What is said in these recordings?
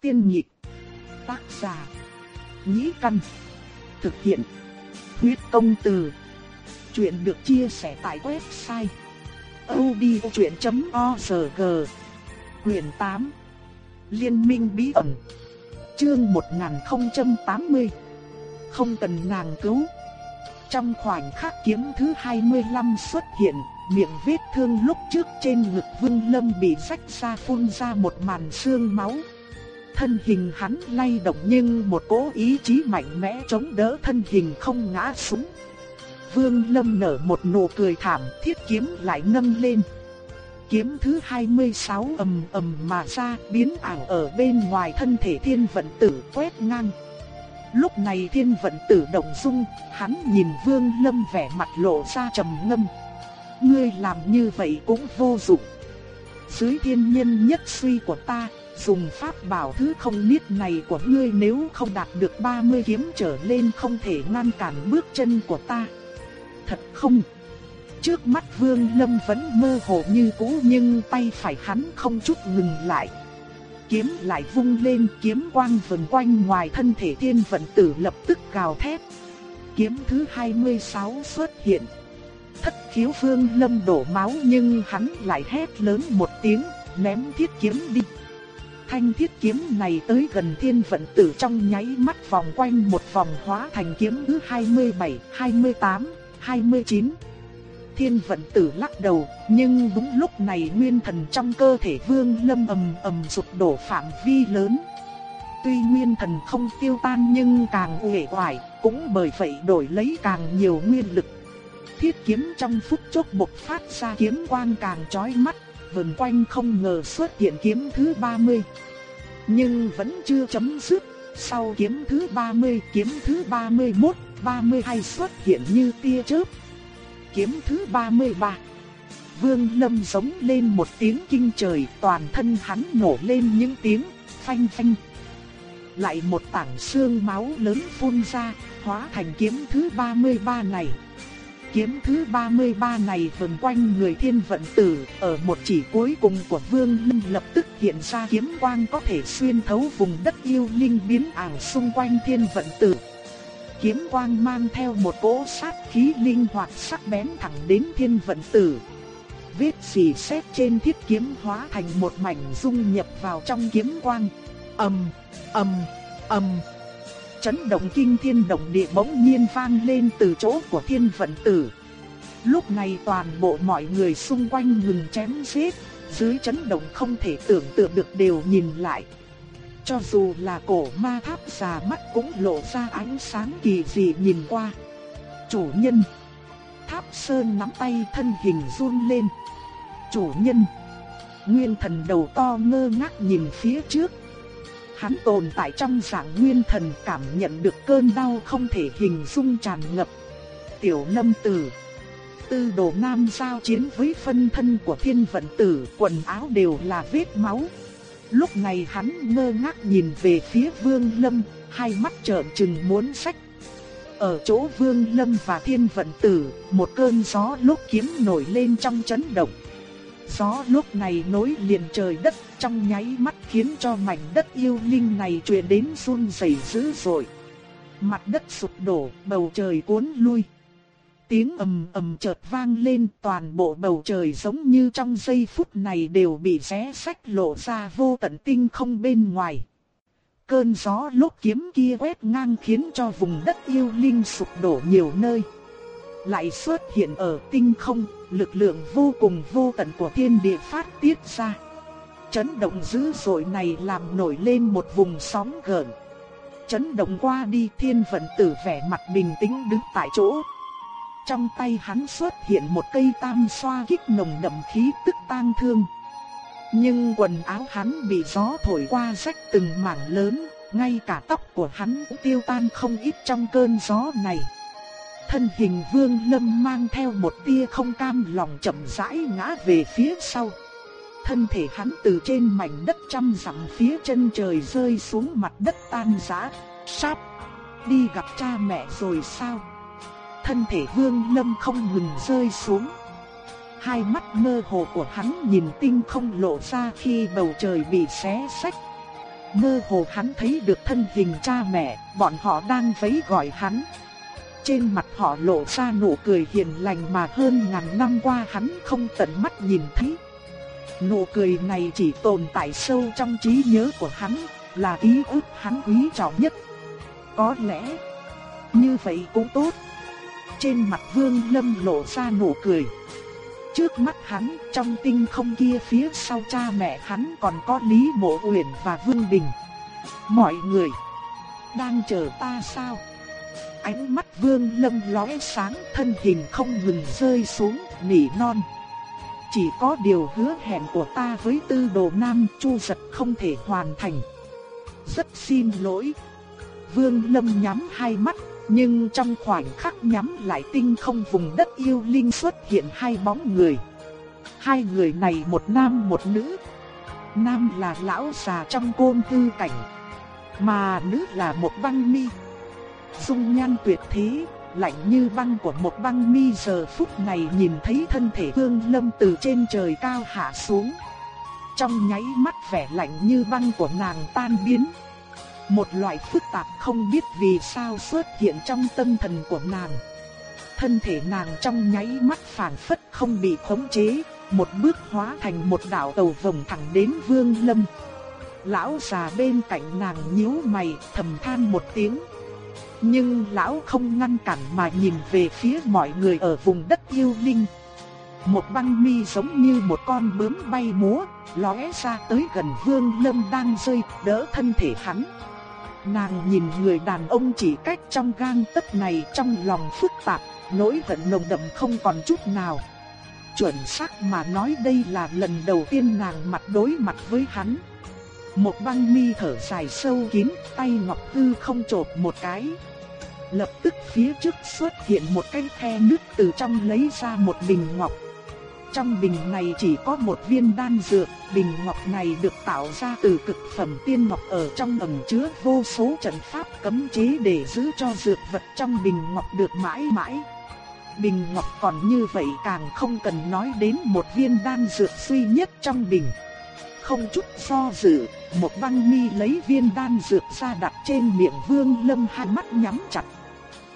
Tiên nhịp. Tác giả. Nhĩ căn. Thực hiện. Huyết công từ. Chuyện được chia sẻ tại website. odchuyện.org Quyền 8 Liên minh bí ẩn Chương 1080 Không cần nàng cứu Trong khoảnh khắc kiếm thứ 25 xuất hiện, Miệng vết thương lúc trước trên ngực Vương Lâm bị rách ra phun ra một màn xương máu thân hình hắn lay động nhưng một cố ý chí mạnh mẽ chống đỡ thân hình không ngã xuống. Vương Lâm nở một nụ cười thảm, thiết kiếm lại nâng lên. Kiếm thứ 26 ầm ầm mà ra, biến ảo ở bên ngoài thân thể thiên vận tử quét ngang. Lúc này thiên vận tử động dung, hắn nhìn Vương Lâm vẻ mặt lộ ra trầm ngâm. Ngươi làm như vậy cũng vô dụng. Dưới thiên nhân nhất suy của ta, dùng pháp bảo thứ không niết này của ngươi nếu không đạt được 30 kiếm trở lên không thể ngăn cản bước chân của ta. Thật không? Trước mắt Vương Lâm vẫn mơ hồ như cũ nhưng tay phải hắn không chút ngừng lại. Kiếm lại vung lên kiếm quang vần quanh ngoài thân thể thiên vận tử lập tức gào thét. Kiếm thứ 26 xuất hiện. Thất khiếu Vương Lâm đổ máu nhưng hắn lại hét lớn một tiếng, ném thiết kiếm đi thanh thiết kiếm này tới gần thiên vận tử trong nháy mắt vòng quanh một vòng hóa thành kiếm thứ 27, 28, 29. Thiên vận tử lắc đầu, nhưng đúng lúc này nguyên thần trong cơ thể vương lâm ầm ầm sụp đổ phạm vi lớn. Tuy nguyên thần không tiêu tan nhưng càng uể oải, cũng bởi vậy đổi lấy càng nhiều nguyên lực. Thiết kiếm trong phút chốc bộc phát ra kiếm quang càng chói mắt, vần quanh không ngờ xuất hiện kiếm thứ 30. Nhưng vẫn chưa chấm dứt, sau kiếm thứ 30, kiếm thứ 31, 32 xuất hiện như tia chớp. Kiếm thứ 33. Vương Lâm giống lên một tiếng kinh trời, toàn thân hắn nổ lên những tiếng phanh phanh. Lại một tảng xương máu lớn phun ra, hóa thành kiếm thứ 33 này. Kiếm thứ 33 này vần quanh người thiên vận tử, ở một chỉ cuối cùng của Vương linh lập tức hiện ra kiếm quang có thể xuyên thấu vùng đất yêu linh biến ảo xung quanh thiên vận tử. Kiếm quang mang theo một cỗ sát khí linh hoạt sắc bén thẳng đến thiên vận tử. Vết xì xét trên thiết kiếm hóa thành một mảnh dung nhập vào trong kiếm quang. ầm, ầm, ầm chấn động kinh thiên động địa bỗng nhiên vang lên từ chỗ của thiên vận tử. Lúc này toàn bộ mọi người xung quanh ngừng chém giết, dưới chấn động không thể tưởng tượng được đều nhìn lại. Cho dù là cổ ma tháp già mắt cũng lộ ra ánh sáng kỳ dị nhìn qua. Chủ nhân Tháp Sơn nắm tay thân hình run lên. Chủ nhân Nguyên thần đầu to ngơ ngác nhìn phía trước Hắn tồn tại trong dạng nguyên thần cảm nhận được cơn đau không thể hình dung tràn ngập. Tiểu lâm tử Tư đồ nam giao chiến với phân thân của thiên vận tử, quần áo đều là vết máu. Lúc này hắn ngơ ngác nhìn về phía vương lâm, hai mắt trợn trừng muốn sách. Ở chỗ vương lâm và thiên vận tử, một cơn gió lúc kiếm nổi lên trong chấn động. Gió lúc này nối liền trời đất trong nháy mắt khiến cho mảnh đất yêu linh này truyền đến run rẩy dữ dội. Mặt đất sụp đổ, bầu trời cuốn lui. Tiếng ầm ầm chợt vang lên toàn bộ bầu trời giống như trong giây phút này đều bị xé sách lộ ra vô tận tinh không bên ngoài. Cơn gió lúc kiếm kia quét ngang khiến cho vùng đất yêu linh sụp đổ nhiều nơi. Lại xuất hiện ở tinh không, lực lượng vô cùng vô tận của thiên địa phát tiết ra. Chấn động dữ dội này làm nổi lên một vùng sóng gợn. Chấn động qua đi thiên vận tử vẻ mặt bình tĩnh đứng tại chỗ. Trong tay hắn xuất hiện một cây tam xoa kích nồng đậm khí tức tang thương. Nhưng quần áo hắn bị gió thổi qua rách từng mảng lớn, ngay cả tóc của hắn cũng tiêu tan không ít trong cơn gió này. Thân hình vương lâm mang theo một tia không cam lòng chậm rãi ngã về phía sau. Thân thể hắn từ trên mảnh đất trăm dặm phía chân trời rơi xuống mặt đất tan rã. Sắp đi gặp cha mẹ rồi sao? Thân thể vương lâm không ngừng rơi xuống. Hai mắt mơ hồ của hắn nhìn tinh không lộ ra khi bầu trời bị xé sách. Mơ hồ hắn thấy được thân hình cha mẹ, bọn họ đang vẫy gọi hắn. Trên mặt họ lộ ra nụ cười hiền lành mà hơn ngàn năm qua hắn không tận mắt nhìn thấy. Nụ cười này chỉ tồn tại sâu trong trí nhớ của hắn, là ký ức hắn quý trọng nhất. Có lẽ, như vậy cũng tốt. Trên mặt Vương Lâm lộ ra nụ cười. Trước mắt hắn, trong tinh không kia phía sau cha mẹ hắn còn có Lý Mộ Uyển và Vương Đình. Mọi người đang chờ ta sao? Ánh mắt Vương Lâm lóe sáng, thân hình không ngừng rơi xuống, nỉ non. Chỉ có điều hứa hẹn của ta với tư đồ nam chu giật không thể hoàn thành. Rất xin lỗi. Vương Lâm nhắm hai mắt, nhưng trong khoảnh khắc nhắm lại tinh không vùng đất yêu linh xuất hiện hai bóng người. Hai người này một nam một nữ. Nam là lão già trong côn tư cảnh, mà nữ là một băng mi. Dung nhan tuyệt thế, lạnh như băng của một băng mi giờ phút này nhìn thấy thân thể Vương Lâm từ trên trời cao hạ xuống. Trong nháy mắt vẻ lạnh như băng của nàng tan biến. Một loại phức tạp không biết vì sao xuất hiện trong tâm thần của nàng. Thân thể nàng trong nháy mắt phản phất không bị khống chế, một bước hóa thành một đạo tàu vòng thẳng đến Vương Lâm. Lão già bên cạnh nàng nhíu mày, thầm than một tiếng. Nhưng lão không ngăn cản mà nhìn về phía mọi người ở vùng đất yêu linh. Một băng mi giống như một con bướm bay múa, lóe ra tới gần Vương Lâm đang rơi, đỡ thân thể hắn. Nàng nhìn người đàn ông chỉ cách trong gang tấc này trong lòng phức tạp, nỗi hận nồng đậm không còn chút nào. Chuẩn xác mà nói đây là lần đầu tiên nàng mặt đối mặt với hắn. Một băng mi thở dài sâu kín, tay ngọc hư không chộp một cái. Lập tức phía trước xuất hiện một cái khe nước từ trong lấy ra một bình ngọc. Trong bình này chỉ có một viên đan dược, bình ngọc này được tạo ra từ cực phẩm tiên ngọc ở trong ẩn chứa vô số trận pháp cấm chế để giữ cho dược vật trong bình ngọc được mãi mãi. Bình ngọc còn như vậy càng không cần nói đến một viên đan dược duy nhất trong bình. Không chút do dự, một băng mi lấy viên đan dược ra đặt trên miệng vương lâm hai mắt nhắm chặt.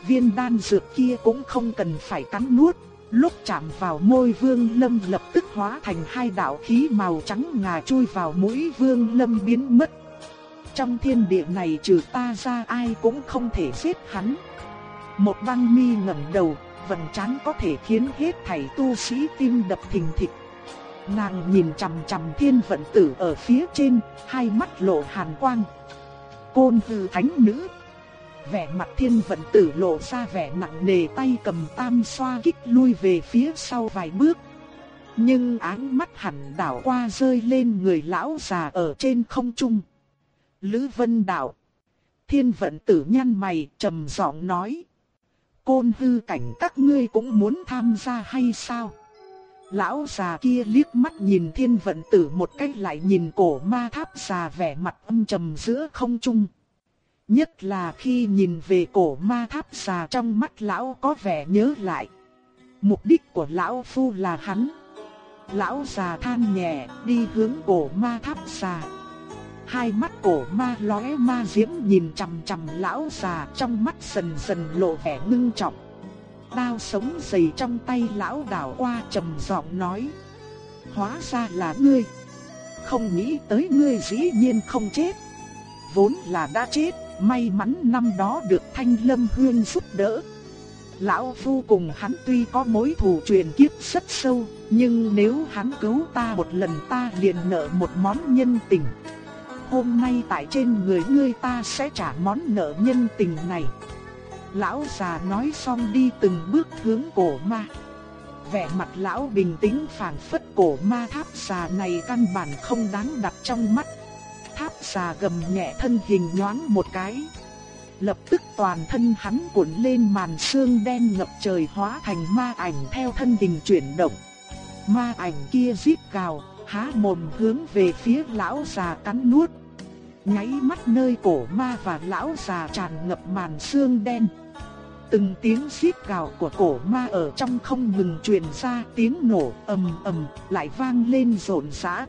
Viên đan dược kia cũng không cần phải cắn nuốt, lúc chạm vào môi vương lâm lập tức hóa thành hai đạo khí màu trắng ngà chui vào mũi vương lâm biến mất. Trong thiên địa này trừ ta ra ai cũng không thể giết hắn. Một băng mi ngẩng đầu, vầng trán có thể khiến hết thảy tu sĩ tim đập thình thịch. Nàng nhìn chằm chằm thiên vận tử ở phía trên, hai mắt lộ hàn quang. Côn hư thánh nữ. Vẻ mặt thiên vận tử lộ ra vẻ nặng nề tay cầm tam xoa kích lui về phía sau vài bước. Nhưng áng mắt hẳn đảo qua rơi lên người lão già ở trên không trung. Lữ vân đảo. Thiên vận tử nhăn mày trầm giọng nói. Côn hư cảnh các ngươi cũng muốn tham gia hay sao? Lão già kia liếc mắt nhìn thiên vận tử một cách lại nhìn cổ ma tháp già vẻ mặt âm trầm giữa không trung. Nhất là khi nhìn về cổ ma tháp già trong mắt lão có vẻ nhớ lại. Mục đích của lão phu là hắn. Lão già than nhẹ, đi hướng cổ ma tháp già. Hai mắt cổ ma lóe ma diễm nhìn chằm chằm lão già, trong mắt dần dần lộ vẻ ngưng trọng đao sống dày trong tay lão đảo qua trầm giọng nói. Hóa ra là ngươi. Không nghĩ tới ngươi dĩ nhiên không chết. Vốn là đã chết, may mắn năm đó được thanh lâm hương giúp đỡ. Lão Phu cùng hắn tuy có mối thù truyền kiếp rất sâu, nhưng nếu hắn cứu ta một lần ta liền nợ một món nhân tình. Hôm nay tại trên người ngươi ta sẽ trả món nợ nhân tình này. Lão già nói xong đi từng bước hướng cổ ma. Vẻ mặt lão bình tĩnh phản phất cổ ma tháp già này căn bản không đáng đặt trong mắt. Tháp già gầm nhẹ thân hình nhoáng một cái. Lập tức toàn thân hắn cuộn lên màn sương đen ngập trời hóa thành ma ảnh theo thân hình chuyển động. Ma ảnh kia rít gào, há mồm hướng về phía lão già cắn nuốt. Nháy mắt nơi cổ ma và lão già tràn ngập màn sương đen. Từng tiếng xít gào của cổ ma ở trong không ngừng truyền ra tiếng nổ ầm ầm lại vang lên rộn rã.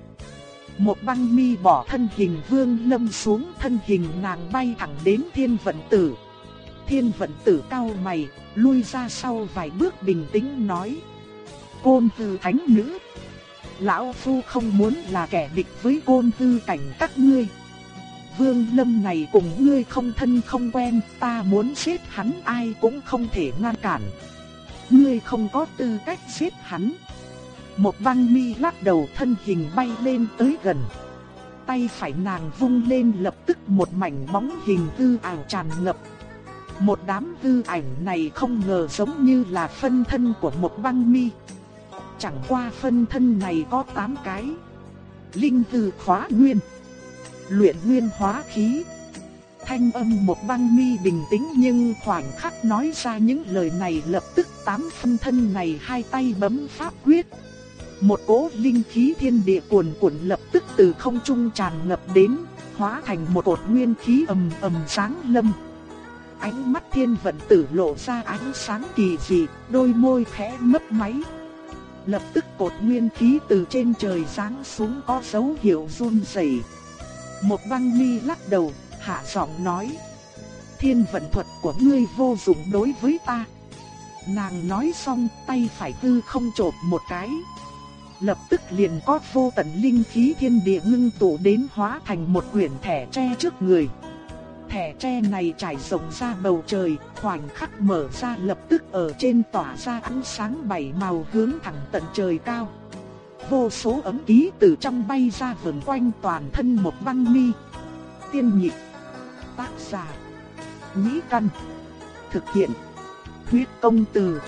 Một băng mi bỏ thân hình vương lâm xuống thân hình nàng bay thẳng đến thiên vận tử. Thiên vận tử cao mày, lui ra sau vài bước bình tĩnh nói. Côn tư thánh nữ. Lão Phu không muốn là kẻ địch với côn tư cảnh các ngươi. Vương lâm này cùng ngươi không thân không quen, ta muốn giết hắn ai cũng không thể ngăn cản. Ngươi không có tư cách giết hắn. Một băng mi lắc đầu thân hình bay lên tới gần. Tay phải nàng vung lên lập tức một mảnh bóng hình tư ảo tràn ngập. Một đám tư ảnh này không ngờ giống như là phân thân của một băng mi. Chẳng qua phân thân này có 8 cái. Linh tư khóa nguyên. Luyện nguyên hóa khí. Thanh âm một băng mi bình tĩnh nhưng khoảnh khắc nói ra những lời này lập tức tám phân thân này hai tay bấm pháp quyết. Một cỗ linh khí thiên địa cuồn cuộn lập tức từ không trung tràn ngập đến, hóa thành một cột nguyên khí ầm ầm sáng lâm. Ánh mắt thiên vận tử lộ ra ánh sáng kỳ dị, đôi môi khẽ mấp máy. Lập tức cột nguyên khí từ trên trời giáng xuống có dấu hiệu run rẩy. Một băng mi lắc đầu, hạ giọng nói. Thiên vận thuật của ngươi vô dụng đối với ta. Nàng nói xong tay phải tư không chộp một cái lập tức liền có vô tận linh khí thiên địa ngưng tụ đến hóa thành một quyển thẻ tre trước người. Thẻ tre này trải rộng ra bầu trời, khoảnh khắc mở ra lập tức ở trên tỏa ra ánh sáng bảy màu hướng thẳng tận trời cao. Vô số ấm ký từ trong bay ra vần quanh toàn thân một băng mi. Tiên nhị tác giả, nhĩ căn, thực hiện, huyết công từ.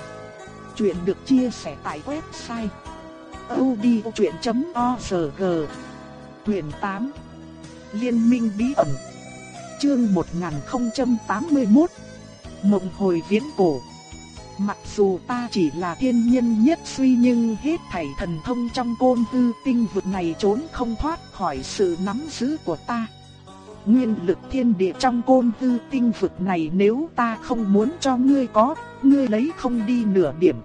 Chuyện được chia sẻ tại website odchuyện.org Quyền 8 Liên minh bí ẩn. Chương 1081 Mộng hồi viễn cổ. Mặc dù ta chỉ là thiên nhân nhất suy nhưng hết thảy thần thông trong côn tư tinh vực này trốn không thoát khỏi sự nắm giữ của ta. Nguyên lực thiên địa trong côn tư tinh vực này nếu ta không muốn cho ngươi có, ngươi lấy không đi nửa điểm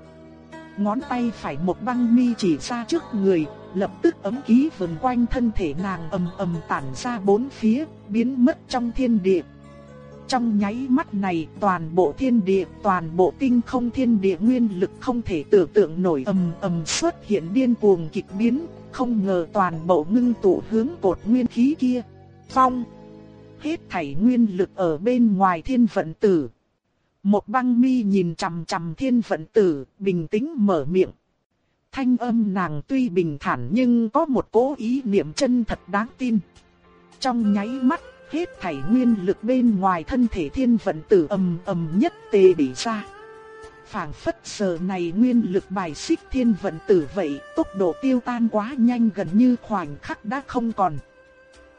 ngón tay phải một băng mi chỉ ra trước người, lập tức ấm ký vần quanh thân thể nàng ầm ầm tản ra bốn phía, biến mất trong thiên địa. Trong nháy mắt này, toàn bộ thiên địa, toàn bộ tinh không thiên địa nguyên lực không thể tưởng tượng nổi ầm ầm xuất hiện điên cuồng kịch biến, không ngờ toàn bộ ngưng tụ hướng cột nguyên khí kia. Phong! Hết thảy nguyên lực ở bên ngoài thiên vận tử, một băng mi nhìn chằm chằm thiên vận tử, bình tĩnh mở miệng. Thanh âm nàng tuy bình thản nhưng có một cố ý niệm chân thật đáng tin. Trong nháy mắt, hết thảy nguyên lực bên ngoài thân thể thiên vận tử ầm ầm nhất tề bị ra. phảng phất giờ này nguyên lực bài xích thiên vận tử vậy, tốc độ tiêu tan quá nhanh gần như khoảnh khắc đã không còn.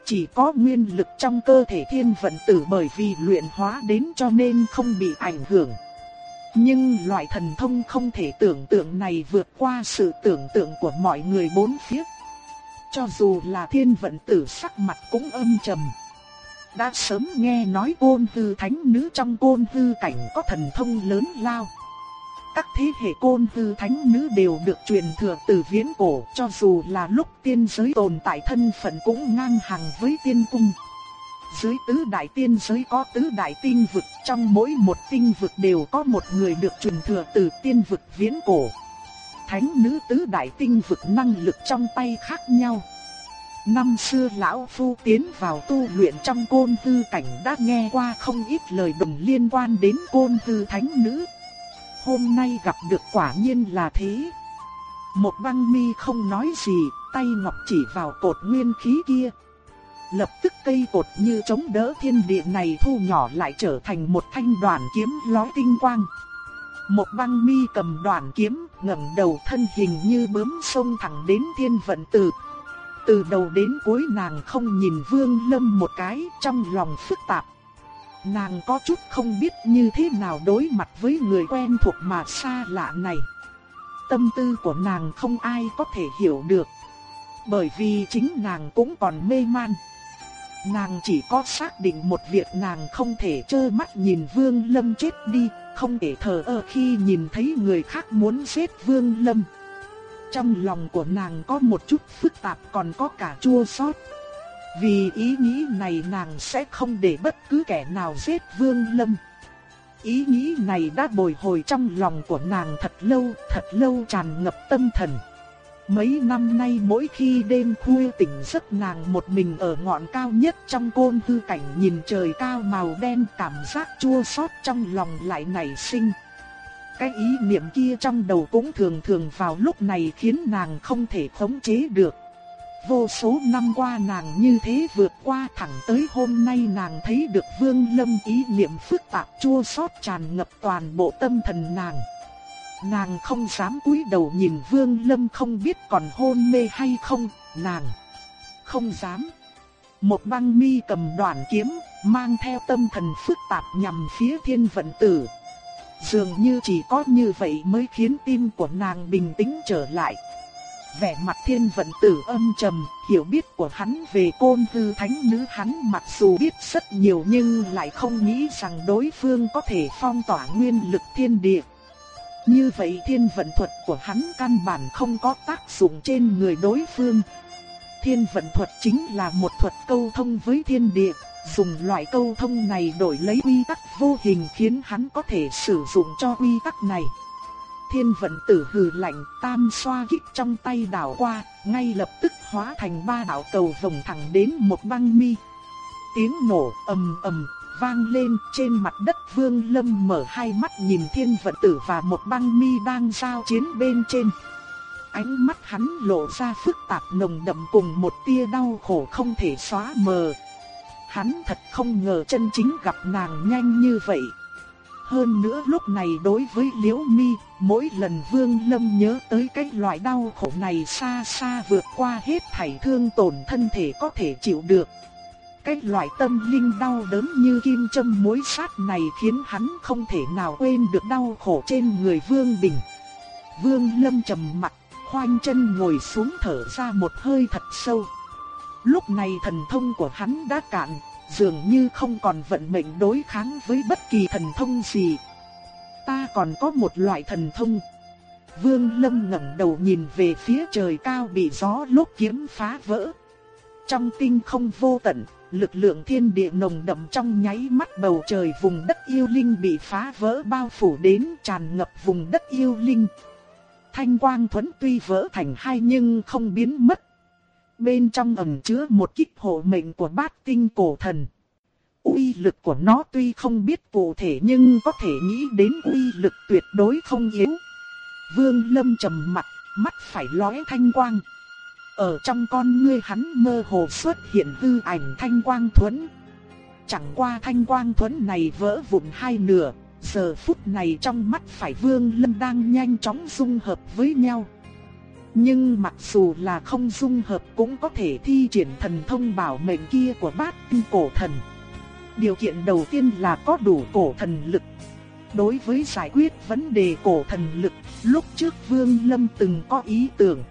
Chỉ có nguyên lực trong cơ thể thiên vận tử bởi vì luyện hóa đến cho nên không bị ảnh hưởng. Nhưng loại thần thông không thể tưởng tượng này vượt qua sự tưởng tượng của mọi người bốn phía. Cho dù là thiên vận tử sắc mặt cũng âm trầm. Đã sớm nghe nói côn hư thánh nữ trong côn hư cảnh có thần thông lớn lao. Các thế hệ côn hư thánh nữ đều được truyền thừa từ viễn cổ cho dù là lúc tiên giới tồn tại thân phận cũng ngang hàng với tiên cung. Dưới tứ đại tiên giới có tứ đại tinh vực, trong mỗi một tinh vực đều có một người được truyền thừa từ tiên vực viễn cổ. Thánh nữ tứ đại tinh vực năng lực trong tay khác nhau. Năm xưa lão phu tiến vào tu luyện trong côn tư cảnh đã nghe qua không ít lời đồn liên quan đến côn tư thánh nữ hôm nay gặp được quả nhiên là thế. Một băng mi không nói gì, tay ngọc chỉ vào cột nguyên khí kia. Lập tức cây cột như chống đỡ thiên địa này thu nhỏ lại trở thành một thanh đoàn kiếm lói tinh quang. Một băng mi cầm đoàn kiếm, ngẩng đầu thân hình như bướm sông thẳng đến thiên vận tử. Từ đầu đến cuối nàng không nhìn vương lâm một cái trong lòng phức tạp. Nàng có chút không biết như thế nào đối mặt với người quen thuộc mà xa lạ này. Tâm tư của nàng không ai có thể hiểu được. Bởi vì chính nàng cũng còn mê man. Nàng chỉ có xác định một việc nàng không thể trơ mắt nhìn Vương Lâm chết đi, không thể thờ ơ khi nhìn thấy người khác muốn giết Vương Lâm. Trong lòng của nàng có một chút phức tạp còn có cả chua xót. Vì ý nghĩ này nàng sẽ không để bất cứ kẻ nào giết Vương Lâm. Ý nghĩ này đã bồi hồi trong lòng của nàng thật lâu, thật lâu tràn ngập tâm thần. Mấy năm nay mỗi khi đêm khuya tỉnh giấc nàng một mình ở ngọn cao nhất trong côn tư cảnh nhìn trời cao màu đen cảm giác chua xót trong lòng lại nảy sinh. Cái ý niệm kia trong đầu cũng thường thường vào lúc này khiến nàng không thể khống chế được. Vô số năm qua nàng như thế vượt qua thẳng tới hôm nay nàng thấy được vương lâm ý niệm phức tạp chua xót tràn ngập toàn bộ tâm thần nàng. Nàng không dám cúi đầu nhìn vương lâm không biết còn hôn mê hay không, nàng không dám. Một băng mi cầm đoạn kiếm, mang theo tâm thần phức tạp nhằm phía thiên vận tử. Dường như chỉ có như vậy mới khiến tim của nàng bình tĩnh trở lại. Vẻ mặt thiên vận tử âm trầm, hiểu biết của hắn về côn tư thánh nữ hắn mặc dù biết rất nhiều nhưng lại không nghĩ rằng đối phương có thể phong tỏa nguyên lực thiên địa. Như vậy thiên vận thuật của hắn căn bản không có tác dụng trên người đối phương. Thiên vận thuật chính là một thuật câu thông với thiên địa, dùng loại câu thông này đổi lấy quy tắc vô hình khiến hắn có thể sử dụng cho quy tắc này. Thiên vận tử hừ lạnh, tam xoa kích trong tay đảo qua, ngay lập tức hóa thành ba đạo cầu vòng thẳng đến một băng mi. Tiếng nổ ầm ầm vang lên trên mặt đất Vương Lâm mở hai mắt nhìn thiên vận tử và một băng mi đang giao chiến bên trên. Ánh mắt hắn lộ ra phức tạp nồng đậm cùng một tia đau khổ không thể xóa mờ. Hắn thật không ngờ chân chính gặp nàng nhanh như vậy. Hơn nữa lúc này đối với Liễu Mi, mỗi lần Vương Lâm nhớ tới cái loại đau khổ này xa xa vượt qua hết thảy thương tổn thân thể có thể chịu được. Cái loại tâm linh đau đớn như kim châm mối sát này khiến hắn không thể nào quên được đau khổ trên người Vương Bình. Vương Lâm trầm mặt, khoanh chân ngồi xuống thở ra một hơi thật sâu. Lúc này thần thông của hắn đã cạn, dường như không còn vận mệnh đối kháng với bất kỳ thần thông gì. Ta còn có một loại thần thông. Vương Lâm ngẩng đầu nhìn về phía trời cao bị gió lốc kiếm phá vỡ. Trong tinh không vô tận, lực lượng thiên địa nồng đậm trong nháy mắt bầu trời vùng đất yêu linh bị phá vỡ bao phủ đến tràn ngập vùng đất yêu linh. Thanh quang thuẫn tuy vỡ thành hai nhưng không biến mất. Bên trong ẩn chứa một kích hộ mệnh của bát tinh cổ thần. uy lực của nó tuy không biết cụ thể nhưng có thể nghĩ đến uy lực tuyệt đối không yếu. Vương Lâm trầm mặt, mắt phải lóe thanh quang. Ở trong con ngươi hắn mơ hồ xuất hiện hư ảnh thanh quang thuẫn. Chẳng qua thanh quang thuẫn này vỡ vụn hai nửa, giờ phút này trong mắt phải vương lâm đang nhanh chóng dung hợp với nhau. Nhưng mặc dù là không dung hợp cũng có thể thi triển thần thông bảo mệnh kia của bát tinh cổ thần. Điều kiện đầu tiên là có đủ cổ thần lực. Đối với giải quyết vấn đề cổ thần lực, lúc trước Vương Lâm từng có ý tưởng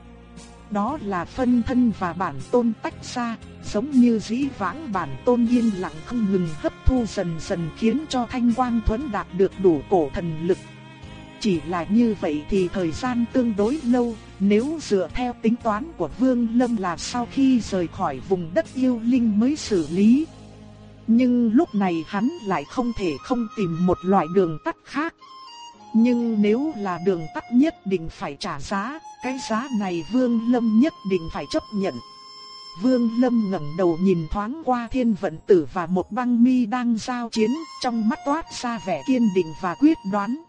đó là phân thân và bản tôn tách ra, giống như dĩ vãng bản tôn yên lặng không ngừng hấp thu dần dần khiến cho thanh quang thuẫn đạt được đủ cổ thần lực. Chỉ là như vậy thì thời gian tương đối lâu, nếu dựa theo tính toán của Vương Lâm là sau khi rời khỏi vùng đất yêu linh mới xử lý. Nhưng lúc này hắn lại không thể không tìm một loại đường tắt khác. Nhưng nếu là đường tắt nhất định phải trả giá, cái giá này Vương Lâm nhất định phải chấp nhận. Vương Lâm ngẩng đầu nhìn thoáng qua thiên vận tử và một băng mi đang giao chiến, trong mắt toát ra vẻ kiên định và quyết đoán.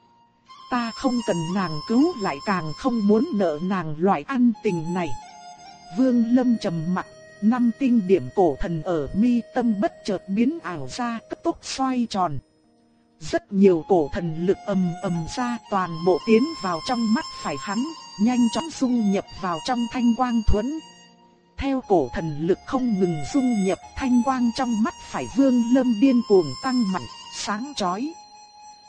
Ta không cần nàng cứu lại càng không muốn nợ nàng loại ăn tình này. Vương Lâm trầm mặt, năm tinh điểm cổ thần ở mi tâm bất chợt biến ảo ra cấp tốc xoay tròn. Rất nhiều cổ thần lực ầm ầm ra toàn bộ tiến vào trong mắt phải hắn, nhanh chóng dung nhập vào trong thanh quang thuẫn. Theo cổ thần lực không ngừng dung nhập thanh quang trong mắt phải vương lâm điên cuồng tăng mạnh, sáng chói.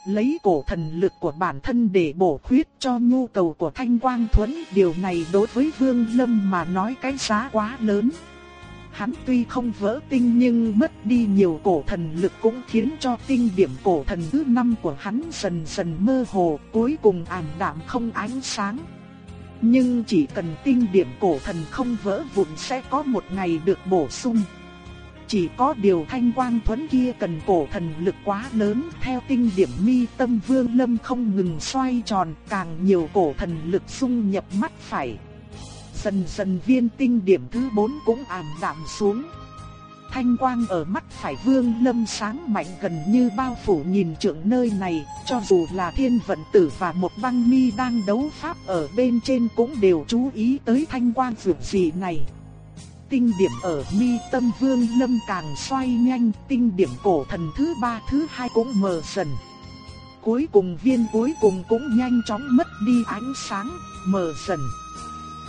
Lấy cổ thần lực của bản thân để bổ khuyết cho nhu cầu của thanh quang thuẫn, điều này đối với vương lâm mà nói cái giá quá lớn. Hắn tuy không vỡ tinh nhưng mất đi nhiều cổ thần lực cũng khiến cho tinh điểm cổ thần thứ năm của hắn dần dần mơ hồ, cuối cùng ảm đạm không ánh sáng. Nhưng chỉ cần tinh điểm cổ thần không vỡ vụn sẽ có một ngày được bổ sung. Chỉ có điều thanh quang thuẫn kia cần cổ thần lực quá lớn, theo tinh điểm mi tâm vương lâm không ngừng xoay tròn, càng nhiều cổ thần lực xung nhập mắt phải. Dần dần viên tinh điểm thứ 4 cũng ảm đạm xuống. Thanh quang ở mắt phải vương lâm sáng mạnh gần như bao phủ nhìn trượng nơi này, cho dù là thiên vận tử và một băng mi đang đấu pháp ở bên trên cũng đều chú ý tới thanh quang vượt dị này tinh điểm ở mi tâm vương lâm càng xoay nhanh, tinh điểm cổ thần thứ ba thứ hai cũng mờ dần. Cuối cùng viên cuối cùng cũng nhanh chóng mất đi ánh sáng, mờ dần.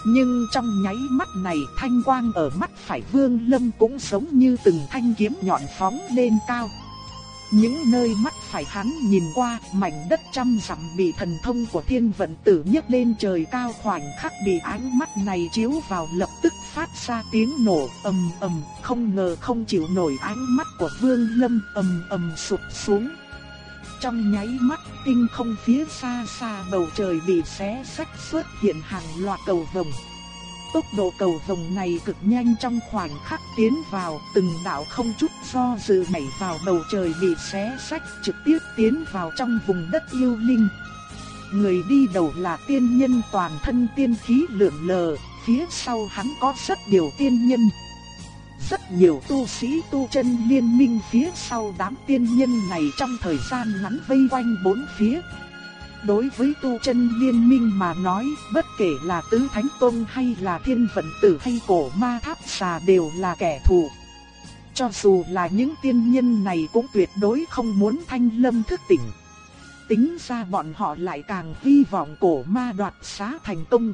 Nhưng trong nháy mắt này thanh quang ở mắt phải vương lâm cũng giống như từng thanh kiếm nhọn phóng lên cao. Những nơi mắt phải hắn nhìn qua, mảnh đất trăm dặm bị thần thông của thiên vận tử nhấc lên trời cao khoảnh khắc bị ánh mắt này chiếu vào lập tức phát ra tiếng nổ ầm ầm, không ngờ không chịu nổi ánh mắt của Vương Lâm ầm ầm sụp xuống. Trong nháy mắt, tinh không phía xa xa bầu trời bị xé sách xuất hiện hàng loạt cầu vồng. Tốc độ cầu vồng này cực nhanh trong khoảnh khắc tiến vào, từng đạo không chút do dự nhảy vào bầu trời bị xé sách trực tiếp tiến vào trong vùng đất yêu linh. Người đi đầu là tiên nhân toàn thân tiên khí lượn lờ, phía sau hắn có rất nhiều tiên nhân. Rất nhiều tu sĩ tu chân liên minh phía sau đám tiên nhân này trong thời gian ngắn vây quanh bốn phía. Đối với tu chân liên minh mà nói, bất kể là tứ thánh tôn hay là thiên vận tử hay cổ ma tháp xà đều là kẻ thù. Cho dù là những tiên nhân này cũng tuyệt đối không muốn thanh lâm thức tỉnh. Tính ra bọn họ lại càng hy vọng cổ ma đoạt xá thành công.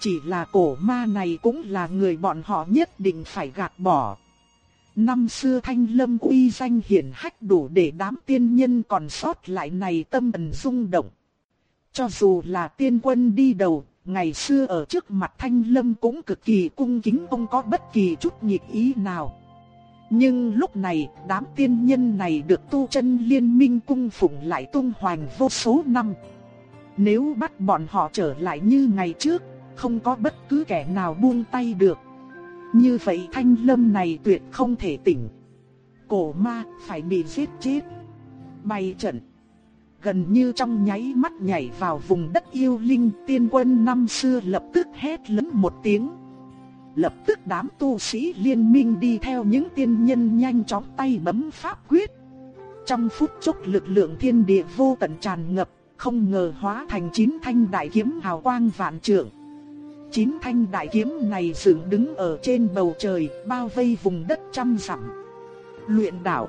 Chỉ là cổ ma này cũng là người bọn họ nhất định phải gạt bỏ. Năm xưa thanh lâm uy danh hiển hách đủ để đám tiên nhân còn sót lại này tâm thần rung động. Cho dù là tiên quân đi đầu, ngày xưa ở trước mặt thanh lâm cũng cực kỳ cung kính không có bất kỳ chút nghịch ý nào. Nhưng lúc này, đám tiên nhân này được tu chân liên minh cung phụng lại tung hoành vô số năm. Nếu bắt bọn họ trở lại như ngày trước, không có bất cứ kẻ nào buông tay được. Như vậy thanh lâm này tuyệt không thể tỉnh. Cổ ma phải bị giết chết. bay trận. Gần như trong nháy mắt nhảy vào vùng đất yêu linh tiên quân năm xưa lập tức hét lớn một tiếng. Lập tức đám tu sĩ liên minh đi theo những tiên nhân nhanh chóng tay bấm pháp quyết. Trong phút chốc lực lượng thiên địa vô tận tràn ngập, không ngờ hóa thành chín thanh đại kiếm hào quang vạn trượng. Chín thanh đại kiếm này dựng đứng ở trên bầu trời, bao vây vùng đất trăm dặm. Luyện đạo.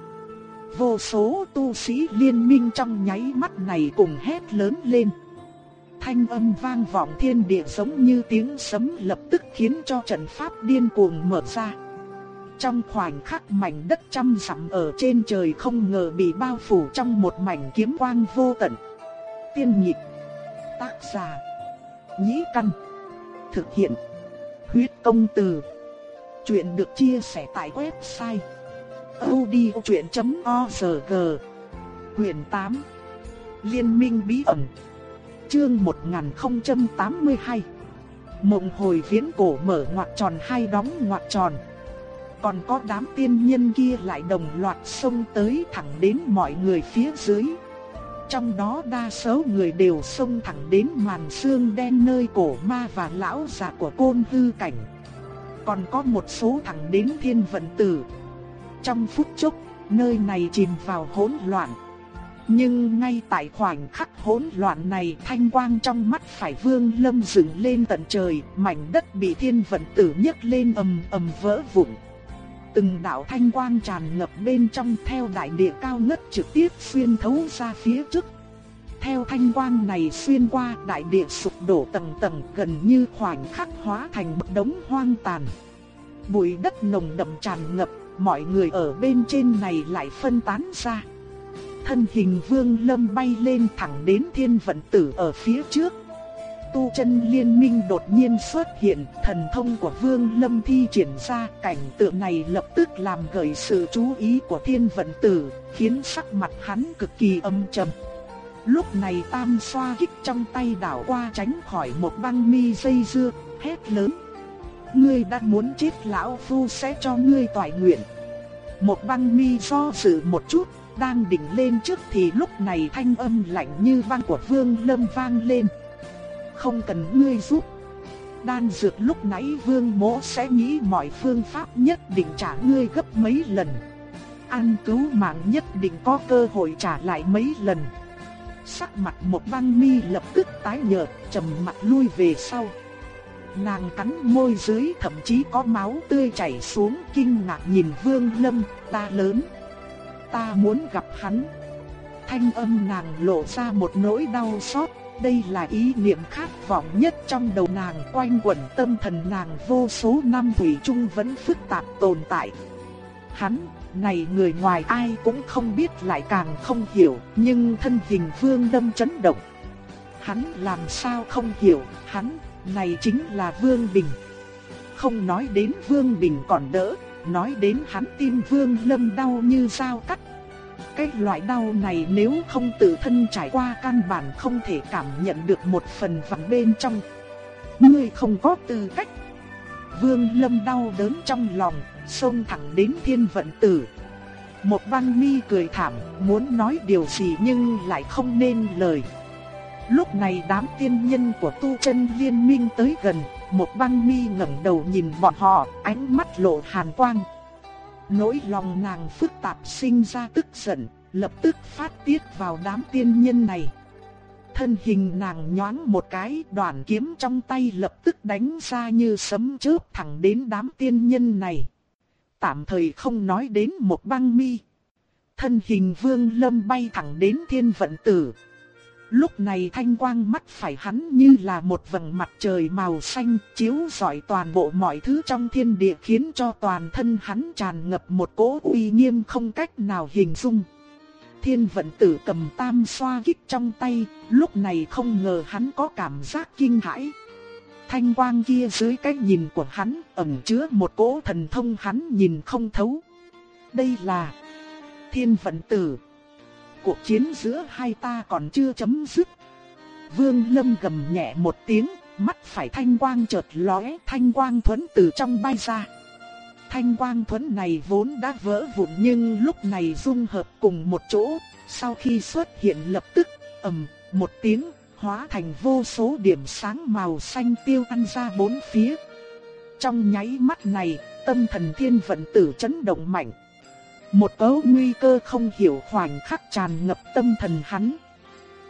Vô số tu sĩ liên minh trong nháy mắt này cùng hét lớn lên. Thanh âm vang vọng thiên địa giống như tiếng sấm lập tức khiến cho trận pháp điên cuồng mở ra. Trong khoảnh khắc mảnh đất trăm dặm ở trên trời không ngờ bị bao phủ trong một mảnh kiếm quang vô tận. Tiên nhịp, tác giả, nhĩ căn, thực hiện, huyết công từ. Chuyện được chia sẻ tại website audiochuyện.org Quyền 8 Liên minh bí ẩn, Chương 1082 Mộng hồi viễn cổ mở ngoặc tròn hai đóng ngoặc tròn. Còn có đám tiên nhân kia lại đồng loạt xông tới thẳng đến mọi người phía dưới. Trong đó đa số người đều xông thẳng đến màn xương đen nơi cổ ma và lão già của côn hư cảnh. Còn có một số thẳng đến thiên vận tử trong phút chốc, nơi này chìm vào hỗn loạn. Nhưng ngay tại khoảnh khắc hỗn loạn này, thanh quang trong mắt phải Vương Lâm dựng lên tận trời, mảnh đất bị thiên vận tử nhấc lên ầm ầm vỡ vụn. Từng đạo thanh quang tràn ngập bên trong theo đại địa cao ngất trực tiếp xuyên thấu ra phía trước. Theo thanh quang này xuyên qua đại địa sụp đổ tầng tầng gần như khoảnh khắc hóa thành một đống hoang tàn. Bụi đất nồng đậm tràn ngập mọi người ở bên trên này lại phân tán ra. Thân hình vương lâm bay lên thẳng đến thiên vận tử ở phía trước. Tu chân liên minh đột nhiên xuất hiện, thần thông của vương lâm thi triển ra, cảnh tượng này lập tức làm gợi sự chú ý của thiên vận tử, khiến sắc mặt hắn cực kỳ âm trầm. Lúc này tam xoa kích trong tay đảo qua tránh khỏi một băng mi dây dưa, hét lớn. Ngươi đã muốn chết lão phu sẽ cho ngươi toại nguyện. Một băng mi do dự một chút, đang định lên trước thì lúc này thanh âm lạnh như vang của Vương Lâm vang lên. Không cần ngươi giúp. Đan dược lúc nãy Vương Mỗ sẽ nghĩ mọi phương pháp nhất định trả ngươi gấp mấy lần. Ăn cứu mạng nhất định có cơ hội trả lại mấy lần. Sắc mặt một băng mi lập tức tái nhợt, trầm mặt lui về sau. Nàng cắn môi dưới thậm chí có máu tươi chảy xuống kinh ngạc nhìn Vương Lâm, ta lớn. Ta muốn gặp hắn. Thanh âm nàng lộ ra một nỗi đau xót, đây là ý niệm khát vọng nhất trong đầu nàng quanh quẩn tâm thần nàng vô số năm thủy chung vẫn phức tạp tồn tại. Hắn, này người ngoài ai cũng không biết lại càng không hiểu, nhưng thân hình Vương Lâm chấn động. Hắn làm sao không hiểu, hắn, này chính là Vương Bình. Không nói đến Vương Bình còn đỡ, nói đến hắn tim Vương Lâm đau như dao cắt. Cái loại đau này nếu không tự thân trải qua căn bản không thể cảm nhận được một phần vặn bên trong. Ngươi không có tư cách. Vương Lâm đau đớn trong lòng, xông thẳng đến thiên vận tử. Một văn mi cười thảm, muốn nói điều gì nhưng lại không nên lời. Lúc này đám tiên nhân của tu chân liên minh tới gần, một băng mi ngẩng đầu nhìn bọn họ, ánh mắt lộ hàn quang. Nỗi lòng nàng phức tạp sinh ra tức giận, lập tức phát tiết vào đám tiên nhân này. Thân hình nàng nhoáng một cái, đoàn kiếm trong tay lập tức đánh ra như sấm chớp thẳng đến đám tiên nhân này. Tạm thời không nói đến một băng mi. Thân hình vương lâm bay thẳng đến thiên vận tử. Lúc này thanh quang mắt phải hắn như là một vầng mặt trời màu xanh chiếu rọi toàn bộ mọi thứ trong thiên địa khiến cho toàn thân hắn tràn ngập một cỗ uy nghiêm không cách nào hình dung. Thiên vận tử cầm tam xoa kích trong tay, lúc này không ngờ hắn có cảm giác kinh hãi. Thanh quang kia dưới cái nhìn của hắn ẩn chứa một cỗ thần thông hắn nhìn không thấu. Đây là thiên vận tử cuộc chiến giữa hai ta còn chưa chấm dứt. Vương Lâm gầm nhẹ một tiếng, mắt phải thanh quang chợt lóe, thanh quang thuẫn từ trong bay ra. Thanh quang thuẫn này vốn đã vỡ vụn nhưng lúc này dung hợp cùng một chỗ, sau khi xuất hiện lập tức ầm một tiếng, hóa thành vô số điểm sáng màu xanh tiêu tan ra bốn phía. Trong nháy mắt này, tâm thần thiên vận tử chấn động mạnh, một cấu nguy cơ không hiểu khoảnh khắc tràn ngập tâm thần hắn.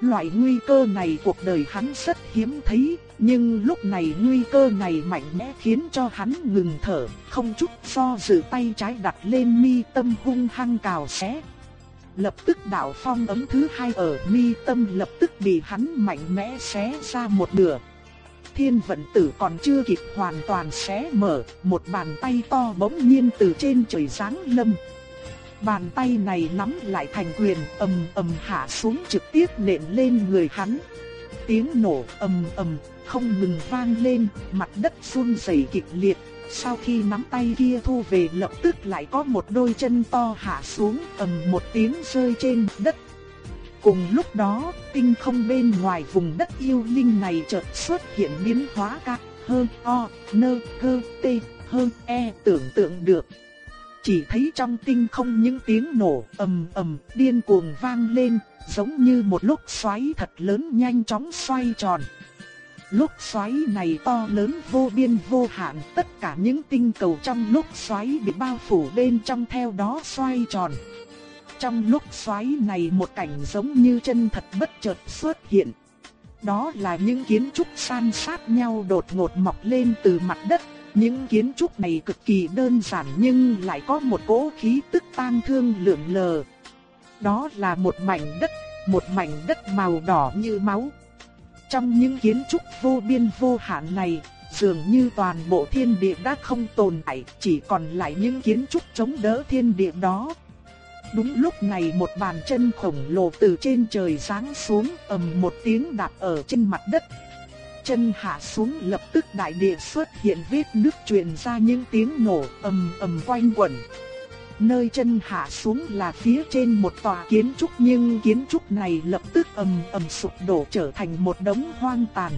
Loại nguy cơ này cuộc đời hắn rất hiếm thấy, nhưng lúc này nguy cơ này mạnh mẽ khiến cho hắn ngừng thở, không chút do dự tay trái đặt lên mi tâm hung hăng cào xé. Lập tức đạo phong ấm thứ hai ở mi tâm lập tức bị hắn mạnh mẽ xé ra một nửa. Thiên vận tử còn chưa kịp hoàn toàn xé mở, một bàn tay to bỗng nhiên từ trên trời giáng lâm. Bàn tay này nắm lại thành quyền ầm ầm hạ xuống trực tiếp nện lên người hắn. Tiếng nổ ầm ầm không ngừng vang lên, mặt đất run rẩy kịch liệt. Sau khi nắm tay kia thu về lập tức lại có một đôi chân to hạ xuống ầm một tiếng rơi trên đất. Cùng lúc đó, tinh không bên ngoài vùng đất yêu linh này chợt xuất hiện biến hóa các hơn o, nơ, cơ, tê, hơn e tưởng tượng được chỉ thấy trong tinh không những tiếng nổ ầm ầm điên cuồng vang lên, giống như một lúc xoáy thật lớn nhanh chóng xoay tròn. Lúc xoáy này to lớn vô biên vô hạn, tất cả những tinh cầu trong lúc xoáy bị bao phủ bên trong theo đó xoay tròn. Trong lúc xoáy này một cảnh giống như chân thật bất chợt xuất hiện. Đó là những kiến trúc san sát nhau đột ngột mọc lên từ mặt đất, những kiến trúc này cực kỳ đơn giản nhưng lại có một cỗ khí tức tang thương lượn lờ. Đó là một mảnh đất, một mảnh đất màu đỏ như máu. Trong những kiến trúc vô biên vô hạn này, dường như toàn bộ thiên địa đã không tồn tại, chỉ còn lại những kiến trúc chống đỡ thiên địa đó. Đúng lúc này một bàn chân khổng lồ từ trên trời giáng xuống, ầm một tiếng đạp ở trên mặt đất, chân hạ xuống lập tức đại địa xuất hiện vết nước truyền ra những tiếng nổ ầm ầm quanh quẩn. nơi chân hạ xuống là phía trên một tòa kiến trúc nhưng kiến trúc này lập tức ầm ầm sụp đổ trở thành một đống hoang tàn.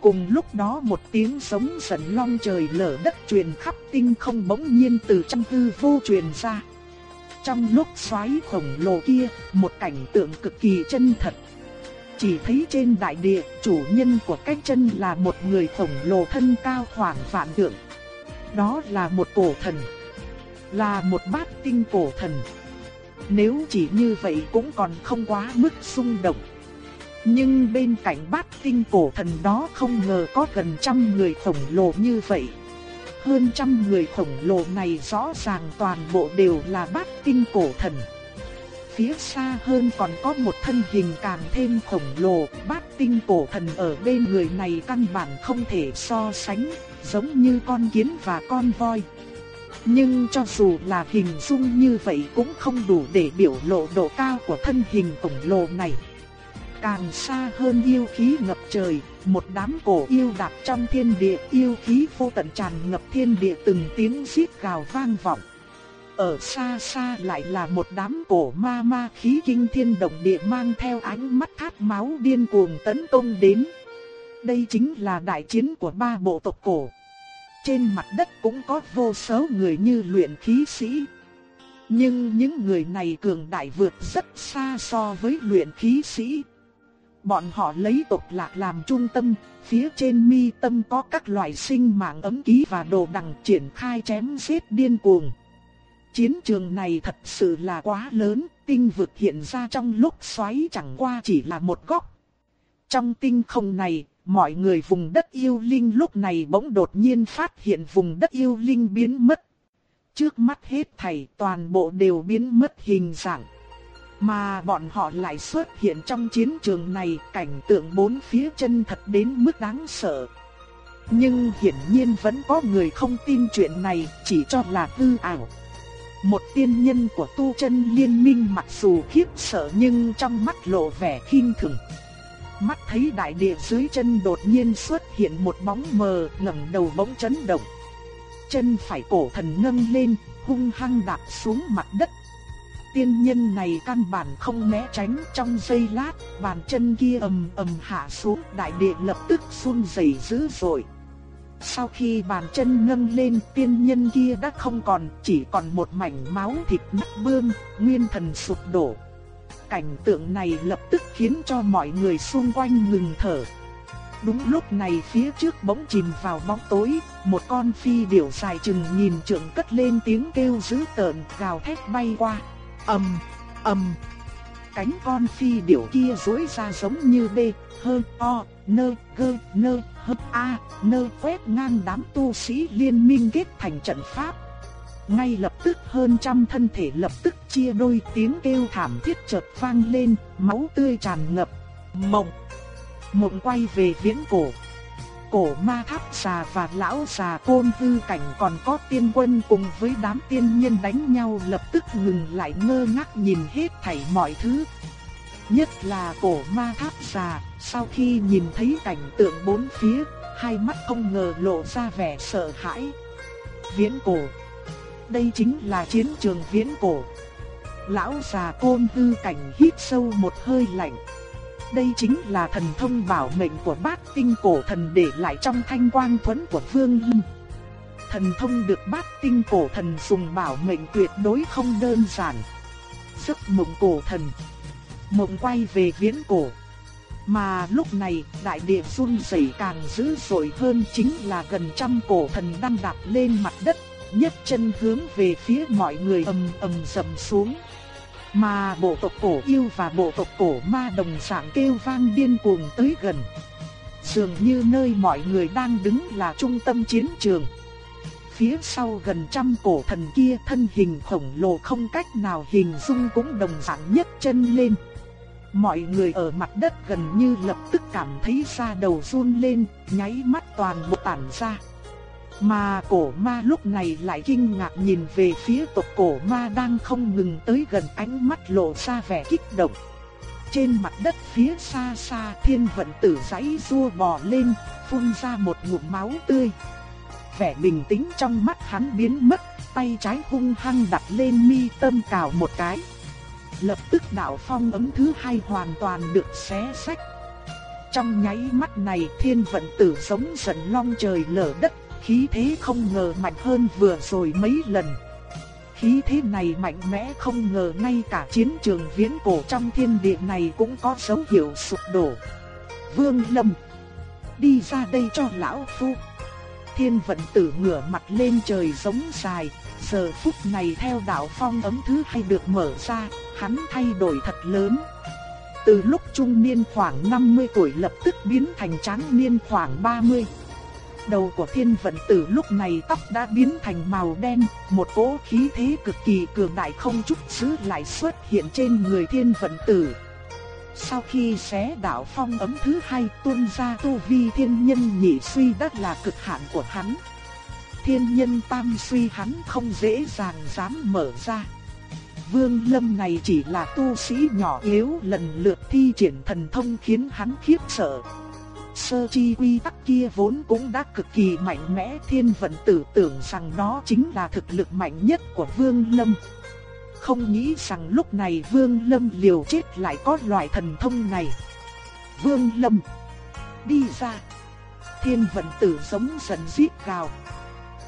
Cùng lúc đó một tiếng sống giận long trời lở đất truyền khắp tinh không bỗng nhiên từ trong hư vô truyền ra. Trong lúc xoáy khổng lồ kia, một cảnh tượng cực kỳ chân thật. Chỉ thấy trên đại địa, chủ nhân của cái chân là một người khổng lồ thân cao khoảng vạn trượng. Đó là một cổ thần, là một bát tinh cổ thần. Nếu chỉ như vậy cũng còn không quá mức xung động. Nhưng bên cạnh bát tinh cổ thần đó không ngờ có gần trăm người khổng lồ như vậy. Hơn trăm người khổng lồ này rõ ràng toàn bộ đều là bát tinh cổ thần. Phía xa hơn còn có một thân hình càng thêm khổng lồ, bát tinh cổ thần ở bên người này căn bản không thể so sánh, giống như con kiến và con voi. Nhưng cho dù là hình dung như vậy cũng không đủ để biểu lộ độ cao của thân hình khổng lồ này. Càng xa hơn yêu khí ngập trời, một đám cổ yêu đạp trong thiên địa yêu khí vô tận tràn ngập thiên địa từng tiếng giết gào vang vọng. Ở xa xa lại là một đám cổ ma ma khí kinh thiên động địa mang theo ánh mắt khát máu điên cuồng tấn công đến. Đây chính là đại chiến của ba bộ tộc cổ. Trên mặt đất cũng có vô số người như luyện khí sĩ. Nhưng những người này cường đại vượt rất xa so với luyện khí sĩ. Bọn họ lấy tộc lạc làm trung tâm, phía trên mi tâm có các loại sinh mạng ấm ký và đồ đằng triển khai chém giết điên cuồng. Chiến trường này thật sự là quá lớn, tinh vực hiện ra trong lúc xoáy chẳng qua chỉ là một góc. Trong tinh không này, mọi người vùng đất yêu linh lúc này bỗng đột nhiên phát hiện vùng đất yêu linh biến mất. Trước mắt hết thảy toàn bộ đều biến mất hình dạng. Mà bọn họ lại xuất hiện trong chiến trường này cảnh tượng bốn phía chân thật đến mức đáng sợ. Nhưng hiển nhiên vẫn có người không tin chuyện này chỉ cho là hư ảo. Một tiên nhân của tu chân liên minh mặc dù khiếp sợ nhưng trong mắt lộ vẻ khinh thường. Mắt thấy đại địa dưới chân đột nhiên xuất hiện một bóng mờ ngẩng đầu bỗng chấn động. Chân phải cổ thần nâng lên, hung hăng đạp xuống mặt đất tiên nhân này căn bản không né tránh trong giây lát, bàn chân kia ầm ầm hạ xuống, đại địa lập tức run rẩy dữ dội. Sau khi bàn chân nâng lên, tiên nhân kia đã không còn, chỉ còn một mảnh máu thịt nát bươm, nguyên thần sụp đổ. Cảnh tượng này lập tức khiến cho mọi người xung quanh ngừng thở. Đúng lúc này phía trước bỗng chìm vào bóng tối, một con phi điểu dài chừng nhìn trượng cất lên tiếng kêu dữ tợn gào thét bay qua ầm, ầm. Cánh con phi điểu kia dối ra giống như bê, hơ, o, nơ, gơ, nơ, hấp a, nơ quét ngang đám tu sĩ liên minh kết thành trận pháp. Ngay lập tức hơn trăm thân thể lập tức chia đôi tiếng kêu thảm thiết chợt vang lên, máu tươi tràn ngập. Mộng. Mộng quay về viễn cổ cổ ma tháp xà và lão xà côn tư cảnh còn có tiên quân cùng với đám tiên nhân đánh nhau lập tức ngừng lại ngơ ngác nhìn hết thảy mọi thứ. Nhất là cổ ma tháp xà sau khi nhìn thấy cảnh tượng bốn phía, hai mắt không ngờ lộ ra vẻ sợ hãi. Viễn cổ. Đây chính là chiến trường viễn cổ. Lão già côn tư cảnh hít sâu một hơi lạnh. Đây chính là thần thông bảo mệnh của bát tinh cổ thần để lại trong thanh quang thuẫn của Vương hưng. Thần thông được bát tinh cổ thần dùng bảo mệnh tuyệt đối không đơn giản. Giấc mộng cổ thần. Mộng quay về viễn cổ. Mà lúc này, đại địa run rẩy càng dữ dội hơn chính là gần trăm cổ thần đang đạp lên mặt đất, nhất chân hướng về phía mọi người ầm ầm sầm xuống. Mà bộ tộc cổ yêu và bộ tộc cổ ma đồng dạng kêu vang điên cuồng tới gần. Dường như nơi mọi người đang đứng là trung tâm chiến trường. Phía sau gần trăm cổ thần kia thân hình khổng lồ không cách nào hình dung cũng đồng dạng nhất chân lên. Mọi người ở mặt đất gần như lập tức cảm thấy da đầu run lên, nháy mắt toàn bộ tản ra. Mà cổ ma lúc này lại kinh ngạc nhìn về phía tộc cổ ma đang không ngừng tới gần ánh mắt lộ ra vẻ kích động. Trên mặt đất phía xa xa thiên vận tử giấy rua bò lên, phun ra một ngụm máu tươi. Vẻ bình tĩnh trong mắt hắn biến mất, tay trái hung hăng đặt lên mi tâm cào một cái. Lập tức đạo phong ấm thứ hai hoàn toàn được xé sách. Trong nháy mắt này thiên vận tử giống giận long trời lở đất, khí thế không ngờ mạnh hơn vừa rồi mấy lần. Khí thế này mạnh mẽ không ngờ ngay cả chiến trường viễn cổ trong thiên địa này cũng có dấu hiệu sụp đổ. Vương Lâm, đi ra đây cho lão phu. Thiên vận tử ngửa mặt lên trời giống dài, giờ phút này theo đạo phong ấm thứ hai được mở ra, hắn thay đổi thật lớn. Từ lúc trung niên khoảng 50 tuổi lập tức biến thành tráng niên khoảng 30. Đầu của thiên vận tử lúc này tóc đã biến thành màu đen, một cỗ khí thế cực kỳ cường đại không chút xứ lại xuất hiện trên người thiên vận tử. Sau khi xé đạo phong ấm thứ hai tuôn ra tu vi thiên nhân nhị suy đất là cực hạn của hắn. Thiên nhân tam suy hắn không dễ dàng dám mở ra. Vương Lâm này chỉ là tu sĩ nhỏ yếu lần lượt thi triển thần thông khiến hắn khiếp sợ. Sơ chi quy tắc kia vốn cũng đã cực kỳ mạnh mẽ, thiên vận tử tưởng rằng nó chính là thực lực mạnh nhất của Vương Lâm. Không nghĩ rằng lúc này Vương Lâm liều chết lại có loại thần thông này. Vương Lâm, đi ra. Thiên vận tử giống giận giết gào.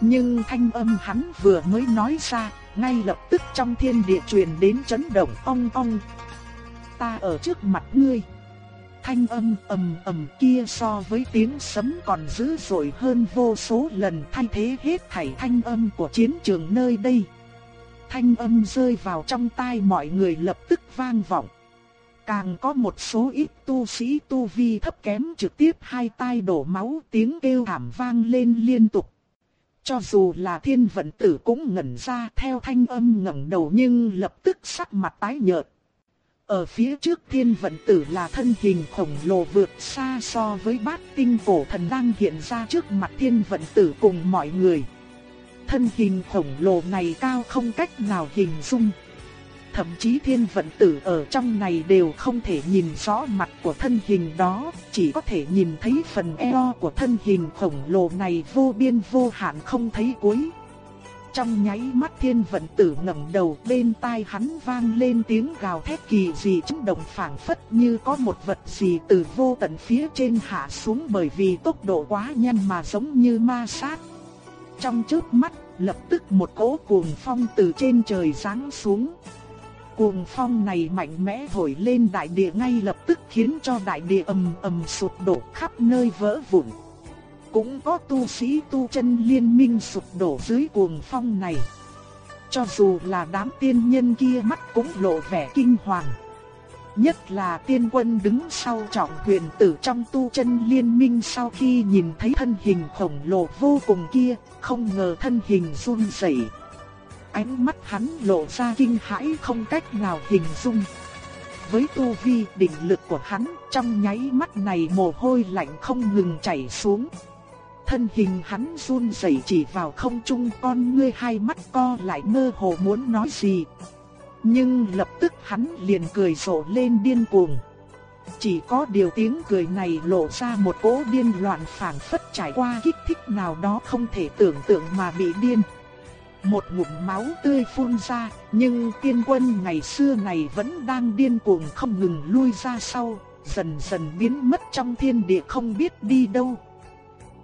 Nhưng thanh âm hắn vừa mới nói ra, ngay lập tức trong thiên địa truyền đến chấn động ong ong. Ta ở trước mặt ngươi. Thanh âm ầm ầm kia so với tiếng sấm còn dữ dội hơn vô số lần thay thế hết thảy thanh âm của chiến trường nơi đây. Thanh âm rơi vào trong tai mọi người lập tức vang vọng. Càng có một số ít tu sĩ tu vi thấp kém trực tiếp hai tai đổ máu tiếng kêu thảm vang lên liên tục. Cho dù là thiên vận tử cũng ngẩn ra theo thanh âm ngẩng đầu nhưng lập tức sắc mặt tái nhợt. Ở phía trước thiên vận tử là thân hình khổng lồ vượt xa so với bát tinh cổ thần đang hiện ra trước mặt thiên vận tử cùng mọi người. Thân hình khổng lồ này cao không cách nào hình dung. Thậm chí thiên vận tử ở trong này đều không thể nhìn rõ mặt của thân hình đó, chỉ có thể nhìn thấy phần eo của thân hình khổng lồ này vô biên vô hạn không thấy cuối. Trong nháy mắt thiên vận tử ngẩng đầu bên tai hắn vang lên tiếng gào thét kỳ dị chấn động phảng phất như có một vật gì từ vô tận phía trên hạ xuống bởi vì tốc độ quá nhanh mà giống như ma sát. Trong chớp mắt, lập tức một cỗ cuồng phong từ trên trời giáng xuống. Cuồng phong này mạnh mẽ thổi lên đại địa ngay lập tức khiến cho đại địa ầm ầm sụp đổ khắp nơi vỡ vụn. Cũng có tu sĩ tu chân liên minh sụp đổ dưới cuồng phong này. Cho dù là đám tiên nhân kia mắt cũng lộ vẻ kinh hoàng. Nhất là tiên quân đứng sau trọng huyền tử trong tu chân liên minh sau khi nhìn thấy thân hình khổng lồ vô cùng kia, không ngờ thân hình run rẩy. Ánh mắt hắn lộ ra kinh hãi không cách nào hình dung. Với tu vi đỉnh lực của hắn, trong nháy mắt này mồ hôi lạnh không ngừng chảy xuống. Thân hình hắn run rẩy chỉ vào không trung con ngươi hai mắt co lại mơ hồ muốn nói gì. Nhưng lập tức hắn liền cười rộ lên điên cuồng. Chỉ có điều tiếng cười này lộ ra một cỗ điên loạn phảng phất trải qua kích thích nào đó không thể tưởng tượng mà bị điên. Một ngụm máu tươi phun ra, nhưng tiên quân ngày xưa này vẫn đang điên cuồng không ngừng lui ra sau, dần dần biến mất trong thiên địa không biết đi đâu.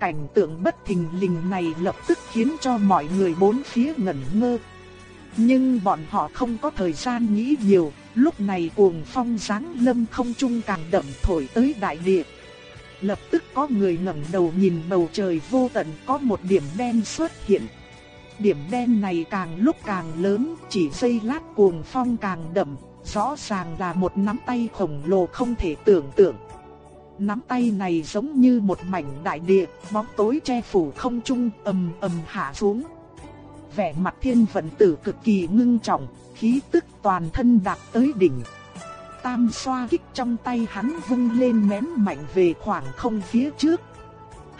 Cảnh tượng bất thình lình này lập tức khiến cho mọi người bốn phía ngẩn ngơ. Nhưng bọn họ không có thời gian nghĩ nhiều, lúc này cuồng phong giáng lâm không trung càng đậm thổi tới đại địa. Lập tức có người ngẩng đầu nhìn bầu trời vô tận có một điểm đen xuất hiện. Điểm đen này càng lúc càng lớn, chỉ giây lát cuồng phong càng đậm, rõ ràng là một nắm tay khổng lồ không thể tưởng tượng. Nắm tay này giống như một mảnh đại địa, bóng tối che phủ không trung ầm ầm hạ xuống. Vẻ mặt thiên vận tử cực kỳ ngưng trọng, khí tức toàn thân đạt tới đỉnh. Tam xoa kích trong tay hắn vung lên ném mạnh về khoảng không phía trước.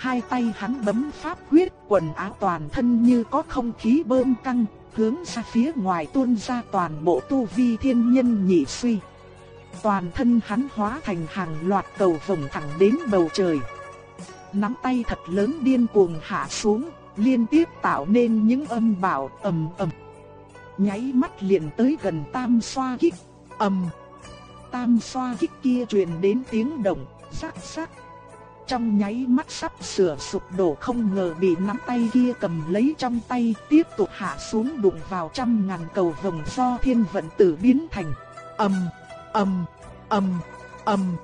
Hai tay hắn bấm pháp quyết quần áo toàn thân như có không khí bơm căng, hướng ra phía ngoài tuôn ra toàn bộ tu vi thiên nhân nhị suy. Toàn thân hắn hóa thành hàng loạt cầu vồng thẳng đến bầu trời. Nắm tay thật lớn điên cuồng hạ xuống, liên tiếp tạo nên những âm bảo ầm ầm. Nháy mắt liền tới gần tam xoa kích, ầm. Tam xoa kích kia truyền đến tiếng động, rắc rắc. Trong nháy mắt sắp sửa sụp đổ không ngờ bị nắm tay kia cầm lấy trong tay tiếp tục hạ xuống đụng vào trăm ngàn cầu vồng do thiên vận tử biến thành. ầm ầm ầm ầm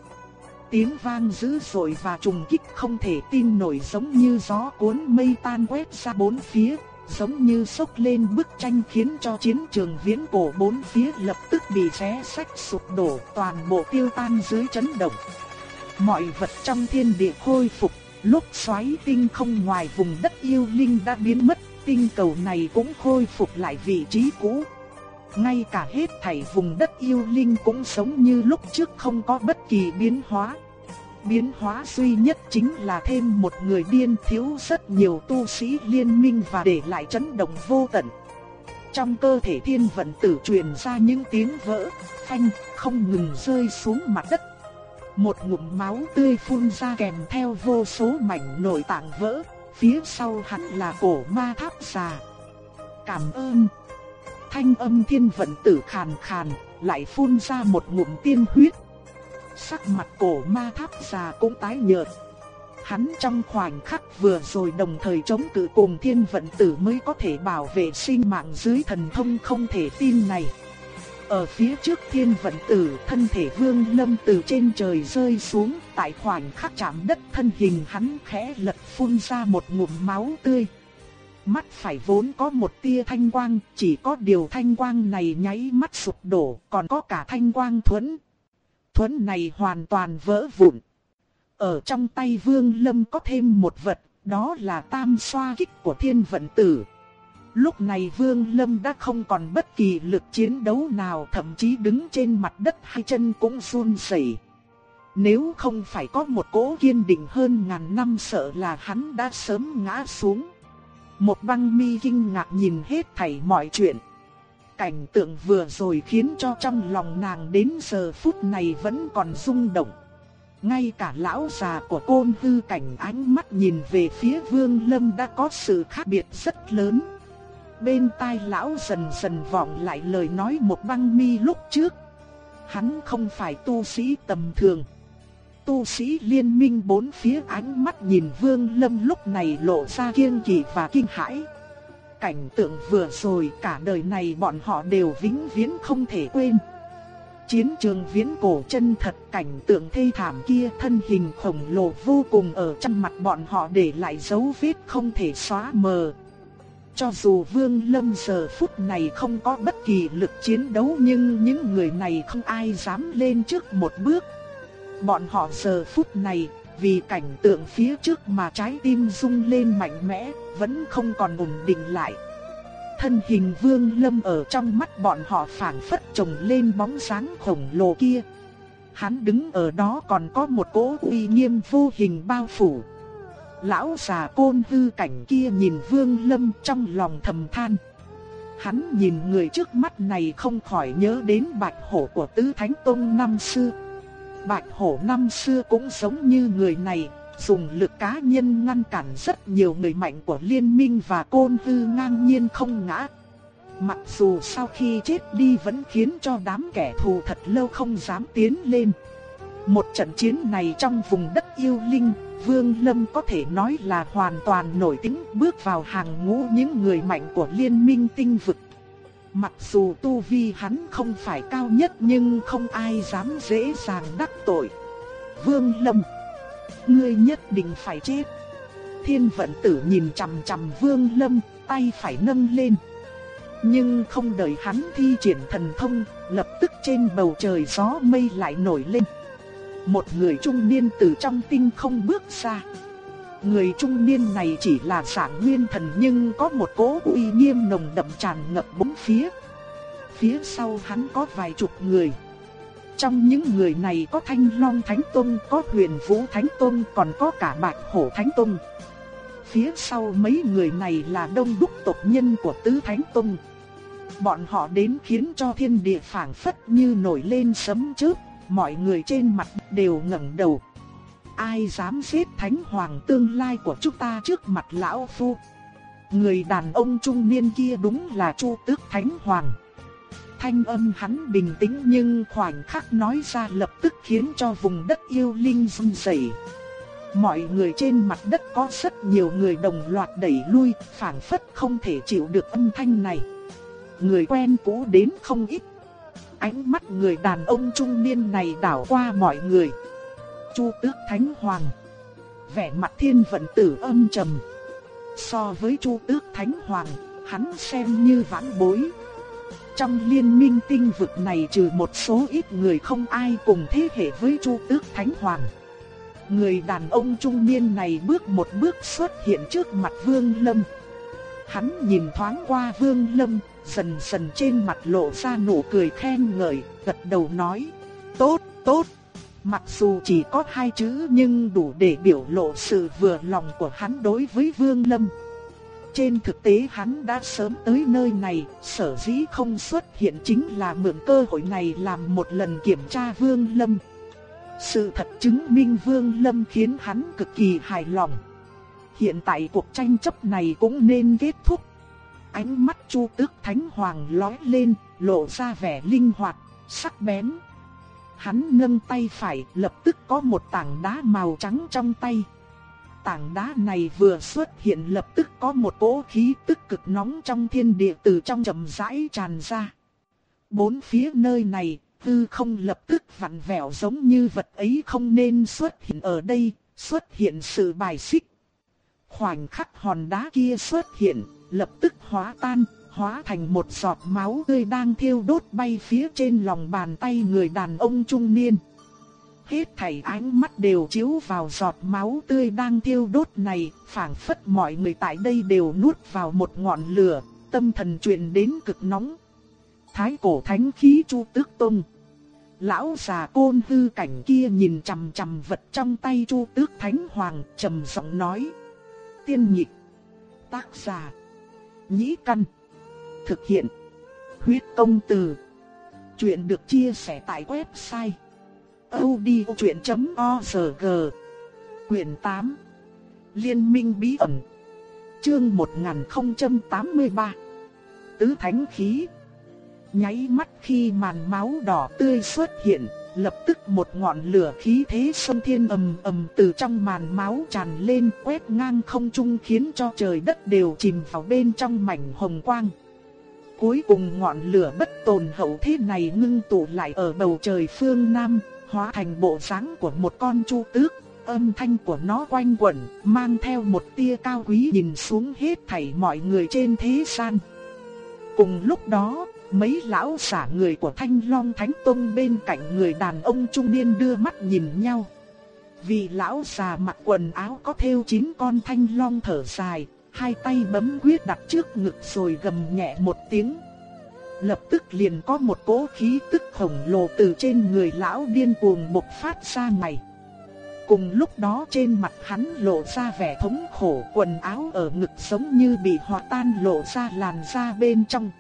Tiếng vang dữ dội và trùng kích không thể tin nổi giống như gió cuốn mây tan quét ra bốn phía, giống như sốc lên bức tranh khiến cho chiến trường viễn cổ bốn phía lập tức bị xé sách sụp đổ toàn bộ tiêu tan dưới chấn động. Mọi vật trong thiên địa khôi phục, lúc xoáy tinh không ngoài vùng đất yêu linh đã biến mất, tinh cầu này cũng khôi phục lại vị trí cũ. Ngay cả hết thảy vùng đất yêu linh cũng sống như lúc trước không có bất kỳ biến hóa. Biến hóa duy nhất chính là thêm một người điên thiếu rất nhiều tu sĩ liên minh và để lại chấn động vô tận. Trong cơ thể thiên vận tử truyền ra những tiếng vỡ, phanh, không ngừng rơi xuống mặt đất. Một ngụm máu tươi phun ra kèm theo vô số mảnh nội tạng vỡ, phía sau hắn là cổ ma tháp già. Cảm ơn. Thanh âm thiên vận tử khàn khàn, lại phun ra một ngụm tiên huyết. Sắc mặt cổ ma tháp già cũng tái nhợt. Hắn trong khoảnh khắc vừa rồi đồng thời chống cự cùng thiên vận tử mới có thể bảo vệ sinh mạng dưới thần thông không thể tin này. Ở phía trước thiên vận tử thân thể vương lâm từ trên trời rơi xuống tại khoảnh khắc chạm đất thân hình hắn khẽ lật phun ra một ngụm máu tươi. Mắt phải vốn có một tia thanh quang, chỉ có điều thanh quang này nháy mắt sụp đổ, còn có cả thanh quang thuẫn. Thuẫn này hoàn toàn vỡ vụn. Ở trong tay vương lâm có thêm một vật, đó là tam xoa kích của thiên vận tử. Lúc này Vương Lâm đã không còn bất kỳ lực chiến đấu nào, thậm chí đứng trên mặt đất hai chân cũng run rẩy. Nếu không phải có một cố kiên định hơn ngàn năm sợ là hắn đã sớm ngã xuống. Một băng mi kinh ngạc nhìn hết thảy mọi chuyện. Cảnh tượng vừa rồi khiến cho trong lòng nàng đến giờ phút này vẫn còn rung động. Ngay cả lão già của côn hư cảnh ánh mắt nhìn về phía vương lâm đã có sự khác biệt rất lớn. Bên tai lão dần dần vọng lại lời nói một băng mi lúc trước. Hắn không phải tu sĩ tầm thường. Tu sĩ liên minh bốn phía ánh mắt nhìn vương lâm lúc này lộ ra kiêng kỵ và kinh hãi. Cảnh tượng vừa rồi cả đời này bọn họ đều vĩnh viễn không thể quên. Chiến trường viễn cổ chân thật cảnh tượng thê thảm kia thân hình khổng lồ vô cùng ở trong mặt bọn họ để lại dấu vết không thể xóa mờ. Cho dù Vương Lâm giờ phút này không có bất kỳ lực chiến đấu nhưng những người này không ai dám lên trước một bước. Bọn họ giờ phút này vì cảnh tượng phía trước mà trái tim rung lên mạnh mẽ, vẫn không còn ổn định lại. Thân hình Vương Lâm ở trong mắt bọn họ phảng phất trồng lên bóng sáng khổng lồ kia. Hắn đứng ở đó còn có một cỗ uy nghiêm vô hình bao phủ. Lão già côn hư cảnh kia nhìn Vương Lâm trong lòng thầm than. Hắn nhìn người trước mắt này không khỏi nhớ đến bạch hổ của tứ thánh tông năm xưa. Bạch hổ năm xưa cũng giống như người này, dùng lực cá nhân ngăn cản rất nhiều người mạnh của liên minh và côn hư ngang nhiên không ngã. Mặc dù sau khi chết đi vẫn khiến cho đám kẻ thù thật lâu không dám tiến lên. Một trận chiến này trong vùng đất yêu linh, Vương Lâm có thể nói là hoàn toàn nổi tiếng bước vào hàng ngũ những người mạnh của liên minh tinh vực. Mặc dù tu vi hắn không phải cao nhất nhưng không ai dám dễ dàng đắc tội. Vương Lâm, ngươi nhất định phải chết. Thiên vận tử nhìn chằm chằm Vương Lâm, tay phải nâng lên. Nhưng không đợi hắn thi triển thần thông, lập tức trên bầu trời gió mây lại nổi lên. Một người trung niên từ trong tinh không bước ra. Người trung niên này chỉ là dạng nguyên thần nhưng có một cỗ uy nghiêm nồng đậm tràn ngập bốn phía. Phía sau hắn có vài chục người. Trong những người này có Thanh Long Thánh tôn có Huyền Vũ Thánh tôn còn có cả Bạch Hổ Thánh tôn Phía sau mấy người này là đông đúc tộc nhân của Tứ Thánh Tông. Bọn họ đến khiến cho thiên địa phảng phất như nổi lên sấm chớp, mọi người trên mặt đều ngẩng đầu. Ai dám giết thánh hoàng tương lai của chúng ta trước mặt lão phu? Người đàn ông trung niên kia đúng là Chu Tước Thánh Hoàng. Thanh âm hắn bình tĩnh nhưng khoảnh khắc nói ra lập tức khiến cho vùng đất yêu linh run rẩy. Mọi người trên mặt đất có rất nhiều người đồng loạt đẩy lui, phảng phất không thể chịu được âm thanh này. Người quen cũ đến không ít. Ánh mắt người đàn ông trung niên này đảo qua mọi người. Chu Tước Thánh Hoàng, vẻ mặt thiên vận tử âm trầm. So với Chu Tước Thánh Hoàng, hắn xem như vãn bối. Trong liên minh tinh vực này trừ một số ít người không ai cùng thế hệ với Chu Tước Thánh Hoàng. Người đàn ông trung niên này bước một bước xuất hiện trước mặt Vương Lâm. Hắn nhìn thoáng qua Vương Lâm, dần dần trên mặt lộ ra nụ cười khen ngợi, gật đầu nói: "Tốt, tốt." Mặc dù chỉ có hai chữ nhưng đủ để biểu lộ sự vừa lòng của hắn đối với Vương Lâm. Trên thực tế hắn đã sớm tới nơi này, sở dĩ không xuất hiện chính là mượn cơ hội này làm một lần kiểm tra Vương Lâm. Sự thật chứng minh Vương Lâm khiến hắn cực kỳ hài lòng. Hiện tại cuộc tranh chấp này cũng nên kết thúc. Ánh mắt Chu Tước Thánh Hoàng lóe lên, lộ ra vẻ linh hoạt, sắc bén. Hắn nâng tay phải, lập tức có một tảng đá màu trắng trong tay. Tảng đá này vừa xuất hiện lập tức có một cỗ khí tức cực nóng trong thiên địa từ trong chậm rãi tràn ra. Bốn phía nơi này, hư không lập tức vặn vẹo giống như vật ấy không nên xuất hiện ở đây, xuất hiện sự bài xích. Khoảnh khắc hòn đá kia xuất hiện, lập tức hóa tan, hóa thành một giọt máu tươi đang thiêu đốt bay phía trên lòng bàn tay người đàn ông trung niên. Hết thảy ánh mắt đều chiếu vào giọt máu tươi đang thiêu đốt này, phảng phất mọi người tại đây đều nuốt vào một ngọn lửa, tâm thần truyền đến cực nóng. Thái cổ thánh khí chu tước Tông. Lão già côn hư cảnh kia nhìn chằm chằm vật trong tay chu tước thánh hoàng, trầm giọng nói. Tiên nhịp. Tác giả. Nhĩ căn. Thực hiện. Huyết công từ. Chuyện được chia sẻ tại website. odchuyện.org Quyền 8 Liên minh bí ẩn Chương 1083 Tứ Thánh Khí Nháy mắt khi màn máu đỏ tươi xuất hiện, lập tức một ngọn lửa khí thế sông thiên ầm ầm từ trong màn máu tràn lên quét ngang không trung khiến cho trời đất đều chìm vào bên trong mảnh hồng quang. Cuối cùng ngọn lửa bất tồn hậu thế này ngưng tụ lại ở bầu trời phương Nam, hóa thành bộ dáng của một con chu tước. Âm thanh của nó quanh quẩn, mang theo một tia cao quý nhìn xuống hết thảy mọi người trên thế gian. Cùng lúc đó, mấy lão giả người của Thanh Long Thánh Tông bên cạnh người đàn ông trung niên đưa mắt nhìn nhau. Vì lão già mặc quần áo có thêu chín con thanh long thở dài, hai tay bấm quyết đặt trước ngực rồi gầm nhẹ một tiếng. Lập tức liền có một cỗ khí tức khổng lồ từ trên người lão điên cuồng bộc phát ra ngoài. Cùng lúc đó trên mặt hắn lộ ra vẻ thống khổ quần áo ở ngực giống như bị hòa tan lộ ra làn da bên trong.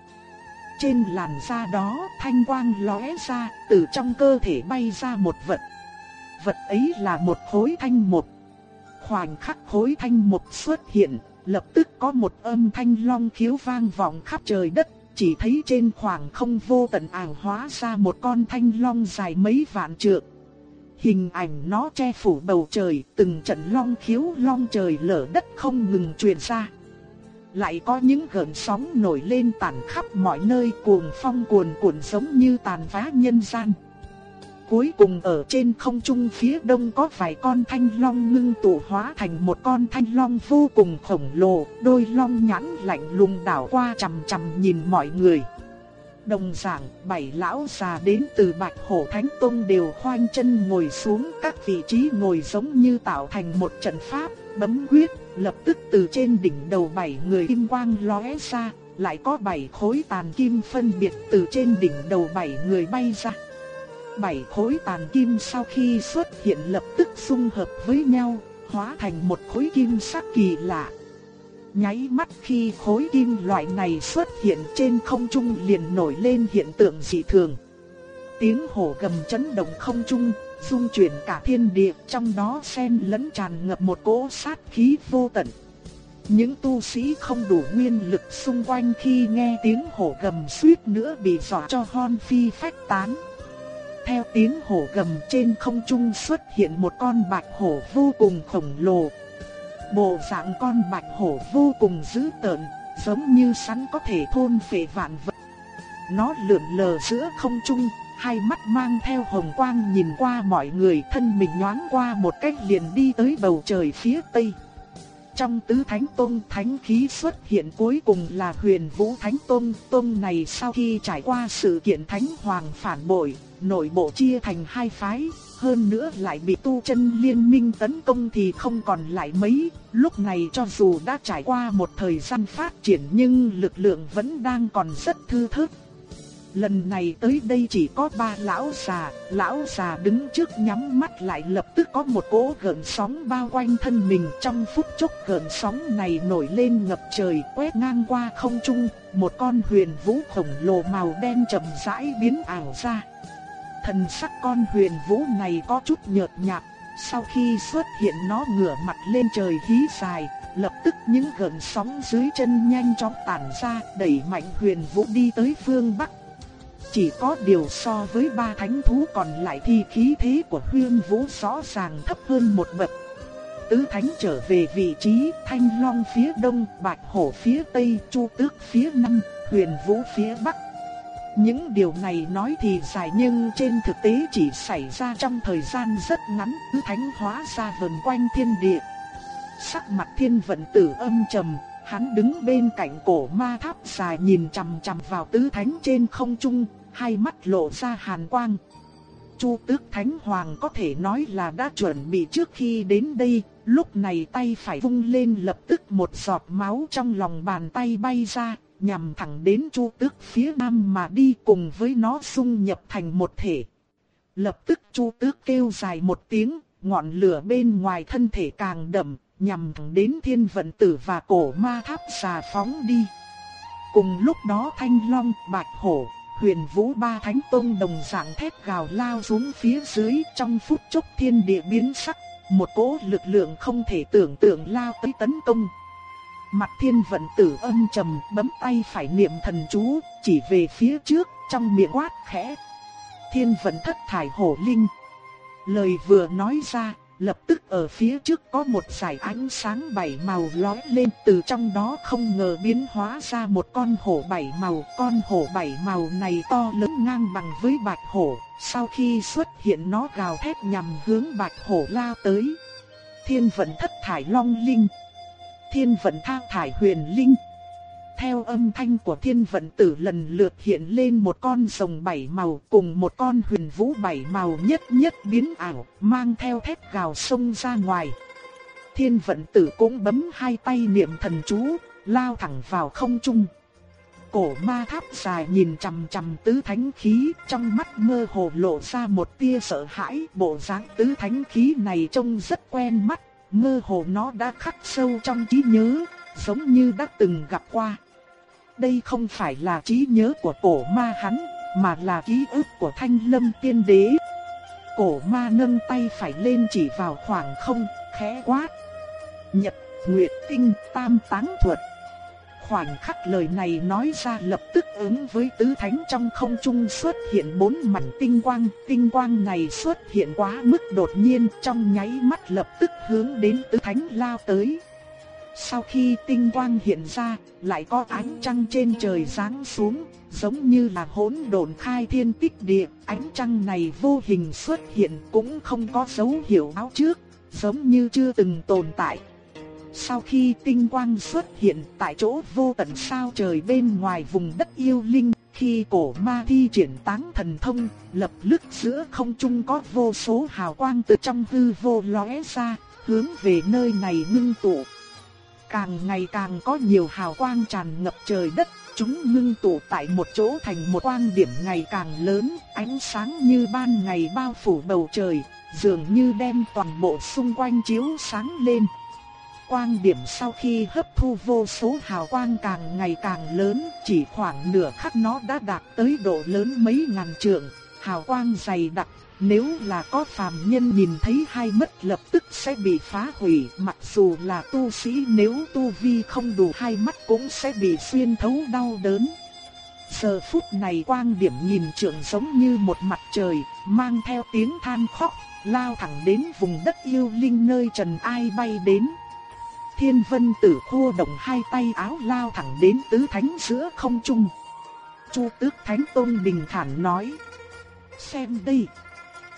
Trên làn da đó thanh quang lóe ra từ trong cơ thể bay ra một vật. Vật ấy là một khối thanh mục. Khoảnh khắc khối thanh mục xuất hiện, lập tức có một âm thanh long khiếu vang vọng khắp trời đất, chỉ thấy trên khoảng không vô tận ảo hóa ra một con thanh long dài mấy vạn trượng. Hình ảnh nó che phủ bầu trời, từng trận long khiếu long trời lở đất không ngừng truyền ra. Lại có những gợn sóng nổi lên tản khắp mọi nơi cuồng phong cuồn cuộn giống như tàn phá nhân gian. Cuối cùng ở trên không trung phía đông có vài con thanh long ngưng tụ hóa thành một con thanh long vô cùng khổng lồ, đôi long nhãn lạnh lùng đảo qua chằm chằm nhìn mọi người. Đồng giảng, bảy lão già đến từ Bạch Hổ Thánh Tông đều khoanh chân ngồi xuống các vị trí ngồi giống như tạo thành một trận pháp, bấm quyết, lập tức từ trên đỉnh đầu bảy người kim quang lóe ra, lại có bảy khối tàn kim phân biệt từ trên đỉnh đầu bảy người bay ra bảy khối tàn kim sau khi xuất hiện lập tức xung hợp với nhau, hóa thành một khối kim sắc kỳ lạ. Nháy mắt khi khối kim loại này xuất hiện trên không trung liền nổi lên hiện tượng dị thường. Tiếng hổ gầm chấn động không trung, dung chuyển cả thiên địa, trong đó xen lẫn tràn ngập một cỗ sát khí vô tận. Những tu sĩ không đủ nguyên lực xung quanh khi nghe tiếng hổ gầm suýt nữa bị dọa cho hon phi phách tán. Theo tiếng hổ gầm trên không trung xuất hiện một con bạch hổ vô cùng khổng lồ. Bộ dạng con bạch hổ vô cùng dữ tợn, giống như sắn có thể thôn phệ vạn vật. Nó lượn lờ giữa không trung, hai mắt mang theo hồng quang nhìn qua mọi người thân mình nhoáng qua một cách liền đi tới bầu trời phía tây. Trong tứ thánh tôn thánh khí xuất hiện cuối cùng là huyền vũ thánh tôn. Tôn này sau khi trải qua sự kiện thánh hoàng phản bội, nội bộ chia thành hai phái, hơn nữa lại bị tu chân liên minh tấn công thì không còn lại mấy. Lúc này cho dù đã trải qua một thời gian phát triển nhưng lực lượng vẫn đang còn rất thư thớt. Lần này tới đây chỉ có ba lão già, lão già đứng trước nhắm mắt lại lập tức có một cỗ gợn sóng bao quanh thân mình trong phút chốc gợn sóng này nổi lên ngập trời quét ngang qua không trung, một con huyền vũ khổng lồ màu đen chậm rãi biến ảo ra. Thần sắc con huyền vũ này có chút nhợt nhạt, sau khi xuất hiện nó ngửa mặt lên trời hí dài, lập tức những gợn sóng dưới chân nhanh chóng tản ra, đẩy mạnh huyền vũ đi tới phương bắc. Chỉ có điều so với ba thánh thú còn lại thì khí thế của huyên vũ rõ ràng thấp hơn một bậc. Tứ thánh trở về vị trí, thanh long phía đông, bạch hổ phía tây, chu tước phía nam, huyền vũ phía bắc. Những điều này nói thì dài nhưng trên thực tế chỉ xảy ra trong thời gian rất ngắn, tứ thánh hóa ra vần quanh thiên địa. Sắc mặt thiên vận tử âm trầm, hắn đứng bên cạnh cổ ma tháp dài nhìn chằm chằm vào tứ thánh trên không trung, hai mắt lộ ra hàn quang. Chu tước thánh hoàng có thể nói là đã chuẩn bị trước khi đến đây, lúc này tay phải vung lên lập tức một giọt máu trong lòng bàn tay bay ra, nhằm thẳng đến chu tước phía nam mà đi cùng với nó xung nhập thành một thể. Lập tức chu tước kêu dài một tiếng, ngọn lửa bên ngoài thân thể càng đậm, nhằm thẳng đến thiên vận tử và cổ ma tháp xà phóng đi. Cùng lúc đó thanh long, bạch hổ, huyền vũ ba thánh tông đồng dạng thép gào lao xuống phía dưới trong phút chốc thiên địa biến sắc, một cỗ lực lượng không thể tưởng tượng lao tới tấn công. Mặt thiên vận tử âm trầm bấm tay phải niệm thần chú, chỉ về phía trước, trong miệng quát khẽ. Thiên vận thất thải hổ linh. Lời vừa nói ra, lập tức ở phía trước có một dải ánh sáng bảy màu lóe lên từ trong đó không ngờ biến hóa ra một con hổ bảy màu. Con hổ bảy màu này to lớn ngang bằng với bạch hổ, sau khi xuất hiện nó gào thét nhằm hướng bạch hổ lao tới. Thiên vận thất thải long linh, thiên vận thang thải huyền linh. Theo âm thanh của thiên vận tử lần lượt hiện lên một con rồng bảy màu cùng một con huyền vũ bảy màu nhất nhất biến ảo, mang theo thét gào sông ra ngoài. Thiên vận tử cũng bấm hai tay niệm thần chú, lao thẳng vào không trung. Cổ ma tháp dài nhìn chằm chằm tứ thánh khí, trong mắt mơ hồ lộ ra một tia sợ hãi, bộ dáng tứ thánh khí này trông rất quen mắt, mơ hồ nó đã khắc sâu trong trí nhớ, giống như đã từng gặp qua đây không phải là trí nhớ của cổ ma hắn, mà là ký ức của thanh lâm tiên đế. Cổ ma nâng tay phải lên chỉ vào khoảng không, khẽ quát. Nhật, Nguyệt Tinh, Tam Táng Thuật. Khoảnh khắc lời này nói ra lập tức ứng với tứ thánh trong không trung xuất hiện bốn mảnh tinh quang. Tinh quang này xuất hiện quá mức đột nhiên trong nháy mắt lập tức hướng đến tứ thánh lao tới. Sau khi tinh quang hiện ra, lại có ánh trăng trên trời giáng xuống, giống như là hỗn độn khai thiên tích địa, ánh trăng này vô hình xuất hiện cũng không có dấu hiệu báo trước, giống như chưa từng tồn tại. Sau khi tinh quang xuất hiện tại chỗ vô tận sao trời bên ngoài vùng đất yêu linh, khi cổ ma thi triển táng thần thông, lập lức giữa không trung có vô số hào quang từ trong hư vô lóe ra, hướng về nơi này ngưng tụ. Càng ngày càng có nhiều hào quang tràn ngập trời đất, chúng ngưng tụ tại một chỗ thành một quang điểm ngày càng lớn, ánh sáng như ban ngày bao phủ bầu trời, dường như đem toàn bộ xung quanh chiếu sáng lên. Quang điểm sau khi hấp thu vô số hào quang càng ngày càng lớn, chỉ khoảng nửa khắc nó đã đạt tới độ lớn mấy ngàn trượng, hào quang dày đặc, nếu là có phàm nhân nhìn thấy hai mắt lập tức sẽ bị phá hủy, mặc dù là tu sĩ nếu tu vi không đủ hai mắt cũng sẽ bị xuyên thấu đau đớn. Giờ phút này quang điểm nhìn trượng giống như một mặt trời, mang theo tiếng than khóc, lao thẳng đến vùng đất yêu linh nơi trần ai bay đến. Thiên vân tử khô động hai tay áo lao thẳng đến tứ thánh giữa không trung. Chu tước thánh tôn bình thản nói. Xem đây.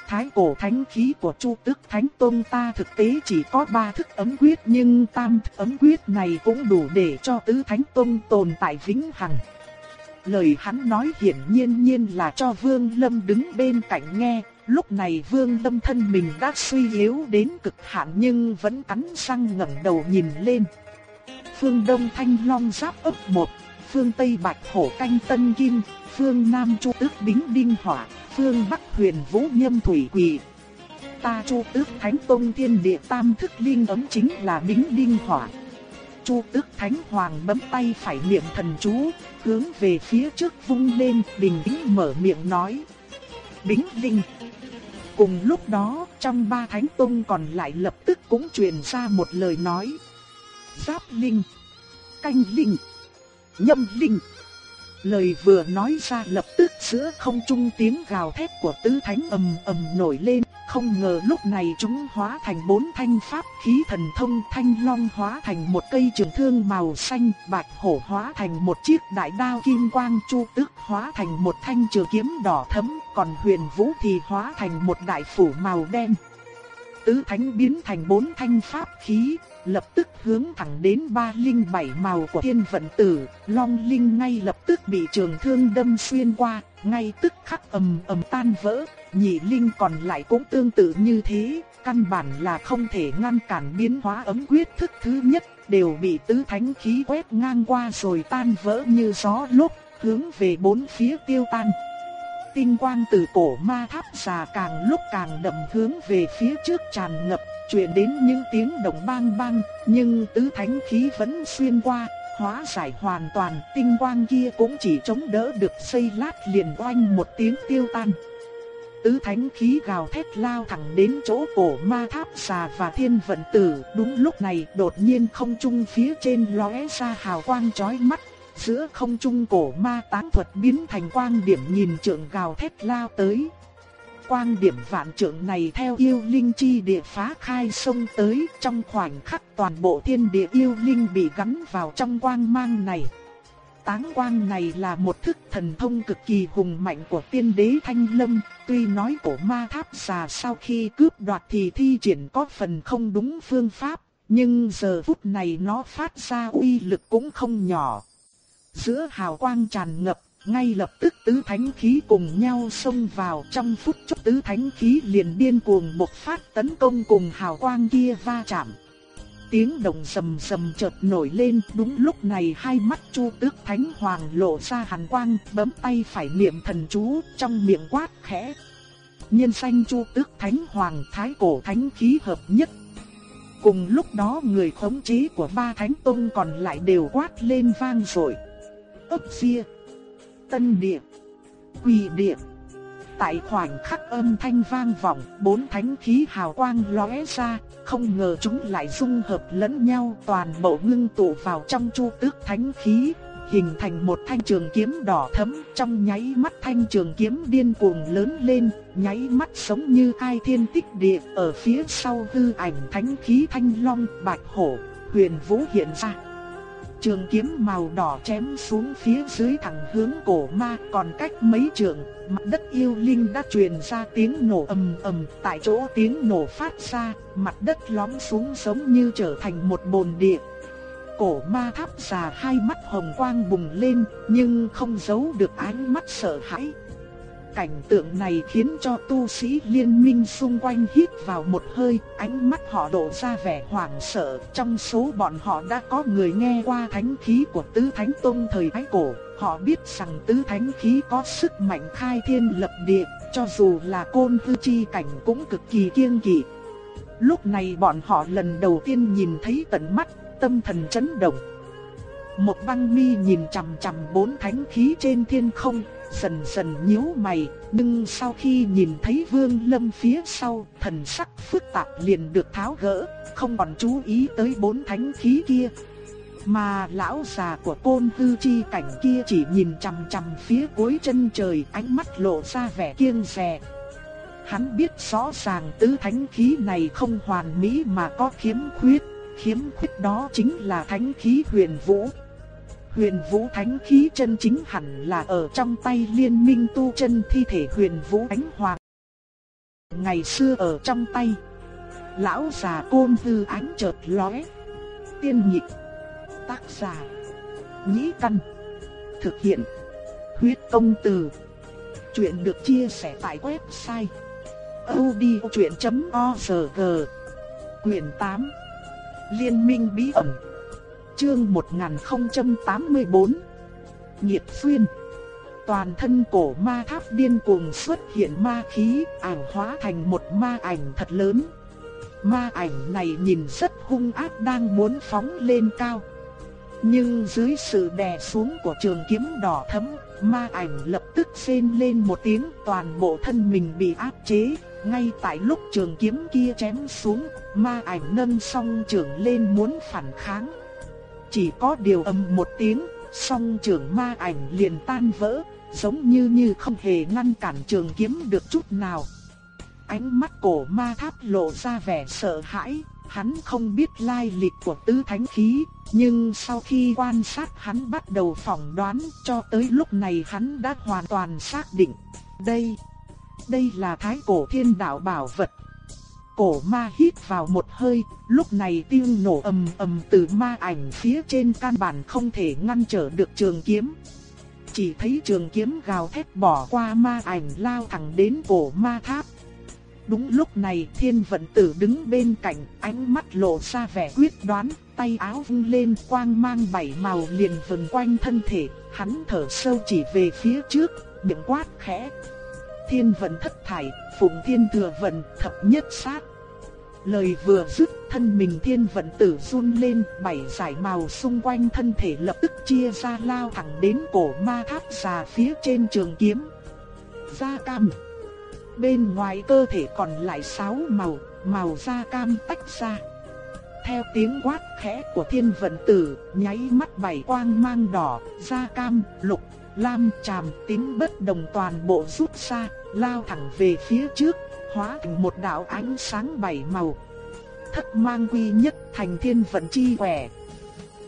Thái cổ thánh khí của Chu Tước Thánh Tôn ta thực tế chỉ có ba thức ấm quyết nhưng tam thức ấm quyết này cũng đủ để cho Tứ Thánh Tôn tồn tại vĩnh hằng. Lời hắn nói hiển nhiên nhiên là cho Vương Lâm đứng bên cạnh nghe, lúc này Vương Lâm thân mình đã suy yếu đến cực hạn nhưng vẫn cắn răng ngẩng đầu nhìn lên. Phương Đông Thanh Long giáp ấp một, phương Tây Bạch Hổ canh Tân Kim, phương Nam Chu Tước Bính Đinh Hỏa, phương Bắc Huyền Vũ Nhâm Thủy Quỷ. Ta Chu Tước Thánh Tông Thiên Địa Tam Thức Linh ấm chính là Bính Đinh Hỏa. Chu Tước Thánh Hoàng bấm tay phải niệm thần chú, hướng về phía trước vung lên, bình tĩnh mở miệng nói: "Bính Linh." Cùng lúc đó, trong ba thánh tông còn lại lập tức cũng truyền ra một lời nói: "Giáp Linh, Canh Linh, Nhâm Linh." Lời vừa nói ra lập tức giữa không trung tiếng gào thét của tứ thánh ầm ầm nổi lên, không ngờ lúc này chúng hóa thành bốn thanh pháp khí thần thông, thanh long hóa thành một cây trường thương màu xanh, bạch hổ hóa thành một chiếc đại đao kim quang, chu tước hóa thành một thanh trường kiếm đỏ thẫm, còn huyền vũ thì hóa thành một đại phủ màu đen. Tứ thánh biến thành bốn thanh pháp khí, lập tức hướng thẳng đến ba linh bảy màu của thiên vận tử, long linh ngay lập tức bị trường thương đâm xuyên qua, ngay tức khắc ầm ầm tan vỡ, nhị linh còn lại cũng tương tự như thế, căn bản là không thể ngăn cản biến hóa ấm quyết thức thứ nhất, đều bị tứ thánh khí quét ngang qua rồi tan vỡ như gió lúc, hướng về bốn phía tiêu tan. Tinh quang từ cổ ma tháp xà càng lúc càng đậm hướng về phía trước tràn ngập, truyền đến những tiếng động bang bang, nhưng tứ thánh khí vẫn xuyên qua, hóa giải hoàn toàn, tinh quang kia cũng chỉ chống đỡ được xây lát liền oanh một tiếng tiêu tan. Tứ thánh khí gào thét lao thẳng đến chỗ cổ ma tháp xà và thiên vận tử, đúng lúc này đột nhiên không trung phía trên lóe ra hào quang chói mắt, giữa không trung cổ ma tán thuật biến thành quang điểm nhìn trượng gào thét lao tới quang điểm vạn trượng này theo yêu linh chi địa phá khai sông tới trong khoảnh khắc toàn bộ thiên địa yêu linh bị gắn vào trong quang mang này. Táng quang này là một thức thần thông cực kỳ hùng mạnh của tiên đế Thanh Lâm, tuy nói cổ ma tháp xà sau khi cướp đoạt thì thi triển có phần không đúng phương pháp, nhưng giờ phút này nó phát ra uy lực cũng không nhỏ. Giữa hào quang tràn ngập ngay lập tức tứ thánh khí cùng nhau xông vào trong phút chốc tứ thánh khí liền điên cuồng bộc phát tấn công cùng hào quang kia va chạm. Tiếng động sầm sầm chợt nổi lên, đúng lúc này hai mắt Chu Tước Thánh Hoàng lộ ra hàn quang, bấm tay phải niệm thần chú, trong miệng quát khẽ. Nhân sanh Chu Tước Thánh Hoàng thái cổ thánh khí hợp nhất. Cùng lúc đó người khống chế của ba thánh tông còn lại đều quát lên vang rồi. Ấp xia tân địa, quỳ địa. Tại khoảnh khắc âm thanh vang vọng, bốn thánh khí hào quang lóe ra, không ngờ chúng lại dung hợp lẫn nhau toàn bộ ngưng tụ vào trong chu tước thánh khí, hình thành một thanh trường kiếm đỏ thẫm, trong nháy mắt thanh trường kiếm điên cuồng lớn lên, nháy mắt sống như ai thiên tích địa, ở phía sau hư ảnh thánh khí thanh long, bạch hổ, huyền vũ hiện ra. Trường kiếm màu đỏ chém xuống phía dưới thẳng hướng cổ ma, còn cách mấy trường, mặt đất yêu linh đã truyền ra tiếng nổ ầm ầm, tại chỗ tiếng nổ phát ra, mặt đất lõm xuống giống như trở thành một bồn địa. Cổ ma tháp già hai mắt hồng quang bùng lên, nhưng không giấu được ánh mắt sợ hãi, Cảnh tượng này khiến cho tu sĩ liên minh xung quanh hít vào một hơi, ánh mắt họ đổ ra vẻ hoảng sợ. Trong số bọn họ đã có người nghe qua thánh khí của Tứ Thánh Tông thời Thái Cổ. Họ biết rằng Tứ Thánh khí có sức mạnh khai thiên lập địa, cho dù là côn tư chi cảnh cũng cực kỳ kiêng kỵ. Lúc này bọn họ lần đầu tiên nhìn thấy tận mắt, tâm thần chấn động. Một băng mi nhìn chằm chằm bốn thánh khí trên thiên không, dần dần nhíu mày, nhưng sau khi nhìn thấy Vương Lâm phía sau, thần sắc phức tạp liền được tháo gỡ, không còn chú ý tới bốn thánh khí kia. Mà lão già của côn tư chi cảnh kia chỉ nhìn chằm chằm phía cuối chân trời, ánh mắt lộ ra vẻ kiêng dè. Hắn biết rõ ràng tứ thánh khí này không hoàn mỹ mà có khiếm khuyết, khiếm khuyết đó chính là thánh khí huyền vũ. Huyền vũ thánh khí chân chính hẳn là ở trong tay liên minh tu chân thi thể huyền vũ thánh hoàng. Ngày xưa ở trong tay, lão già côn tư ánh chợt lóe. Tiên nhịp, tác giả, nhĩ căn, thực hiện, huyết công từ. Chuyện được chia sẻ tại website odchuyện.org Quyền 8 Liên minh bí ẩn Chương 1084 Nhiệt xuyên Toàn thân cổ ma tháp điên cuồng xuất hiện ma khí, ảo hóa thành một ma ảnh thật lớn. Ma ảnh này nhìn rất hung ác đang muốn phóng lên cao. Nhưng dưới sự đè xuống của trường kiếm đỏ thẫm, ma ảnh lập tức xên lên một tiếng toàn bộ thân mình bị áp chế. Ngay tại lúc trường kiếm kia chém xuống, ma ảnh nâng song trường lên muốn phản kháng. Chỉ có điều âm một tiếng, song trường ma ảnh liền tan vỡ, giống như như không hề ngăn cản trường kiếm được chút nào. Ánh mắt cổ ma tháp lộ ra vẻ sợ hãi, hắn không biết lai lịch của tứ thánh khí, nhưng sau khi quan sát hắn bắt đầu phỏng đoán cho tới lúc này hắn đã hoàn toàn xác định. Đây, đây là thái cổ thiên đạo bảo vật. Cổ ma hít vào một hơi, lúc này tiêu nổ ầm ầm từ ma ảnh phía trên căn bản không thể ngăn trở được trường kiếm. Chỉ thấy trường kiếm gào thét bỏ qua ma ảnh lao thẳng đến cổ ma tháp. Đúng lúc này thiên vận tử đứng bên cạnh, ánh mắt lộ ra vẻ quyết đoán, tay áo vung lên quang mang bảy màu liền vần quanh thân thể, hắn thở sâu chỉ về phía trước, miệng quát khẽ. Thiên vận thất thải, phụng thiên thừa vận, thập nhất sát. Lời vừa dứt, thân mình thiên vận tử run lên, bảy giải màu xung quanh thân thể lập tức chia ra lao thẳng đến cổ ma tháp già phía trên trường kiếm. Da cam. Bên ngoài cơ thể còn lại sáu màu, màu da cam tách ra. Theo tiếng quát khẽ của thiên vận tử, nháy mắt bảy quang mang đỏ, da cam, lục, lam, tràm, tím bất đồng toàn bộ rút ra, lao thẳng về phía trước, hóa thành một đạo ánh sáng bảy màu. Thất mang quy nhất thành thiên vận chi quẻ.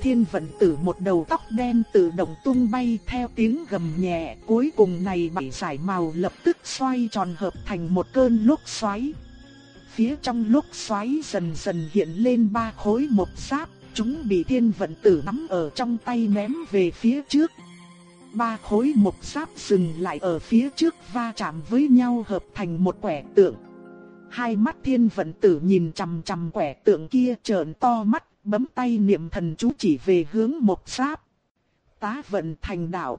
Thiên vận tử một đầu tóc đen tự động tung bay theo tiếng gầm nhẹ, cuối cùng này bảy giải màu lập tức xoay tròn hợp thành một cơn lốc xoáy. Phía trong lúc xoáy dần dần hiện lên ba khối một giáp, chúng bị thiên vận tử nắm ở trong tay ném về phía trước. Ba khối mộc sáp dừng lại ở phía trước va chạm với nhau hợp thành một quẻ tượng. Hai mắt thiên vận tử nhìn chằm chằm quẻ tượng kia trợn to mắt, bấm tay niệm thần chú chỉ về hướng mộc sáp. Tá vận thành đạo.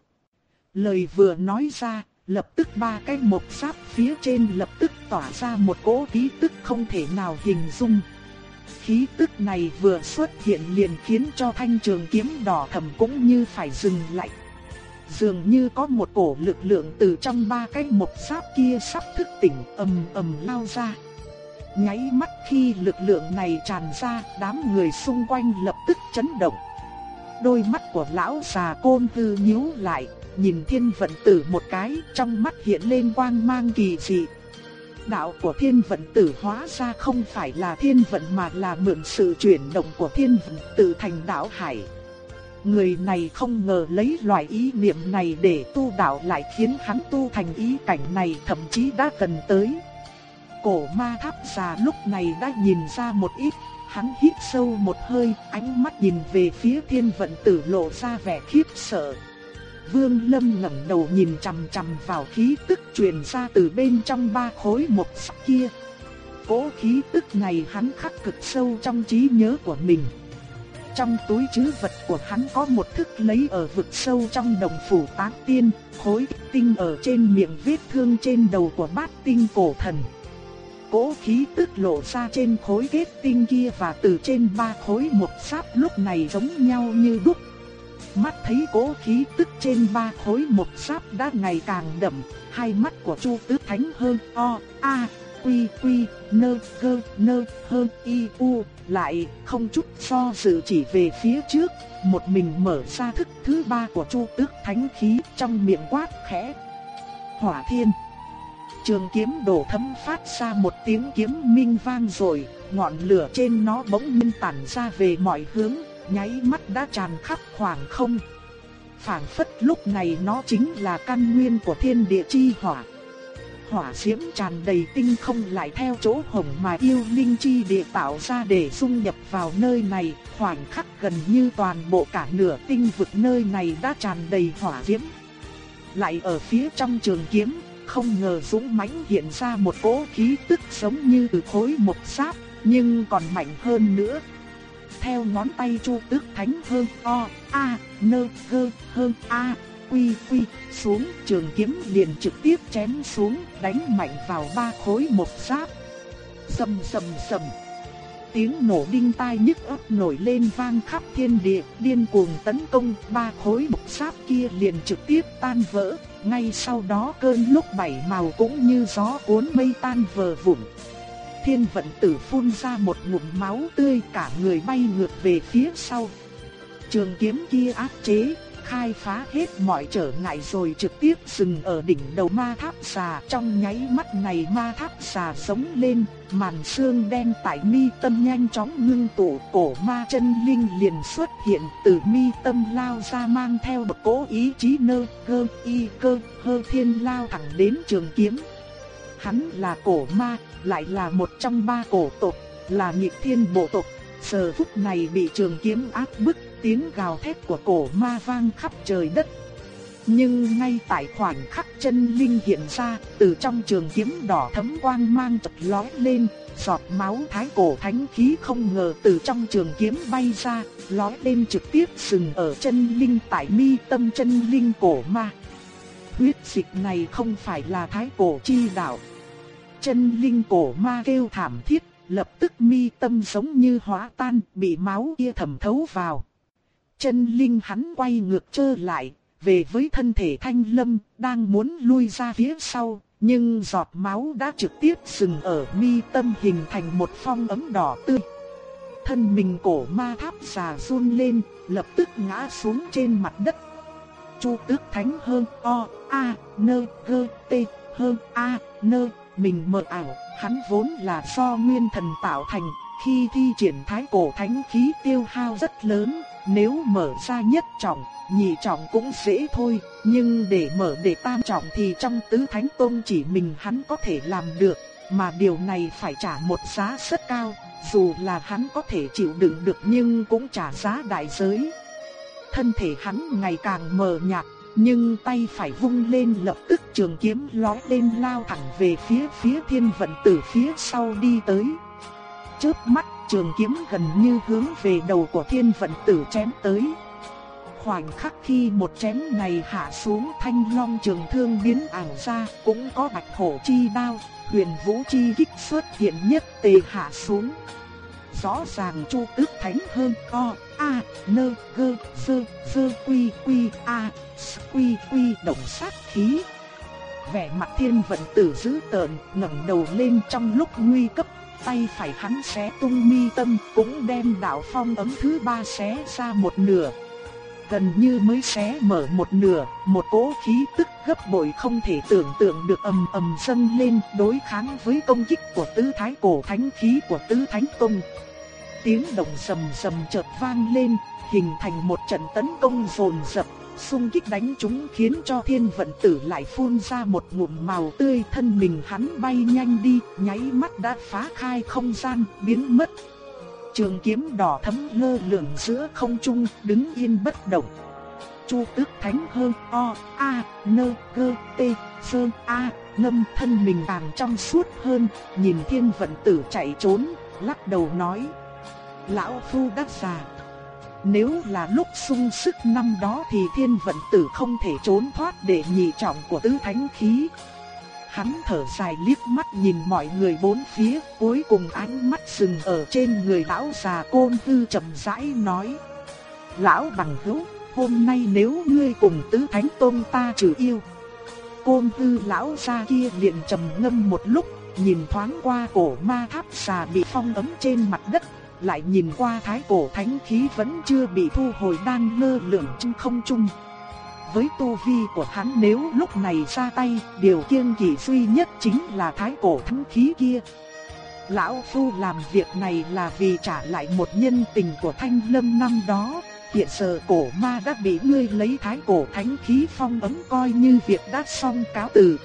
Lời vừa nói ra, lập tức ba cái mộc sáp phía trên lập tức tỏa ra một cỗ khí tức không thể nào hình dung. Khí tức này vừa xuất hiện liền khiến cho thanh trường kiếm đỏ thầm cũng như phải dừng lại. Dường như có một cổ lực lượng từ trong ba cái một giáp kia sắp thức tỉnh ầm ầm lao ra. Nháy mắt khi lực lượng này tràn ra, đám người xung quanh lập tức chấn động. Đôi mắt của lão già côn tư nhíu lại, nhìn thiên vận tử một cái, trong mắt hiện lên quang mang kỳ dị. Đạo của thiên vận tử hóa ra không phải là thiên vận mà là mượn sự chuyển động của thiên vận tử thành đạo hải. Người này không ngờ lấy loại ý niệm này để tu đạo lại khiến hắn tu thành ý cảnh này thậm chí đã cần tới. Cổ ma tháp già lúc này đã nhìn ra một ít, hắn hít sâu một hơi, ánh mắt nhìn về phía thiên vận tử lộ ra vẻ khiếp sợ. Vương Lâm ngẩng đầu nhìn chằm chằm vào khí tức truyền ra từ bên trong ba khối một sắc kia. Cố khí tức này hắn khắc cực sâu trong trí nhớ của mình. Trong túi chứ vật của hắn có một thức lấy ở vực sâu trong đồng phủ táng tiên, khối tinh ở trên miệng vết thương trên đầu của bát tinh cổ thần. Cố khí tức lộ ra trên khối kết tinh kia và từ trên ba khối một sáp lúc này giống nhau như đúc. mắt thấy cố khí tức trên ba khối một sáp đã ngày càng đậm, hai mắt của Chu tứ Thánh hơn o, a, quy quy, nơ, cơ, nơ, hơn, y, u, lại không chút so dự chỉ về phía trước, một mình mở ra thức thứ ba của Chu Tước Thánh khí trong miệng quát khẽ. Hỏa thiên. Trường kiếm đổ thấm phát ra một tiếng kiếm minh vang rồi, ngọn lửa trên nó bỗng nhiên tản ra về mọi hướng, nháy mắt đã tràn khắp khoảng không. Phảng phất lúc này nó chính là căn nguyên của thiên địa chi hỏa. Hỏa diễm tràn đầy tinh không lại theo chỗ hồng mà yêu linh chi địa tạo ra để dung nhập vào nơi này, khoảnh khắc gần như toàn bộ cả nửa tinh vực nơi này đã tràn đầy hỏa diễm. Lại ở phía trong trường kiếm, không ngờ dũng mãnh hiện ra một cỗ khí tức giống như từ khối một sáp nhưng còn mạnh hơn nữa. Theo ngón tay Chu Tước Thánh hơn o, a, nơ, gơ, hơn a, quy quy xuống, trường kiếm liền trực tiếp chém xuống, đánh mạnh vào ba khối một giáp. Sầm sầm sầm. Tiếng nổ đinh tai nhức óc nổi lên vang khắp thiên địa, điên cuồng tấn công, ba khối một giáp kia liền trực tiếp tan vỡ, ngay sau đó cơn lúc bảy màu cũng như gió cuốn mây tan vờ vụn. Thiên vận tử phun ra một ngụm máu tươi cả người bay ngược về phía sau. Trường kiếm kia áp chế, khai phá hết mọi trở ngại rồi trực tiếp dừng ở đỉnh đầu ma tháp xà. Trong nháy mắt này ma tháp xà sống lên, màn xương đen tại mi tâm nhanh chóng ngưng tụ cổ ma chân linh liền xuất hiện từ mi tâm lao ra mang theo bậc cố ý chí nơ cơ y cơ hơ thiên lao thẳng đến trường kiếm. Hắn là cổ ma, lại là một trong ba cổ tộc, là nhị thiên bộ tộc. Giờ phút này bị trường kiếm áp bức, tiếng gào thét của cổ ma vang khắp trời đất. Nhưng ngay tại khoảnh khắc chân linh hiện ra, từ trong trường kiếm đỏ thấm quang mang chợt lóe lên, giọt máu thái cổ thánh khí không ngờ từ trong trường kiếm bay ra, lóe lên trực tiếp sừng ở chân linh tại mi tâm chân linh cổ ma. Huyết dịch này không phải là thái cổ chi đạo. Chân linh cổ ma kêu thảm thiết, lập tức mi tâm giống như hóa tan, bị máu kia thẩm thấu vào. Chân linh hắn quay ngược trở lại, về với thân thể thanh lâm, đang muốn lui ra phía sau, nhưng giọt máu đã trực tiếp dừng ở mi tâm hình thành một phong ấm đỏ tươi. Thân mình cổ ma tháp xà run lên, lập tức ngã xuống trên mặt đất. Chu tước thánh hơn o, a, nơ, gơ, tê, hơn a, nơ, mình mờ ảo, hắn vốn là do nguyên thần tạo thành, khi thi triển thái cổ thánh khí tiêu hao rất lớn, nếu mở ra nhất trọng, nhị trọng cũng dễ thôi, nhưng để mở để tam trọng thì trong tứ thánh tôn chỉ mình hắn có thể làm được, mà điều này phải trả một giá rất cao, dù là hắn có thể chịu đựng được nhưng cũng trả giá đại giới. Thân thể hắn ngày càng mờ nhạt, nhưng tay phải vung lên lập tức trường kiếm lóe lên lao thẳng về phía phía thiên vận tử phía sau đi tới. Chớp mắt trường kiếm gần như hướng về đầu của thiên vận tử chém tới. Khoảnh khắc khi một chém này hạ xuống thanh long trường thương biến ảo ra cũng có bạch hổ chi đao, huyền vũ chi kích xuất hiện nhất tề hạ xuống. Rõ ràng chu tước thánh hơn o, a, nơ, gơ, sơ, sơ quy quy a, quy quy động sát khí. Vẻ mặt thiên vận tử dữ tợn ngẩng đầu lên trong lúc nguy cấp tay phải hắn xé tung mi tâm, cũng đem đạo phong ấm thứ ba xé ra một nửa. Gần như mới xé mở một nửa, một cỗ khí tức gấp bội không thể tưởng tượng được ầm ầm dâng lên đối kháng với công kích của tứ thái cổ thánh khí của tứ thánh công. Tiếng động sầm sầm chợt vang lên, hình thành một trận tấn công rồn rập xung kích đánh chúng khiến cho thiên vận tử lại phun ra một ngụm màu tươi thân mình hắn bay nhanh đi, nháy mắt đã phá khai không gian, biến mất. Trường kiếm đỏ thấm lơ lửng giữa không trung, đứng yên bất động. Chu tước thánh hơn o, a, nơ, gơ, tê, sơ, a, ngâm thân mình càng trong suốt hơn, nhìn thiên vận tử chạy trốn, lắc đầu nói. Lão phu đắc già nếu là lúc sung sức năm đó thì thiên vận tử không thể trốn thoát để nhị trọng của tứ thánh khí. Hắn thở dài liếc mắt nhìn mọi người bốn phía, cuối cùng ánh mắt dừng ở trên người lão già côn tư chậm rãi nói. Lão bằng hữu, hôm nay nếu ngươi cùng tứ thánh tôn ta trừ yêu. Côn tư lão gia kia liền trầm ngâm một lúc, nhìn thoáng qua cổ ma tháp xà bị phong ấm trên mặt đất, lại nhìn qua thái cổ thánh khí vẫn chưa bị thu hồi đang lơ lửng trên không trung. Với tu vi của hắn nếu lúc này ra tay, điều kiêng kỵ duy nhất chính là thái cổ thánh khí kia. Lão Phu làm việc này là vì trả lại một nhân tình của Thanh Lâm năm đó, hiện giờ cổ ma đã bị ngươi lấy thái cổ thánh khí phong ấm coi như việc đã xong cáo từ.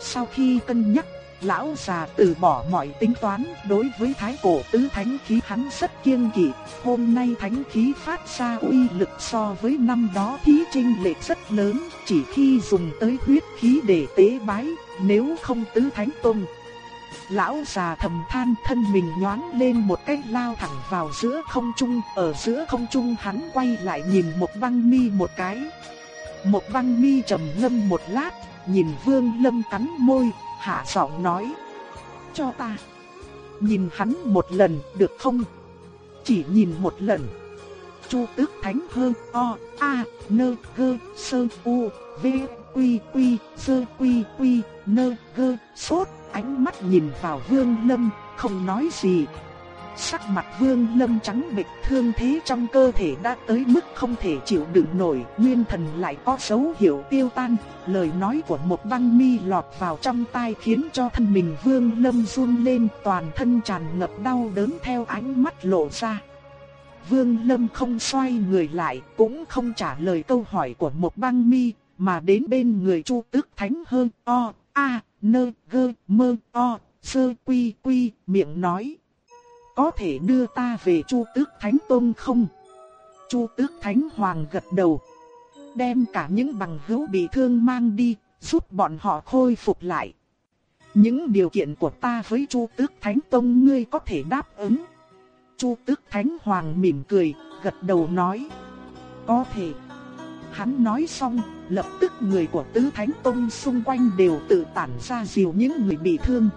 Sau khi cân nhắc, lão già từ bỏ mọi tính toán đối với thái cổ tứ thánh khí hắn rất kiêng kỵ. Hôm nay thánh khí phát ra uy lực so với năm đó thí trinh lệch rất lớn, chỉ khi dùng tới huyết khí để tế bái, nếu không tứ thánh tôn Lão già thầm than thân mình nhoáng lên một cái lao thẳng vào giữa không trung, ở giữa không trung hắn quay lại nhìn một băng mi một cái. Một băng mi trầm ngâm một lát, nhìn vương lâm cắn môi, hạ giọng nói. Cho ta. Nhìn hắn một lần được không? Chỉ nhìn một lần. Chu tước thánh hơ o, a, nơ, gơ, sơ, u, v, quy, quy, sơ, quy, quy, nơ, gơ, sốt ánh mắt nhìn vào Vương Lâm, không nói gì. Sắc mặt Vương Lâm trắng bệch thương thế trong cơ thể đã tới mức không thể chịu đựng nổi, nguyên thần lại có dấu hiệu tiêu tan, lời nói của một băng mi lọt vào trong tai khiến cho thân mình Vương Lâm run lên, toàn thân tràn ngập đau đớn theo ánh mắt lộ ra. Vương Lâm không xoay người lại, cũng không trả lời câu hỏi của một băng mi, mà đến bên người Chu Tước Thánh hơn o, a, nơ gơ mơ o, sơ quy quy, miệng nói. Có thể đưa ta về Chu Tước Thánh Tôn không? Chu Tước Thánh Hoàng gật đầu. Đem cả những bằng hữu bị thương mang đi, giúp bọn họ khôi phục lại. Những điều kiện của ta với Chu Tước Thánh Tông ngươi có thể đáp ứng. Chu Tước Thánh Hoàng mỉm cười, gật đầu nói. Có thể. Hắn nói xong, lập tức người của Tứ Thánh Tông xung quanh đều tự tản ra dìu những người bị thương.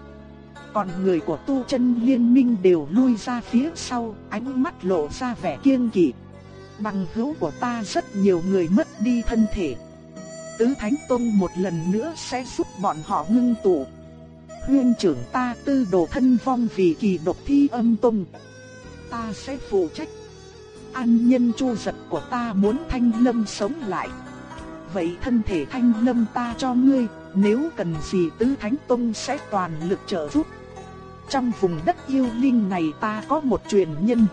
Còn người của tu chân liên minh đều lui ra phía sau, ánh mắt lộ ra vẻ kiêng kỵ. Bằng hữu của ta rất nhiều người mất đi thân thể. Tứ Thánh Tông một lần nữa sẽ giúp bọn họ ngưng tụ. Huyên trưởng ta tư đồ thân vong vì kỳ độc thi âm tông. Ta sẽ phụ trách. An nhân chu giật của ta muốn thanh lâm sống lại vậy thân thể thanh lâm ta cho ngươi, nếu cần gì tứ thánh tông sẽ toàn lực trợ giúp. Trong vùng đất yêu linh này ta có một truyền nhân.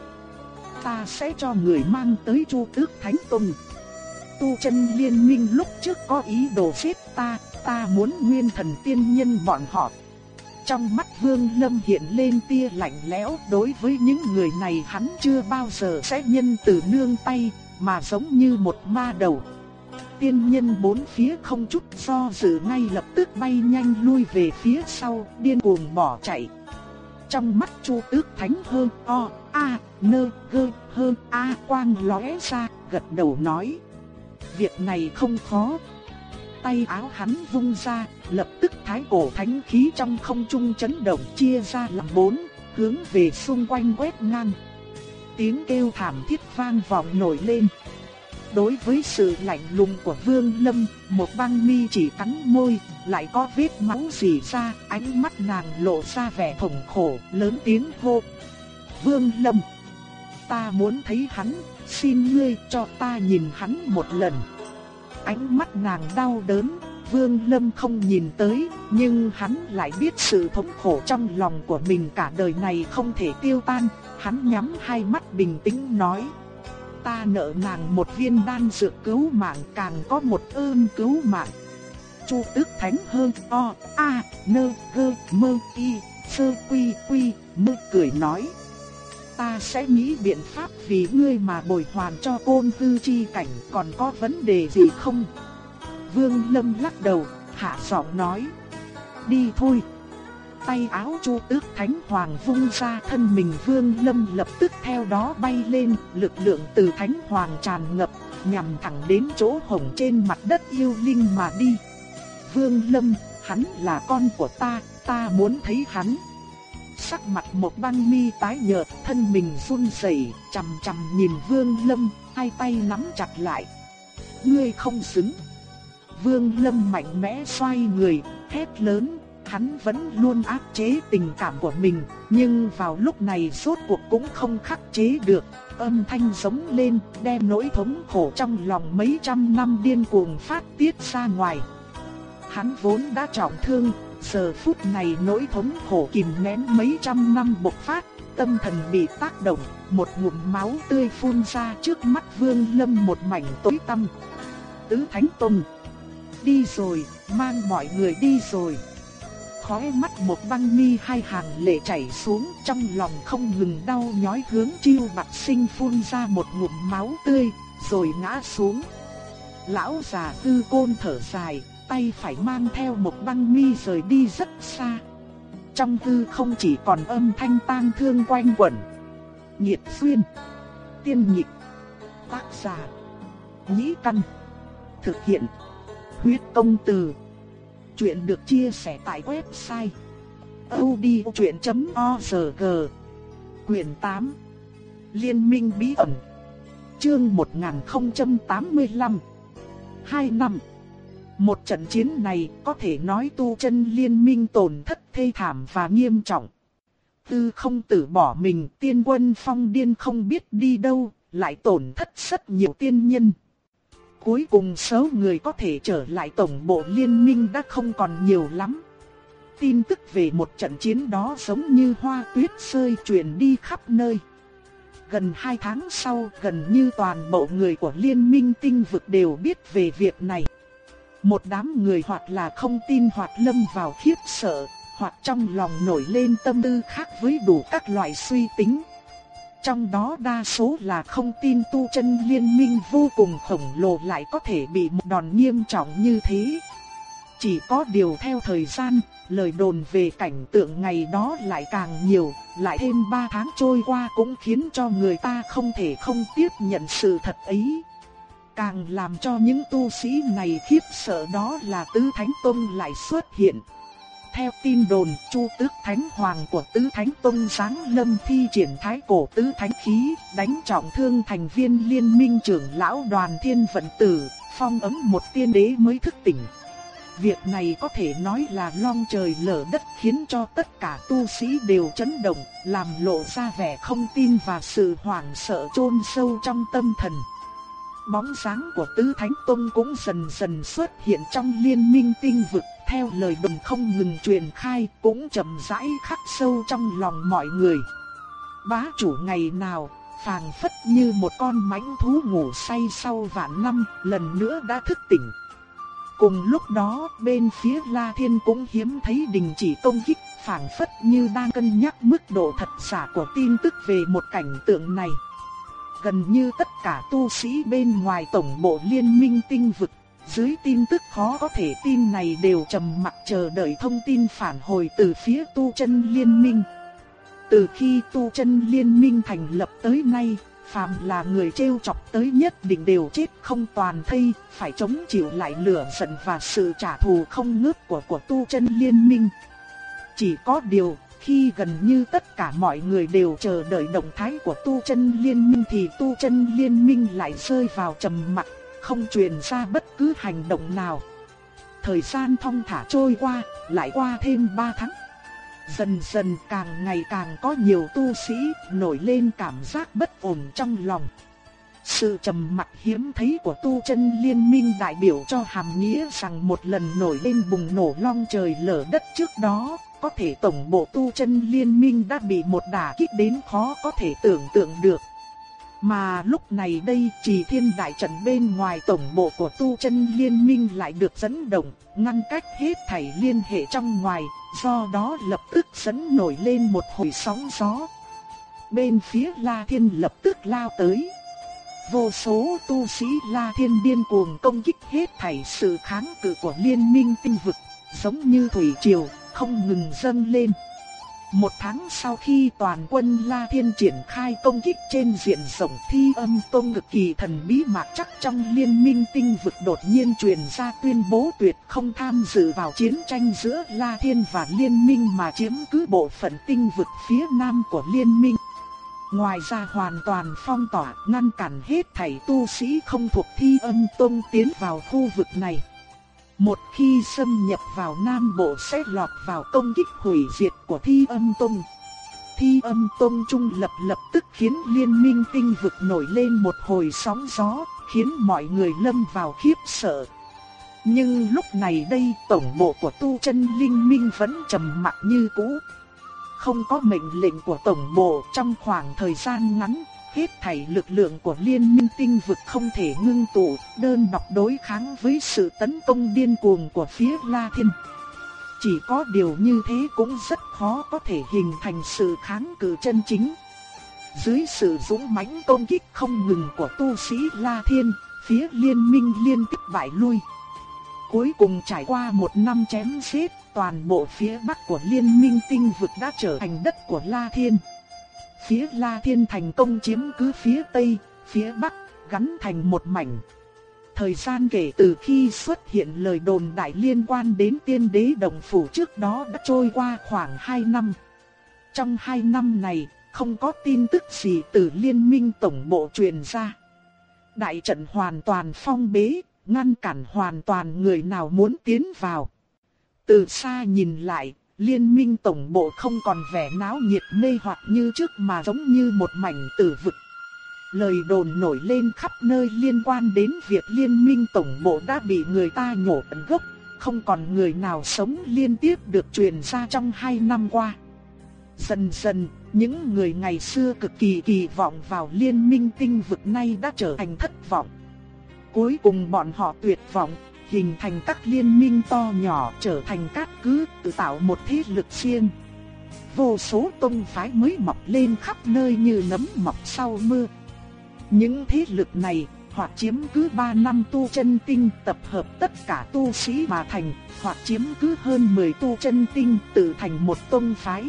Ta sẽ cho người mang tới chu tước thánh tông. Tu chân liên minh lúc trước có ý đồ giết ta, ta muốn nguyên thần tiên nhân bọn họ. Trong mắt Vương Lâm hiện lên tia lạnh lẽo đối với những người này hắn chưa bao giờ sẽ nhân từ nương tay, mà giống như một ma đầu tiên nhân bốn phía không chút do dự ngay lập tức bay nhanh lui về phía sau, điên cuồng bỏ chạy. Trong mắt Chu Tước Thánh hơn o, a, nơ, gơ, hơn a quang lóe ra, gật đầu nói. Việc này không khó. Tay áo hắn vung ra, lập tức thái cổ thánh khí trong không trung chấn động chia ra làm bốn, hướng về xung quanh quét ngang. Tiếng kêu thảm thiết vang vọng nổi lên. Đối với sự lạnh lùng của Vương Lâm, một băng mi chỉ cắn môi, lại có vết máu rỉ ra, ánh mắt nàng lộ ra vẻ thống khổ, lớn tiếng hô. Vương Lâm, ta muốn thấy hắn, xin ngươi cho ta nhìn hắn một lần. Ánh mắt nàng đau đớn, Vương Lâm không nhìn tới, nhưng hắn lại biết sự thống khổ trong lòng của mình cả đời này không thể tiêu tan, hắn nhắm hai mắt bình tĩnh nói ta nợ nàng một viên đan dược cứu mạng càng có một ơn cứu mạng. Chu tức thánh hơn o, a, nơ, gơ, mơ, y, sơ quy quy, mơ cười nói. Ta sẽ nghĩ biện pháp vì ngươi mà bồi hoàn cho côn tư chi cảnh còn có vấn đề gì không? Vương Lâm lắc đầu, hạ giọng nói. Đi thôi tay áo Chu Tước Thánh Hoàng vung ra thân mình Vương Lâm lập tức theo đó bay lên, lực lượng từ Thánh Hoàng tràn ngập, nhằm thẳng đến chỗ hổng trên mặt đất yêu linh mà đi. Vương Lâm, hắn là con của ta, ta muốn thấy hắn. Sắc mặt một băng mi tái nhợt, thân mình run rẩy, chằm chằm nhìn Vương Lâm, hai tay nắm chặt lại, ngươi không xứng. Vương Lâm mạnh mẽ xoay người, hét lớn, hắn vẫn luôn áp chế tình cảm của mình, nhưng vào lúc này rốt cuộc cũng không khắc chế được, âm thanh giống lên, đem nỗi thống khổ trong lòng mấy trăm năm điên cuồng phát tiết ra ngoài. Hắn vốn đã trọng thương, giờ phút này nỗi thống khổ kìm nén mấy trăm năm bộc phát, tâm thần bị tác động, một ngụm máu tươi phun ra trước mắt Vương Lâm một mảnh tối tăm. Tứ Thánh Tông đi rồi, mang mọi người đi rồi. Khóe mắt một băng mi hai hàng lệ chảy xuống trong lòng không ngừng đau nhói hướng chiêu bạc sinh phun ra một ngụm máu tươi, rồi ngã xuống. Lão già tư côn thở dài, tay phải mang theo một băng mi rời đi rất xa. Trong tư không chỉ còn âm thanh tang thương quanh quẩn. Nhiệt xuyên. Tiên nhịp. Tác giả. Nhĩ căn. Thực hiện. Huyết công từ. Chuyện được chia sẻ tại website. odchuyện.org Quyền 8 Liên minh bí ẩn, Chương 1085 2 năm một trận chiến này có thể nói tu chân liên minh tổn thất thê thảm và nghiêm trọng. Tư không tử bỏ mình tiên quân phong điên không biết đi đâu, lại tổn thất rất nhiều tiên nhân. Cuối cùng số người có thể trở lại tổng bộ liên minh đã không còn nhiều lắm. Tin tức về một trận chiến đó giống như hoa tuyết rơi truyền đi khắp nơi. Gần 2 tháng sau, gần như toàn bộ người của liên minh tinh vực đều biết về việc này. Một đám người hoặc là không tin hoặc lâm vào khiếp sợ, hoặc trong lòng nổi lên tâm tư khác với đủ các loại suy tính. Trong đó đa số là không tin tu chân liên minh vô cùng khổng lồ lại có thể bị một đòn nghiêm trọng như thế. Chỉ có điều theo thời gian, lời đồn về cảnh tượng ngày đó lại càng nhiều, lại thêm 3 tháng trôi qua cũng khiến cho người ta không thể không tiếp nhận sự thật ấy. Càng làm cho những tu sĩ này khiếp sợ đó là Tứ Thánh Tông lại xuất hiện. Theo tin đồn, Chu Tước Thánh Hoàng của Tứ Thánh Tông sáng lâm thi triển thái cổ Tứ Thánh Khí, đánh trọng thương thành viên liên minh trưởng lão đoàn thiên vận tử, phong ấm một tiên đế mới thức tỉnh. Việc này có thể nói là long trời lở đất khiến cho tất cả tu sĩ đều chấn động, làm lộ ra vẻ không tin và sự hoảng sợ chôn sâu trong tâm thần. Bóng dáng của Tứ Thánh Tông cũng dần dần xuất hiện trong liên minh tinh vực, theo lời đồn không ngừng truyền khai, cũng chậm rãi khắc sâu trong lòng mọi người. Bá chủ ngày nào, phàng phất như một con mãnh thú ngủ say sau vạn năm, lần nữa đã thức tỉnh. Cùng lúc đó, bên phía La Thiên cũng hiếm thấy đình chỉ công kích, phảng phất như đang cân nhắc mức độ thật giả của tin tức về một cảnh tượng này gần như tất cả tu sĩ bên ngoài tổng bộ liên minh tinh vực, dưới tin tức khó có thể tin này đều trầm mặc chờ đợi thông tin phản hồi từ phía tu chân liên minh. Từ khi tu chân liên minh thành lập tới nay, phàm là người trêu chọc tới nhất định đều chết không toàn thây, phải chống chịu lại lửa giận và sự trả thù không ngớt của của tu chân liên minh. Chỉ có điều, khi gần như tất cả mọi người đều chờ đợi động thái của tu chân liên minh thì tu chân liên minh lại rơi vào trầm mặc, không truyền ra bất cứ hành động nào. Thời gian thong thả trôi qua, lại qua thêm 3 tháng. Dần dần càng ngày càng có nhiều tu sĩ nổi lên cảm giác bất ổn trong lòng. Sự trầm mặc hiếm thấy của tu chân liên minh đại biểu cho hàm nghĩa rằng một lần nổi lên bùng nổ long trời lở đất trước đó, có thể tổng bộ tu chân liên minh đã bị một đả kích đến khó có thể tưởng tượng được. Mà lúc này đây trì thiên đại trận bên ngoài tổng bộ của tu chân liên minh lại được dẫn động, ngăn cách hết thảy liên hệ trong ngoài, do đó lập tức dẫn nổi lên một hồi sóng gió. Bên phía La Thiên lập tức lao tới. Vô số tu sĩ La Thiên điên cuồng công kích hết thảy sự kháng cự của liên minh tinh vực, giống như thủy triều, không ngừng dâng lên. Một tháng sau khi toàn quân La Thiên triển khai công kích trên diện rộng thi âm tông cực kỳ thần bí mạc chắc trong liên minh tinh vực đột nhiên truyền ra tuyên bố tuyệt không tham dự vào chiến tranh giữa La Thiên và liên minh mà chiếm cứ bộ phận tinh vực phía nam của liên minh. Ngoài ra hoàn toàn phong tỏa ngăn cản hết thảy tu sĩ không thuộc thi âm tông tiến vào khu vực này. Một khi xâm nhập vào Nam Bộ sẽ lọt vào công kích hủy diệt của thi âm tông. Thi âm tông trung lập lập tức khiến liên minh tinh vực nổi lên một hồi sóng gió, khiến mọi người lâm vào khiếp sợ. Nhưng lúc này đây tổng bộ của tu chân linh minh vẫn trầm mặc như cũ. Không có mệnh lệnh của tổng bộ trong khoảng thời gian ngắn, hết thảy lực lượng của liên minh tinh vực không thể ngưng tụ, đơn độc đối kháng với sự tấn công điên cuồng của phía La Thiên. Chỉ có điều như thế cũng rất khó có thể hình thành sự kháng cự chân chính. Dưới sự dũng mãnh công kích không ngừng của tu sĩ La Thiên, phía liên minh liên tiếp bại lui. Cuối cùng trải qua một năm chém giết, toàn bộ phía bắc của liên minh tinh vực đã trở thành đất của La Thiên. Phía La Thiên thành công chiếm cứ phía tây, phía bắc, gắn thành một mảnh. Thời gian kể từ khi xuất hiện lời đồn đại liên quan đến tiên đế đồng phủ trước đó đã trôi qua khoảng 2 năm. Trong 2 năm này, không có tin tức gì từ liên minh tổng bộ truyền ra. Đại trận hoàn toàn phong bế, ngăn cản hoàn toàn người nào muốn tiến vào. Từ xa nhìn lại, liên minh tổng bộ không còn vẻ náo nhiệt mê hoặc như trước mà giống như một mảnh tử vực. Lời đồn nổi lên khắp nơi liên quan đến việc liên minh tổng bộ đã bị người ta nhổ tận gốc, không còn người nào sống liên tiếp được truyền ra trong hai năm qua. Dần dần, những người ngày xưa cực kỳ kỳ vọng vào liên minh tinh vực nay đã trở thành thất vọng. Cuối cùng bọn họ tuyệt vọng, hình thành các liên minh to nhỏ trở thành các cứ tự tạo một thế lực riêng. Vô số tông phái mới mọc lên khắp nơi như nấm mọc sau mưa. Những thế lực này hoặc chiếm cứ 3 năm tu chân tinh tập hợp tất cả tu sĩ mà thành, hoặc chiếm cứ hơn 10 tu chân tinh tự thành một tông phái.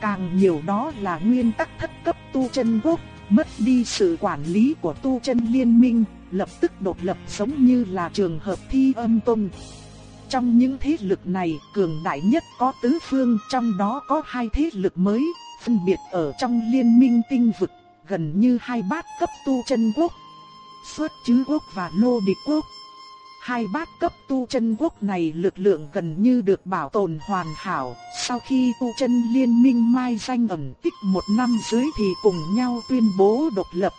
Càng nhiều đó là nguyên tắc thất cấp tu chân quốc, mất đi sự quản lý của tu chân liên minh, lập tức đột lập giống như là trường hợp thi âm tông. Trong những thế lực này, cường đại nhất có tứ phương, trong đó có hai thế lực mới, phân biệt ở trong liên minh tinh vực, gần như hai bát cấp tu chân quốc. Xuất chứ quốc và lô địch quốc. Hai bát cấp tu chân quốc này lực lượng gần như được bảo tồn hoàn hảo, sau khi tu chân liên minh mai danh ẩn tích một năm dưới thì cùng nhau tuyên bố độc lập.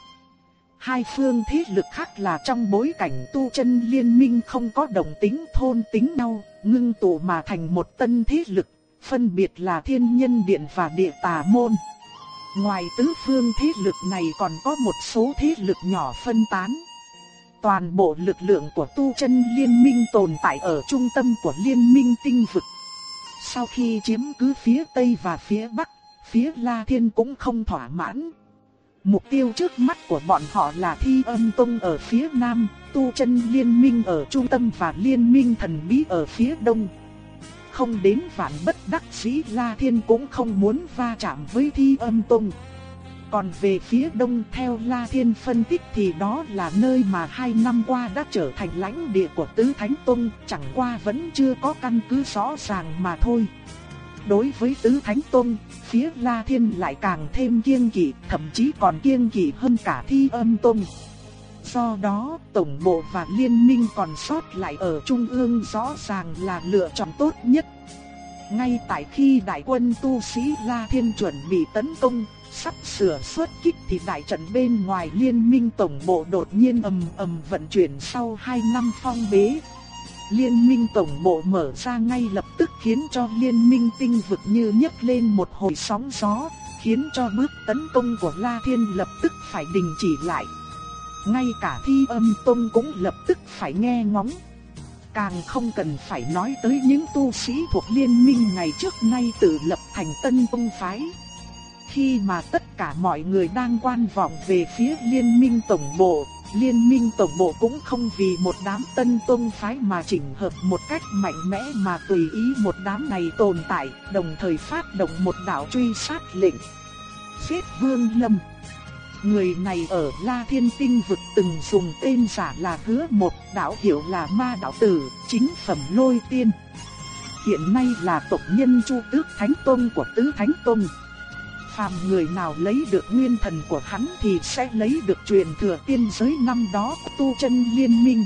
Hai phương thế lực khác là trong bối cảnh tu chân liên minh không có đồng tính thôn tính nhau, ngưng tụ mà thành một tân thế lực, phân biệt là thiên nhân điện và địa tà môn. Ngoài tứ phương thế lực này còn có một số thế lực nhỏ phân tán. Toàn bộ lực lượng của tu chân liên minh tồn tại ở trung tâm của liên minh tinh vực. Sau khi chiếm cứ phía Tây và phía Bắc, phía La Thiên cũng không thỏa mãn. Mục tiêu trước mắt của bọn họ là thi âm tông ở phía Nam, tu chân liên minh ở trung tâm và liên minh thần bí ở phía Đông. Không đến vạn bất đắc dĩ La Thiên cũng không muốn va chạm với thi âm tông. Còn về phía đông theo La Thiên phân tích thì đó là nơi mà hai năm qua đã trở thành lãnh địa của Tứ Thánh Tông, chẳng qua vẫn chưa có căn cứ rõ ràng mà thôi. Đối với Tứ Thánh tôn phía La Thiên lại càng thêm kiêng kỵ, thậm chí còn kiêng kỵ hơn cả Thi Âm tôn. Do đó, Tổng bộ và Liên minh còn sót lại ở Trung ương rõ ràng là lựa chọn tốt nhất. Ngay tại khi đại quân tu sĩ La Thiên chuẩn bị tấn công, sắp sửa xuất kích thì đại trận bên ngoài liên minh tổng bộ đột nhiên ầm ầm vận chuyển sau 2 năm phong bế. Liên minh tổng bộ mở ra ngay lập tức khiến cho liên minh tinh vực như nhấc lên một hồi sóng gió, khiến cho bước tấn công của La Thiên lập tức phải đình chỉ lại. Ngay cả thi âm tông cũng lập tức phải nghe ngóng. Càng không cần phải nói tới những tu sĩ thuộc liên minh ngày trước nay tự lập thành tân tông phái. Khi mà tất cả mọi người đang quan vọng về phía liên minh tổng bộ, liên minh tổng bộ cũng không vì một đám tân tôn phái mà chỉnh hợp một cách mạnh mẽ mà tùy ý một đám này tồn tại, đồng thời phát động một đạo truy sát lệnh. Giết Vương Lâm Người này ở La Thiên Tinh vực từng dùng tên giả là hứa một đạo hiệu là ma đạo tử, chính phẩm lôi tiên. Hiện nay là tộc nhân Chu Tước Thánh Tôn của Tứ Thánh Tôn phàm người nào lấy được nguyên thần của hắn thì sẽ lấy được truyền thừa tiên giới năm đó của tu chân liên minh.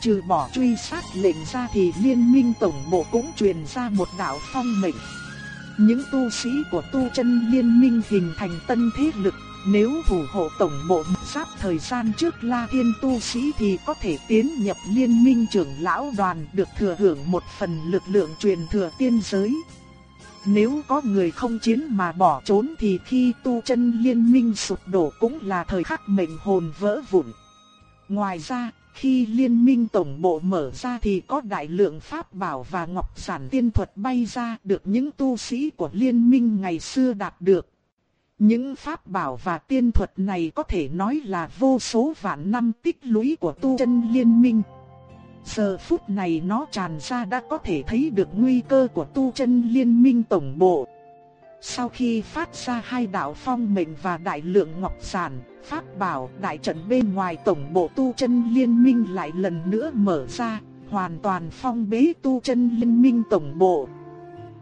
Trừ bỏ truy sát lệnh ra thì liên minh tổng bộ cũng truyền ra một đạo phong mệnh. Những tu sĩ của tu chân liên minh hình thành tân thế lực, nếu thủ hộ tổng bộ giáp thời gian trước La Thiên tu sĩ thì có thể tiến nhập liên minh trưởng lão đoàn được thừa hưởng một phần lực lượng truyền thừa tiên giới. Nếu có người không chiến mà bỏ trốn thì khi tu chân liên minh sụp đổ cũng là thời khắc mệnh hồn vỡ vụn. Ngoài ra, khi liên minh tổng bộ mở ra thì có đại lượng pháp bảo và ngọc sản tiên thuật bay ra được những tu sĩ của liên minh ngày xưa đạt được. Những pháp bảo và tiên thuật này có thể nói là vô số vạn năm tích lũy của tu chân liên minh. Giờ phút này nó tràn ra đã có thể thấy được nguy cơ của tu chân liên minh tổng bộ. Sau khi phát ra hai đạo phong mệnh và đại lượng ngọc sản, pháp bảo đại trận bên ngoài tổng bộ tu chân liên minh lại lần nữa mở ra, hoàn toàn phong bế tu chân liên minh tổng bộ.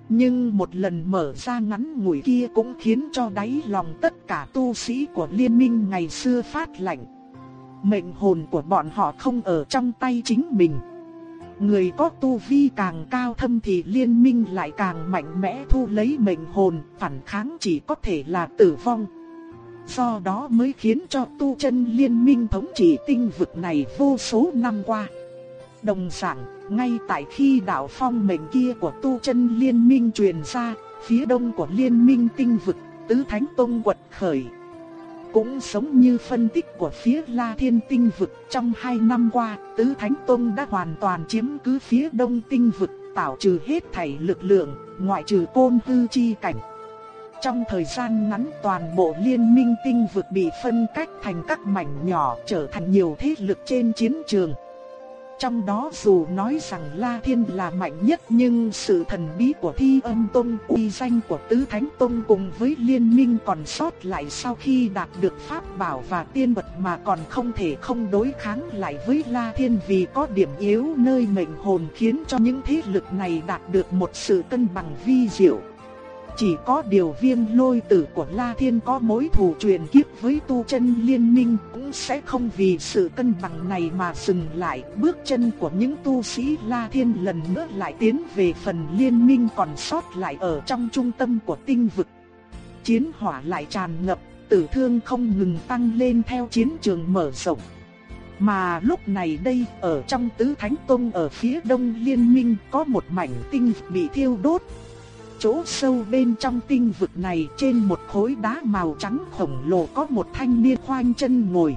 Nhưng một lần mở ra ngắn ngủi kia cũng khiến cho đáy lòng tất cả tu sĩ của liên minh ngày xưa phát lạnh. Mệnh hồn của bọn họ không ở trong tay chính mình. Người có tu vi càng cao thâm thì liên minh lại càng mạnh mẽ thu lấy mệnh hồn, phản kháng chỉ có thể là tử vong. Do đó mới khiến cho tu chân liên minh thống trị tinh vực này vô số năm qua. Đồng dạng, ngay tại khi đạo phong mệnh kia của tu chân liên minh truyền ra, phía đông của liên minh tinh vực, tứ thánh tông quật khởi. Cũng giống như phân tích của phía La Thiên tinh vực trong hai năm qua, tứ thánh tông đã hoàn toàn chiếm cứ phía đông tinh vực, tạo trừ hết thảy lực lượng, ngoại trừ côn hư chi cảnh. Trong thời gian ngắn toàn bộ liên minh tinh vực bị phân cách thành các mảnh nhỏ trở thành nhiều thế lực trên chiến trường. Trong đó dù nói rằng La Thiên là mạnh nhất nhưng sự thần bí của Thi Âm Tông, uy danh của Tứ Thánh Tông cùng với liên minh còn sót lại sau khi đạt được pháp bảo và tiên vật mà còn không thể không đối kháng lại với La Thiên vì có điểm yếu nơi mệnh hồn khiến cho những thế lực này đạt được một sự cân bằng vi diệu. Chỉ có điều viêm lôi tử của La Thiên có mối thù truyền kiếp với tu chân liên minh cũng sẽ không vì sự cân bằng này mà dừng lại. Bước chân của những tu sĩ La Thiên lần nữa lại tiến về phần liên minh còn sót lại ở trong trung tâm của tinh vực. Chiến hỏa lại tràn ngập, tử thương không ngừng tăng lên theo chiến trường mở rộng. Mà lúc này đây, ở trong tứ thánh tông ở phía đông liên minh có một mảnh tinh bị thiêu đốt, chỗ sâu bên trong tinh vực này trên một khối đá màu trắng khổng lồ có một thanh niên khoanh chân ngồi.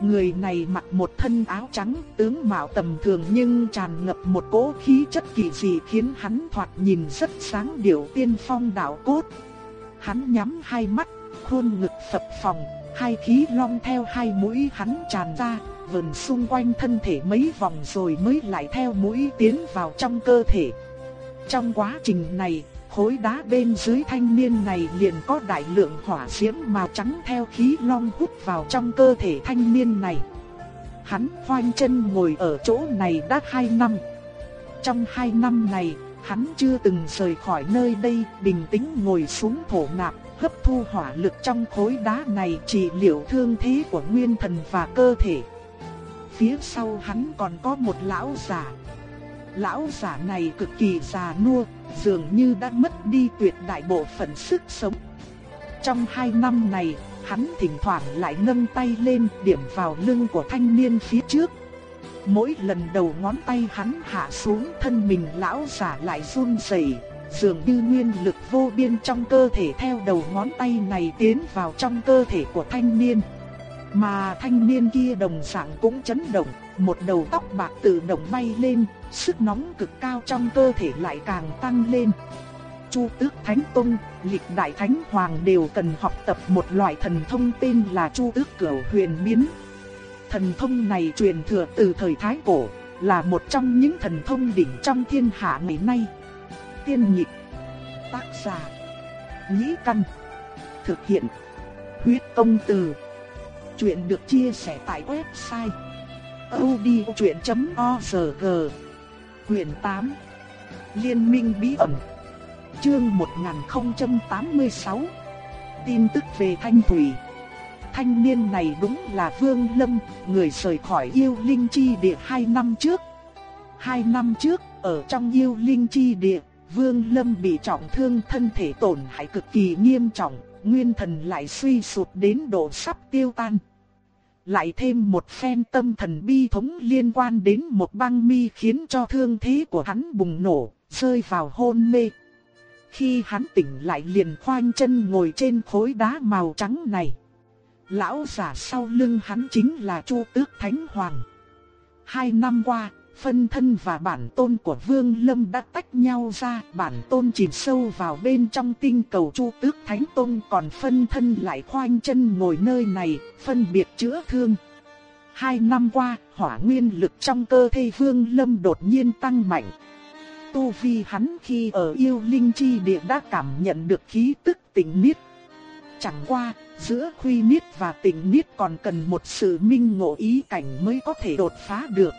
Người này mặc một thân áo trắng, tướng mạo tầm thường nhưng tràn ngập một cỗ khí chất kỳ dị khiến hắn thoạt nhìn rất sáng điệu tiên phong đạo cốt. Hắn nhắm hai mắt, khuôn ngực phập phồng, hai khí long theo hai mũi hắn tràn ra, vần xung quanh thân thể mấy vòng rồi mới lại theo mũi tiến vào trong cơ thể. Trong quá trình này, khối đá bên dưới thanh niên này liền có đại lượng hỏa diễm màu trắng theo khí long hút vào trong cơ thể thanh niên này. Hắn khoanh chân ngồi ở chỗ này đã 2 năm. Trong 2 năm này, hắn chưa từng rời khỏi nơi đây, bình tĩnh ngồi xuống thổ nạp, hấp thu hỏa lực trong khối đá này trị liệu thương thế của nguyên thần và cơ thể. Phía sau hắn còn có một lão già, lão giả này cực kỳ già nua, dường như đã mất đi tuyệt đại bộ phận sức sống. Trong hai năm này, hắn thỉnh thoảng lại nâng tay lên điểm vào lưng của thanh niên phía trước. Mỗi lần đầu ngón tay hắn hạ xuống thân mình lão giả lại run rẩy, dường như nguyên lực vô biên trong cơ thể theo đầu ngón tay này tiến vào trong cơ thể của thanh niên. Mà thanh niên kia đồng dạng cũng chấn động, một đầu tóc bạc tự động bay lên, sức nóng cực cao trong cơ thể lại càng tăng lên. Chu Tước Thánh Tông, lịch đại thánh hoàng đều cần học tập một loại thần thông tên là Chu Tước Cửu Huyền Biến. Thần thông này truyền thừa từ thời Thái Cổ, là một trong những thần thông đỉnh trong thiên hạ ngày nay. Tiên nhịp, tác giả, nhĩ căn, thực hiện, huyết công từ. Chuyện được chia sẻ tại website audiochuyện.org Quyền 8 Liên minh bí ẩn Chương 1086 tin tức về Thanh Thủy. Thanh niên này đúng là Vương Lâm, người rời khỏi yêu linh chi địa hai năm trước. Hai năm trước, ở trong yêu linh chi địa, Vương Lâm bị trọng thương thân thể tổn hại cực kỳ nghiêm trọng, nguyên thần lại suy sụp đến độ sắp tiêu tan. Lại thêm một phen tâm thần bi thống liên quan đến một băng mi khiến cho thương thế của hắn bùng nổ, rơi vào hôn mê. Khi hắn tỉnh lại liền khoanh chân ngồi trên khối đá màu trắng này. Lão giả sau lưng hắn chính là Chu Tước Thánh Hoàng. Hai năm qua, phân thân và bản tôn của Vương Lâm đã tách nhau ra, bản tôn chìm sâu vào bên trong tinh cầu Chu Tước Thánh Tôn còn phân thân lại khoanh chân ngồi nơi này, phân biệt chữa thương. Hai năm qua, hỏa nguyên lực trong cơ thể Vương Lâm đột nhiên tăng mạnh. Tu vi hắn khi ở yêu linh chi địa đã cảm nhận được khí tức tỉnh niết. Chẳng qua, giữa khuy niết và tỉnh niết còn cần một sự minh ngộ ý cảnh mới có thể đột phá được.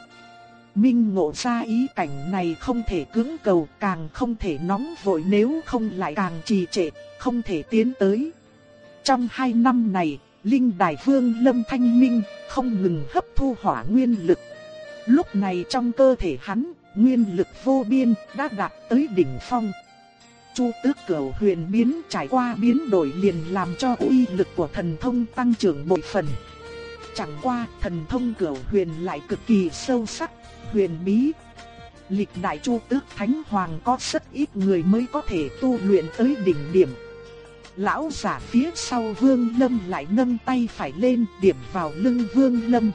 Minh ngộ ra ý cảnh này không thể cưỡng cầu càng không thể nóng vội nếu không lại càng trì trệ, không thể tiến tới. Trong hai năm này, Linh Đại Vương Lâm Thanh Minh không ngừng hấp thu hỏa nguyên lực. Lúc này trong cơ thể hắn, nguyên lực vô biên đã đạt tới đỉnh phong. Chu tước cửu huyền biến trải qua biến đổi liền làm cho uy lực của thần thông tăng trưởng bội phần. Chẳng qua thần thông cửu huyền lại cực kỳ sâu sắc, huyền bí. Lịch đại chu tước thánh hoàng có rất ít người mới có thể tu luyện tới đỉnh điểm. Lão giả phía sau vương lâm lại nâng tay phải lên điểm vào lưng vương lâm.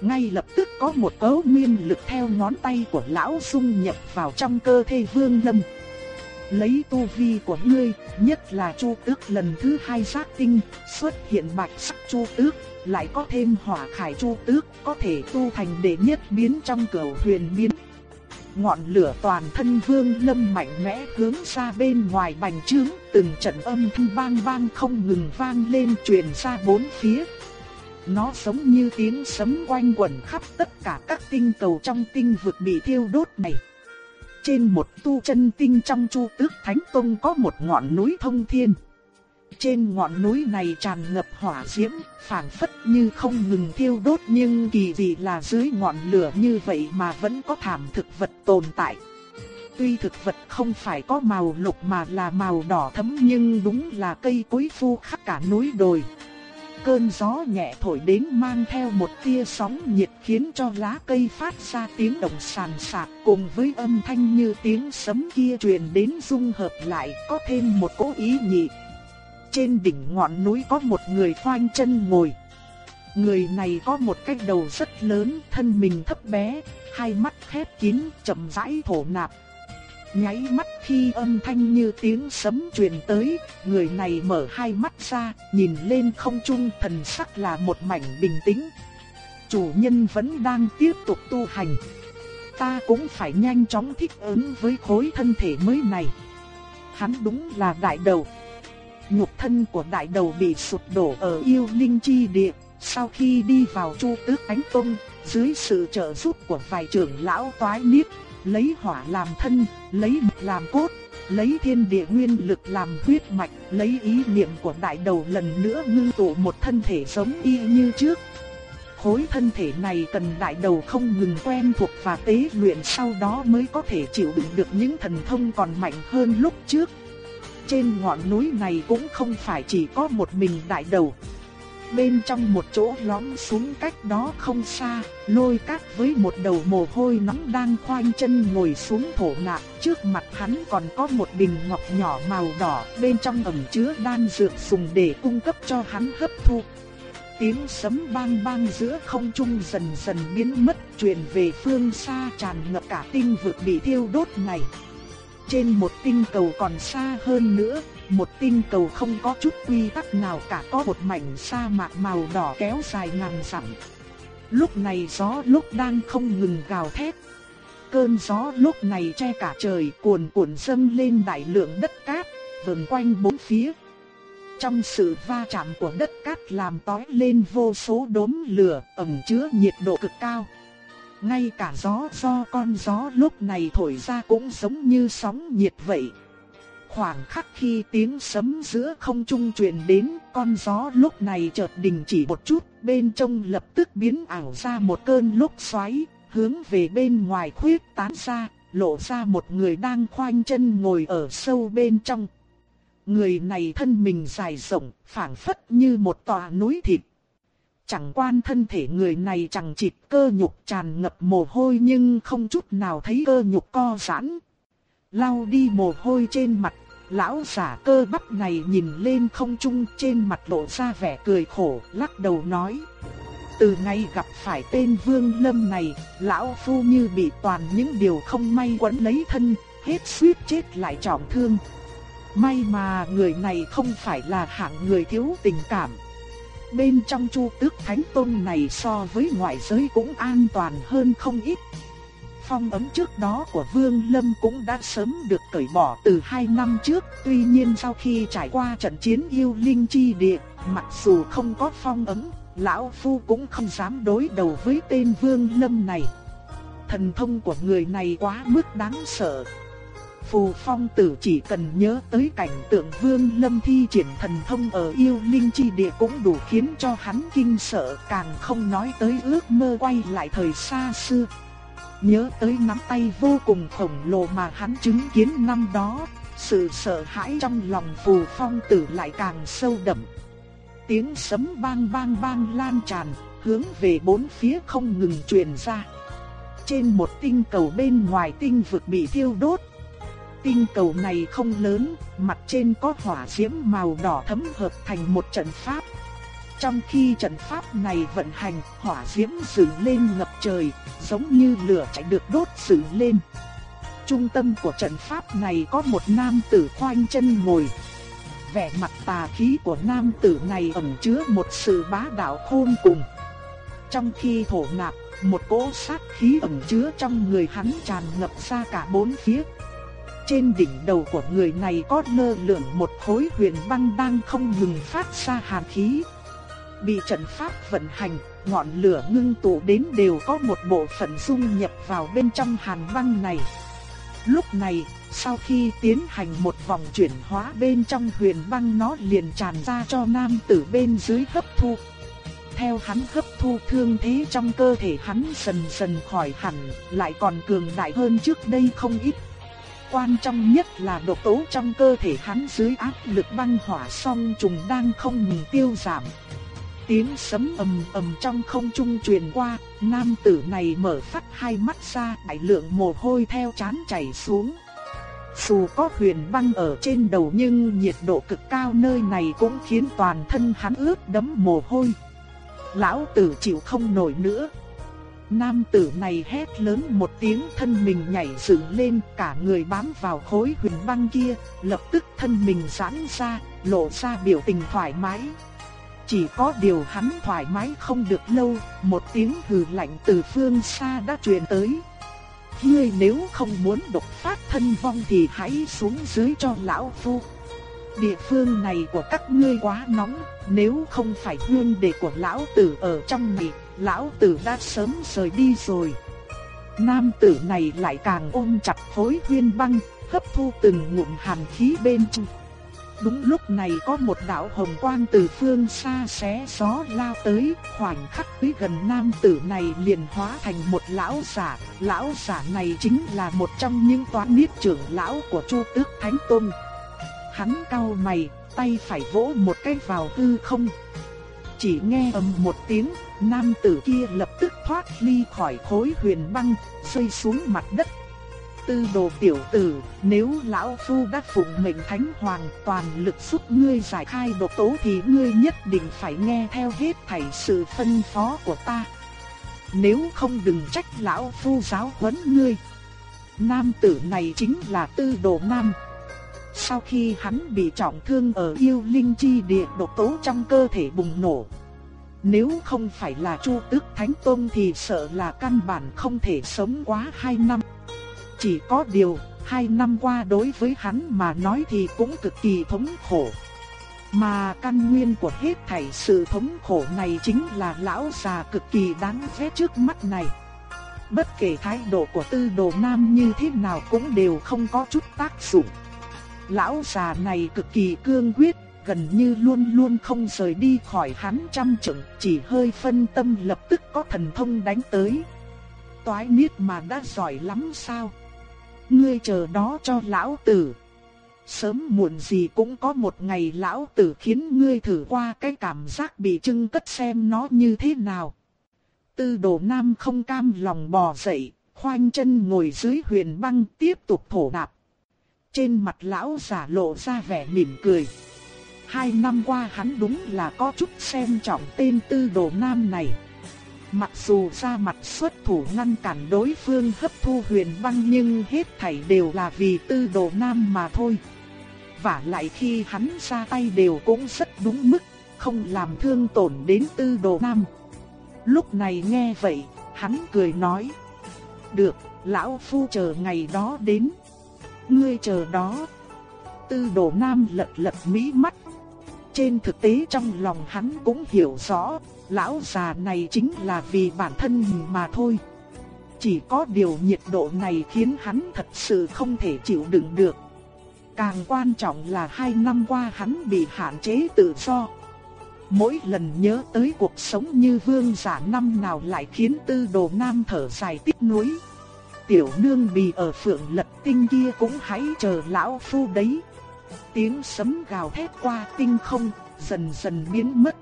Ngay lập tức có một cấu nguyên lực theo ngón tay của lão dung nhập vào trong cơ thể vương lâm. Lấy tu vi của ngươi, nhất là chu tước lần thứ hai sát tinh, xuất hiện bạch sắc chu tước, lại có thêm hỏa khải chu tước, có thể tu thành đệ nhất biến trong cầu huyền biến. Ngọn lửa toàn thân vương lâm mạnh mẽ hướng ra bên ngoài bành trướng, từng trận âm thanh vang vang không ngừng vang lên truyền ra bốn phía. Nó giống như tiếng sấm quanh quẩn khắp tất cả các tinh cầu trong tinh vực bị thiêu đốt này. Trên một tu chân tinh trong chu tước thánh tông có một ngọn núi thông thiên. Trên ngọn núi này tràn ngập hỏa diễm, phảng phất như không ngừng thiêu đốt nhưng kỳ dị là dưới ngọn lửa như vậy mà vẫn có thảm thực vật tồn tại. Tuy thực vật không phải có màu lục mà là màu đỏ thẫm nhưng đúng là cây cối phu khắp cả núi đồi. Cơn gió nhẹ thổi đến mang theo một tia sóng nhiệt khiến cho lá cây phát ra tiếng động sàn sạc cùng với âm thanh như tiếng sấm kia truyền đến dung hợp lại có thêm một cố ý nhị. Trên đỉnh ngọn núi có một người khoanh chân ngồi. Người này có một cái đầu rất lớn, thân mình thấp bé, hai mắt khép kín, chậm rãi thổ nạp, Nháy mắt khi âm thanh như tiếng sấm truyền tới, người này mở hai mắt ra, nhìn lên không trung thần sắc là một mảnh bình tĩnh. Chủ nhân vẫn đang tiếp tục tu hành. Ta cũng phải nhanh chóng thích ứng với khối thân thể mới này. Hắn đúng là đại đầu. Nhục thân của đại đầu bị sụp đổ ở yêu linh chi địa. Sau khi đi vào chu tước ánh tông, dưới sự trợ giúp của vài trưởng lão toái niết, lấy hỏa làm thân, lấy mộc làm cốt, lấy thiên địa nguyên lực làm huyết mạch, lấy ý niệm của đại đầu lần nữa ngưng tụ một thân thể giống y như trước. Khối thân thể này cần đại đầu không ngừng quen thuộc và tế luyện sau đó mới có thể chịu đựng được những thần thông còn mạnh hơn lúc trước. Trên ngọn núi này cũng không phải chỉ có một mình đại đầu. Bên trong một chỗ lõm xuống cách đó không xa, lôi cát với một đầu mồ hôi nóng đang khoanh chân ngồi xuống thổ nạp. Trước mặt hắn còn có một bình ngọc nhỏ màu đỏ, bên trong ẩn chứa đan dược dùng để cung cấp cho hắn hấp thu. Tiếng sấm bang bang giữa không trung dần dần biến mất, truyền về phương xa tràn ngập cả tinh vực bị thiêu đốt này. Trên một tinh cầu còn xa hơn nữa, một tinh cầu không có chút quy tắc nào cả có một mảnh sa mạc màu đỏ kéo dài ngàn dặm. Lúc này gió lúc đang không ngừng gào thét. Cơn gió lúc này che cả trời cuồn cuộn dâng lên đại lượng đất cát, vần quanh bốn phía. Trong sự va chạm của đất cát làm tói lên vô số đốm lửa ẩm chứa nhiệt độ cực cao. Ngay cả gió do con gió lúc này thổi ra cũng giống như sóng nhiệt vậy. Khoảng khắc khi tiếng sấm giữa không trung truyền đến, con gió lúc này chợt đình chỉ một chút, bên trong lập tức biến ảo ra một cơn lốc xoáy, hướng về bên ngoài khuyết tán ra, lộ ra một người đang khoanh chân ngồi ở sâu bên trong. Người này thân mình dài rộng, phảng phất như một tòa núi thịt. Chẳng quan thân thể người này chẳng chịt cơ nhục tràn ngập mồ hôi nhưng không chút nào thấy cơ nhục co giãn. Lau đi mồ hôi trên mặt, lão giả cơ bắp này nhìn lên không trung trên mặt lộ ra vẻ cười khổ, lắc đầu nói. Từ ngày gặp phải tên Vương Lâm này, lão phu như bị toàn những điều không may quấn lấy thân, hết suýt chết lại trọng thương. May mà người này không phải là hạng người thiếu tình cảm. Bên trong chu tước thánh tôn này so với ngoại giới cũng an toàn hơn không ít. Phong ấm trước đó của Vương Lâm cũng đã sớm được cởi bỏ từ hai năm trước. Tuy nhiên sau khi trải qua trận chiến yêu linh chi địa, mặc dù không có phong ấm, Lão Phu cũng không dám đối đầu với tên Vương Lâm này. Thần thông của người này quá mức đáng sợ, Phù Phong Tử chỉ cần nhớ tới cảnh tượng Vương Lâm thi triển thần thông ở yêu linh chi địa cũng đủ khiến cho hắn kinh sợ, càng không nói tới ước mơ quay lại thời xa xưa. Nhớ tới nắm tay vô cùng khổng lồ mà hắn chứng kiến năm đó, sự sợ hãi trong lòng Phù Phong Tử lại càng sâu đậm. Tiếng sấm bang bang bang lan tràn, hướng về bốn phía không ngừng truyền ra. Trên một tinh cầu bên ngoài tinh vực bị thiêu đốt, Tinh cầu này không lớn, mặt trên có hỏa diễm màu đỏ thấm hợp thành một trận pháp. Trong khi trận pháp này vận hành, hỏa diễm dựng lên ngập trời, giống như lửa chạy được đốt dựng lên. Trung tâm của trận pháp này có một nam tử khoanh chân ngồi. Vẻ mặt tà khí của nam tử này ẩn chứa một sự bá đạo khôn cùng. Trong khi thổ nạp, một cỗ sát khí ẩn chứa trong người hắn tràn ngập ra cả bốn phía. Trên đỉnh đầu của người này có lơ lửng một khối huyền băng đang không ngừng phát ra hàn khí. Bị trận pháp vận hành, ngọn lửa ngưng tụ đến đều có một bộ phận dung nhập vào bên trong hàn băng này. Lúc này, sau khi tiến hành một vòng chuyển hóa bên trong huyền băng nó liền tràn ra cho nam tử bên dưới hấp thu. Theo hắn hấp thu thương thế trong cơ thể hắn dần dần khỏi hẳn, lại còn cường đại hơn trước đây không ít quan trọng nhất là độc tố trong cơ thể hắn dưới áp lực băng hỏa song trùng đang không ngừng tiêu giảm. Tiếng sấm ầm ầm trong không trung truyền qua, nam tử này mở phát hai mắt ra, đại lượng mồ hôi theo chán chảy xuống. Dù có huyền băng ở trên đầu nhưng nhiệt độ cực cao nơi này cũng khiến toàn thân hắn ướt đẫm mồ hôi. Lão tử chịu không nổi nữa, Nam tử này hét lớn một tiếng thân mình nhảy dựng lên cả người bám vào khối huyền băng kia, lập tức thân mình giãn ra, lộ ra biểu tình thoải mái. Chỉ có điều hắn thoải mái không được lâu, một tiếng hừ lạnh từ phương xa đã truyền tới. Ngươi nếu không muốn độc phát thân vong thì hãy xuống dưới cho lão phu. Địa phương này của các ngươi quá nóng, nếu không phải hương đệ của lão tử ở trong này, lão tử đã sớm rời đi rồi. Nam tử này lại càng ôm chặt khối huyên băng, hấp thu từng ngụm hàn khí bên trong. Đúng lúc này có một đạo hồng quang từ phương xa xé gió lao tới, khoảnh khắc tới gần nam tử này liền hóa thành một lão giả. Lão giả này chính là một trong những toán niết trưởng lão của Chu Tước Thánh Tôn. Hắn cau mày, tay phải vỗ một cái vào hư không. Chỉ nghe ầm một tiếng, nam tử kia lập tức thoát ly khỏi khối huyền băng, rơi xuống mặt đất. Tư đồ tiểu tử, nếu lão phu đã phụng mệnh thánh hoàng toàn lực giúp ngươi giải khai độc tố thì ngươi nhất định phải nghe theo hết thảy sự phân phó của ta. Nếu không đừng trách lão phu giáo huấn ngươi. Nam tử này chính là tư đồ nam. Sau khi hắn bị trọng thương ở yêu linh chi địa độc tố trong cơ thể bùng nổ. Nếu không phải là Chu Tước Thánh Tôn thì sợ là căn bản không thể sống quá 2 năm. Chỉ có điều, 2 năm qua đối với hắn mà nói thì cũng cực kỳ thống khổ. Mà căn nguyên của hết thảy sự thống khổ này chính là lão già cực kỳ đáng ghét trước mắt này. Bất kể thái độ của tư đồ nam như thế nào cũng đều không có chút tác dụng. Lão già này cực kỳ cương quyết, gần như luôn luôn không rời đi khỏi hắn trăm trượng, chỉ hơi phân tâm lập tức có thần thông đánh tới. Toái niết mà đã giỏi lắm sao? Ngươi chờ đó cho lão tử. Sớm muộn gì cũng có một ngày lão tử khiến ngươi thử qua cái cảm giác bị trưng cất xem nó như thế nào. Tư đồ nam không cam lòng bò dậy, khoanh chân ngồi dưới huyền băng tiếp tục thổ đạp. Trên mặt lão giả lộ ra vẻ mỉm cười. Hai năm qua hắn đúng là có chút xem trọng tên tư đồ nam này. Mặc dù ra mặt xuất thủ ngăn cản đối phương hấp thu huyền băng nhưng hết thảy đều là vì tư đồ nam mà thôi. Và lại khi hắn ra tay đều cũng rất đúng mức, không làm thương tổn đến tư đồ nam. Lúc này nghe vậy, hắn cười nói. Được, lão phu chờ ngày đó đến. Ngươi chờ đó. Tư đồ nam lật lật mỹ mắt. Trên thực tế trong lòng hắn cũng hiểu rõ, lão già này chính là vì bản thân mình mà thôi. Chỉ có điều nhiệt độ này khiến hắn thật sự không thể chịu đựng được. Càng quan trọng là hai năm qua hắn bị hạn chế tự do. Mỗi lần nhớ tới cuộc sống như vương giả năm nào lại khiến tư đồ nam thở dài tiếc nuối. Tiểu nương bì ở phượng lật tinh kia cũng hãy chờ lão phu đấy. Tiếng sấm gào thét qua tinh không, dần dần biến mất.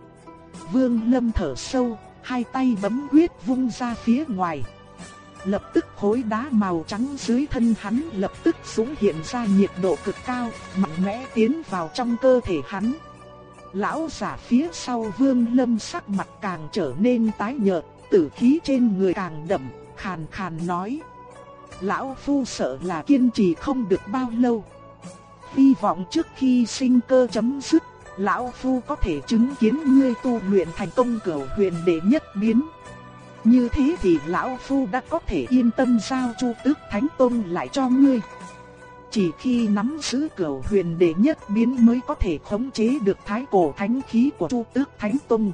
Vương lâm thở sâu, hai tay bấm quyết vung ra phía ngoài. Lập tức khối đá màu trắng dưới thân hắn lập tức xuống hiện ra nhiệt độ cực cao, mạnh mẽ tiến vào trong cơ thể hắn. Lão giả phía sau vương lâm sắc mặt càng trở nên tái nhợt, tử khí trên người càng đậm, khàn khàn nói. Lão phu sợ là kiên trì không được bao lâu. Hy vọng trước khi sinh cơ chấm dứt, Lão Phu có thể chứng kiến ngươi tu luyện thành công cửu huyền đệ nhất biến. Như thế thì Lão Phu đã có thể yên tâm giao chu tước Thánh Tông lại cho ngươi. Chỉ khi nắm giữ cửu huyền đệ nhất biến mới có thể khống chế được thái cổ thánh khí của chu tước Thánh Tông.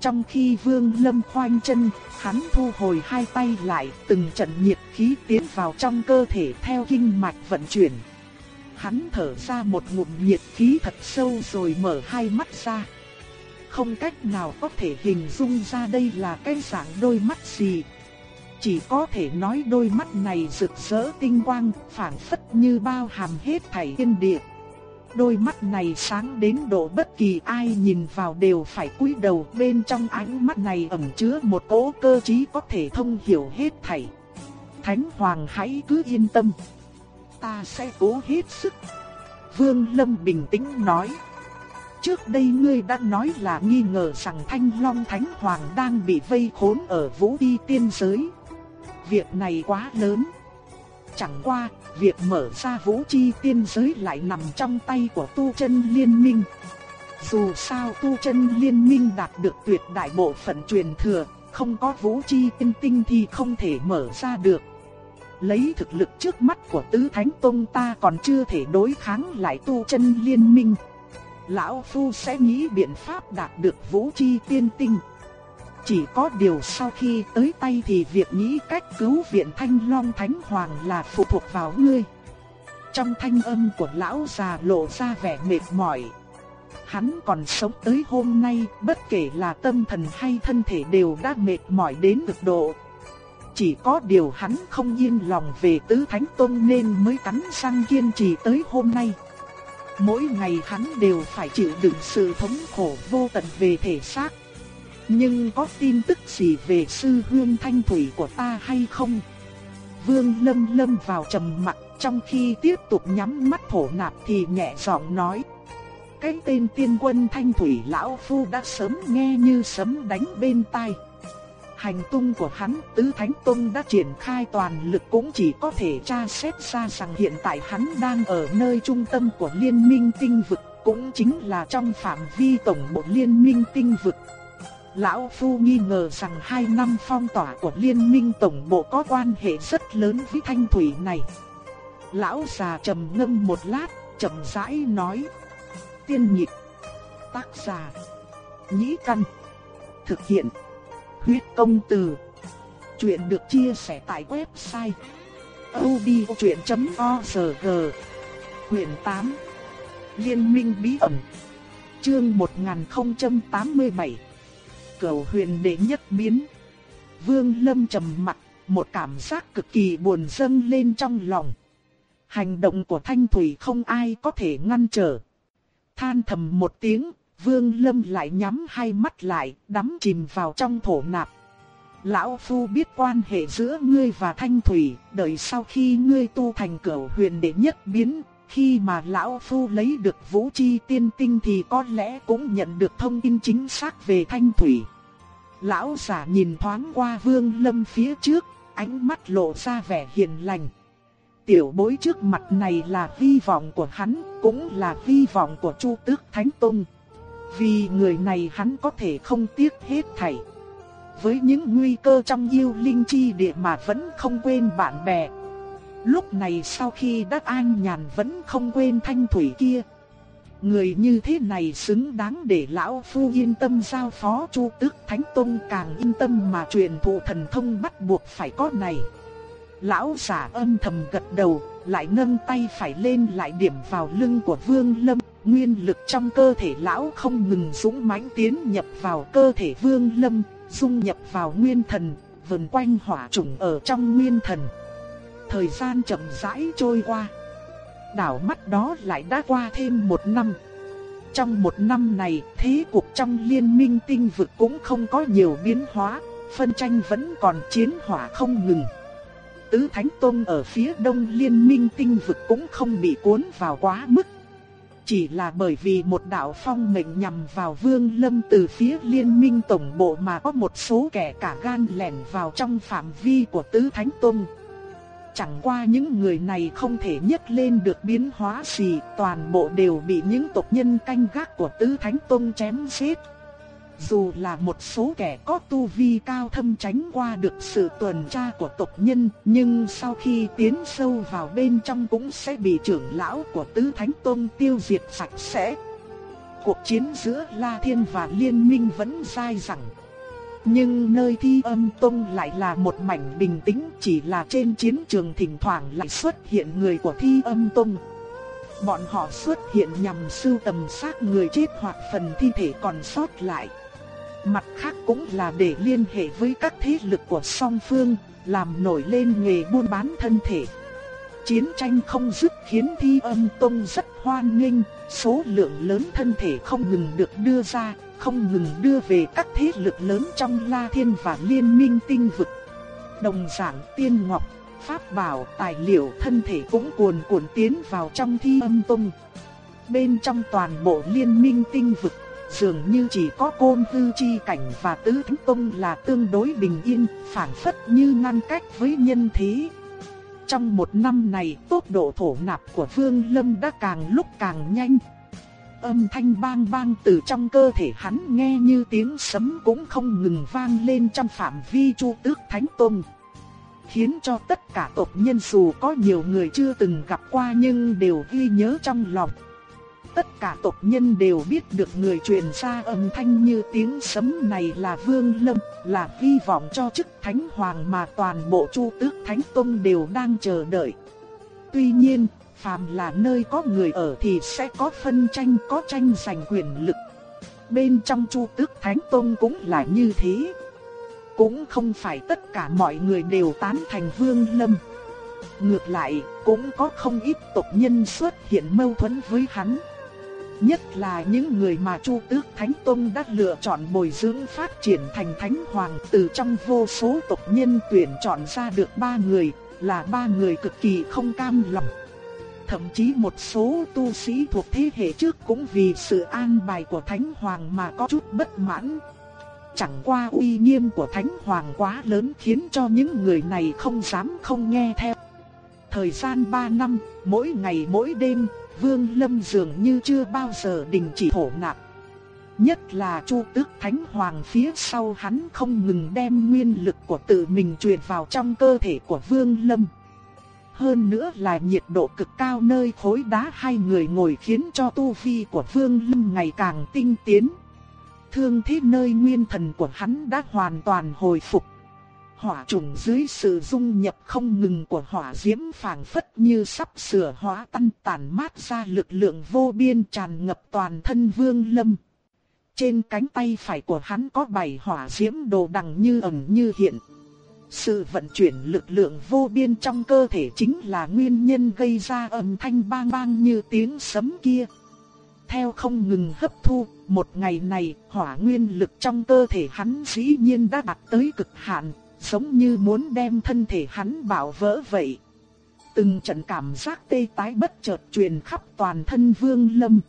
Trong khi Vương Lâm khoanh chân, hắn thu hồi hai tay lại, từng trận nhiệt khí tiến vào trong cơ thể theo kinh mạch vận chuyển. Hắn thở ra một ngụm nhiệt khí thật sâu rồi mở hai mắt ra. Không cách nào có thể hình dung ra đây là cái dạng đôi mắt gì. Chỉ có thể nói đôi mắt này rực rỡ tinh quang, phảng phất như bao hàm hết thảy thiên địa. Đôi mắt này sáng đến độ bất kỳ ai nhìn vào đều phải cúi đầu bên trong ánh mắt này ẩn chứa một cỗ cơ trí có thể thông hiểu hết thảy. Thánh Hoàng hãy cứ yên tâm ta sẽ cố hết sức. Vương Lâm bình tĩnh nói. Trước đây ngươi đã nói là nghi ngờ rằng Thanh Long Thánh Hoàng đang bị vây khốn ở vũ đi tiên giới. Việc này quá lớn. Chẳng qua, việc mở ra vũ chi tiên giới lại nằm trong tay của tu chân liên minh. Dù sao tu chân liên minh đạt được tuyệt đại bộ phận truyền thừa, không có vũ chi tiên tinh thì không thể mở ra được. Lấy thực lực trước mắt của tứ thánh tông ta còn chưa thể đối kháng lại tu chân liên minh. Lão Phu sẽ nghĩ biện pháp đạt được vũ chi tiên tinh. Chỉ có điều sau khi tới tay thì việc nghĩ cách cứu viện Thanh Long Thánh Hoàng là phụ thuộc vào ngươi. Trong thanh âm của lão già lộ ra vẻ mệt mỏi. Hắn còn sống tới hôm nay, bất kể là tâm thần hay thân thể đều đã mệt mỏi đến cực độ, chỉ có điều hắn không yên lòng về tứ thánh tôn nên mới cắn răng kiên trì tới hôm nay. Mỗi ngày hắn đều phải chịu đựng sự thống khổ vô tận về thể xác. Nhưng có tin tức gì về sư hương thanh thủy của ta hay không? Vương lâm lâm vào trầm mặc, trong khi tiếp tục nhắm mắt thổ nạp thì nhẹ giọng nói. Cái tên tiên quân thanh thủy lão phu đã sớm nghe như sấm đánh bên tai hành tung của hắn, Tứ Thánh Tông đã triển khai toàn lực cũng chỉ có thể tra xét ra rằng hiện tại hắn đang ở nơi trung tâm của liên minh tinh vực, cũng chính là trong phạm vi tổng bộ liên minh tinh vực. Lão Phu nghi ngờ rằng hai năm phong tỏa của liên minh tổng bộ có quan hệ rất lớn với thanh thủy này. Lão già trầm ngâm một lát, chậm rãi nói. Tiên nhịp, tác giả, nhĩ căn, thực hiện huyết công từ. Chuyện được chia sẻ tại website odchuyện.org Quyền 8 Liên minh bí ẩn Chương 1087 Cầu huyền đệ nhất biến Vương Lâm trầm mặt, một cảm giác cực kỳ buồn dâng lên trong lòng. Hành động của Thanh Thủy không ai có thể ngăn trở. Than thầm một tiếng, Vương Lâm lại nhắm hai mắt lại, đắm chìm vào trong thổ nạp. Lão Phu biết quan hệ giữa ngươi và Thanh Thủy, đợi sau khi ngươi tu thành cửu huyền đệ nhất biến, khi mà Lão Phu lấy được vũ chi tiên tinh thì có lẽ cũng nhận được thông tin chính xác về Thanh Thủy. Lão giả nhìn thoáng qua Vương Lâm phía trước, ánh mắt lộ ra vẻ hiền lành. Tiểu bối trước mặt này là hy vọng của hắn, cũng là hy vọng của Chu Tước Thánh Tông. Vì người này hắn có thể không tiếc hết thảy. Với những nguy cơ trong yêu linh chi địa mà vẫn không quên bạn bè. Lúc này sau khi đắc an nhàn vẫn không quên thanh thủy kia. Người như thế này xứng đáng để lão phu yên tâm giao phó Chu Tước Thánh tôn càng yên tâm mà truyền thụ thần thông bắt buộc phải có này. Lão giả âm thầm gật đầu, lại nâng tay phải lên lại điểm vào lưng của Vương Lâm, nguyên lực trong cơ thể lão không ngừng dũng mãnh tiến nhập vào cơ thể Vương Lâm, dung nhập vào nguyên thần, vần quanh hỏa trùng ở trong nguyên thần. Thời gian chậm rãi trôi qua. Đảo mắt đó lại đã qua thêm một năm. Trong một năm này, thế cục trong liên minh tinh vực cũng không có nhiều biến hóa, phân tranh vẫn còn chiến hỏa không ngừng. Tứ Thánh Tông ở phía đông liên minh tinh vực cũng không bị cuốn vào quá mức. Chỉ là bởi vì một đạo phong mệnh nhằm vào Vương Lâm từ phía liên minh tổng bộ mà có một số kẻ cả gan lẻn vào trong phạm vi của Tứ Thánh Tông. Chẳng qua những người này không thể nhấc lên được biến hóa gì, toàn bộ đều bị những tộc nhân canh gác của Tứ Thánh Tông chém giết. Dù là một số kẻ có tu vi cao thâm tránh qua được sự tuần tra của tộc nhân, nhưng sau khi tiến sâu vào bên trong cũng sẽ bị trưởng lão của Tứ Thánh Tông tiêu diệt sạch sẽ. Cuộc chiến giữa La Thiên và Liên Minh vẫn dai dẳng. Nhưng nơi thi âm tông lại là một mảnh bình tĩnh chỉ là trên chiến trường thỉnh thoảng lại xuất hiện người của thi âm tông. Bọn họ xuất hiện nhằm sưu tầm xác người chết hoặc phần thi thể còn sót lại. Mặt khác cũng là để liên hệ với các thế lực của song phương, làm nổi lên nghề buôn bán thân thể. Chiến tranh không dứt khiến thi âm tông rất hoan nghênh, số lượng lớn thân thể không ngừng được đưa ra, không ngừng đưa về các thế lực lớn trong La Thiên và Liên minh tinh vực. Đồng giảng tiên ngọc, pháp bảo, tài liệu thân thể cũng cuồn cuộn tiến vào trong thi âm tông. Bên trong toàn bộ liên minh tinh vực dường như chỉ có côn tư chi cảnh và tứ thánh tông là tương đối bình yên, phản phất như ngăn cách với nhân thế. Trong một năm này, tốc độ thổ nạp của Vương Lâm đã càng lúc càng nhanh. Âm thanh bang bang từ trong cơ thể hắn nghe như tiếng sấm cũng không ngừng vang lên trong phạm vi chu tước thánh tông. Khiến cho tất cả tộc nhân dù có nhiều người chưa từng gặp qua nhưng đều ghi nhớ trong lòng tất cả tộc nhân đều biết được người truyền ra âm thanh như tiếng sấm này là Vương Lâm, là hy vọng cho chức Thánh Hoàng mà toàn bộ Chu Tước Thánh Tông đều đang chờ đợi. Tuy nhiên, phàm là nơi có người ở thì sẽ có phân tranh, có tranh giành quyền lực. Bên trong Chu Tước Thánh Tông cũng là như thế. Cũng không phải tất cả mọi người đều tán thành Vương Lâm. Ngược lại, cũng có không ít tộc nhân xuất hiện mâu thuẫn với hắn. Nhất là những người mà Chu Tước Thánh Tông đã lựa chọn bồi dưỡng phát triển thành Thánh Hoàng từ trong vô số tộc nhân tuyển chọn ra được ba người, là ba người cực kỳ không cam lòng. Thậm chí một số tu sĩ thuộc thế hệ trước cũng vì sự an bài của Thánh Hoàng mà có chút bất mãn. Chẳng qua uy nghiêm của Thánh Hoàng quá lớn khiến cho những người này không dám không nghe theo. Thời gian 3 năm, mỗi ngày mỗi đêm, Vương Lâm dường như chưa bao giờ đình chỉ thổ nạp. Nhất là Chu Tước Thánh Hoàng phía sau hắn không ngừng đem nguyên lực của tự mình truyền vào trong cơ thể của Vương Lâm. Hơn nữa là nhiệt độ cực cao nơi khối đá hai người ngồi khiến cho tu vi của Vương Lâm ngày càng tinh tiến. Thương thế nơi nguyên thần của hắn đã hoàn toàn hồi phục hỏa trùng dưới sự dung nhập không ngừng của hỏa diễm phảng phất như sắp sửa hóa tan tàn mát ra lực lượng vô biên tràn ngập toàn thân Vương Lâm. Trên cánh tay phải của hắn có bảy hỏa diễm đồ đằng như ẩn như hiện. Sự vận chuyển lực lượng vô biên trong cơ thể chính là nguyên nhân gây ra âm thanh bang bang như tiếng sấm kia. Theo không ngừng hấp thu, một ngày này, hỏa nguyên lực trong cơ thể hắn dĩ nhiên đã đạt tới cực hạn, giống như muốn đem thân thể hắn bảo vỡ vậy. Từng trận cảm giác tê tái bất chợt truyền khắp toàn thân Vương Lâm.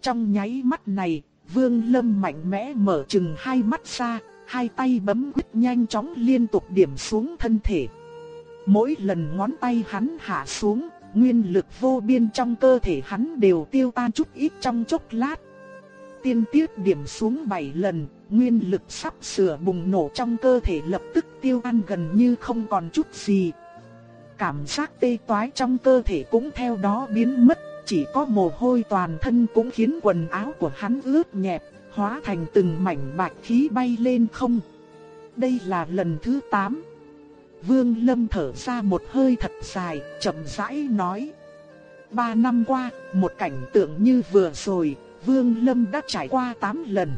Trong nháy mắt này, Vương Lâm mạnh mẽ mở chừng hai mắt ra, hai tay bấm quyết nhanh chóng liên tục điểm xuống thân thể. Mỗi lần ngón tay hắn hạ xuống, nguyên lực vô biên trong cơ thể hắn đều tiêu tan chút ít trong chốc lát. Tiên tiết điểm xuống 7 lần, nguyên lực sắp sửa bùng nổ trong cơ thể lập tức tiêu tan gần như không còn chút gì. Cảm giác tê toái trong cơ thể cũng theo đó biến mất, chỉ có mồ hôi toàn thân cũng khiến quần áo của hắn ướt nhẹp, hóa thành từng mảnh bạch khí bay lên không. Đây là lần thứ 8. Vương Lâm thở ra một hơi thật dài, chậm rãi nói. Ba năm qua, một cảnh tượng như vừa rồi, Vương Lâm đã trải qua 8 lần.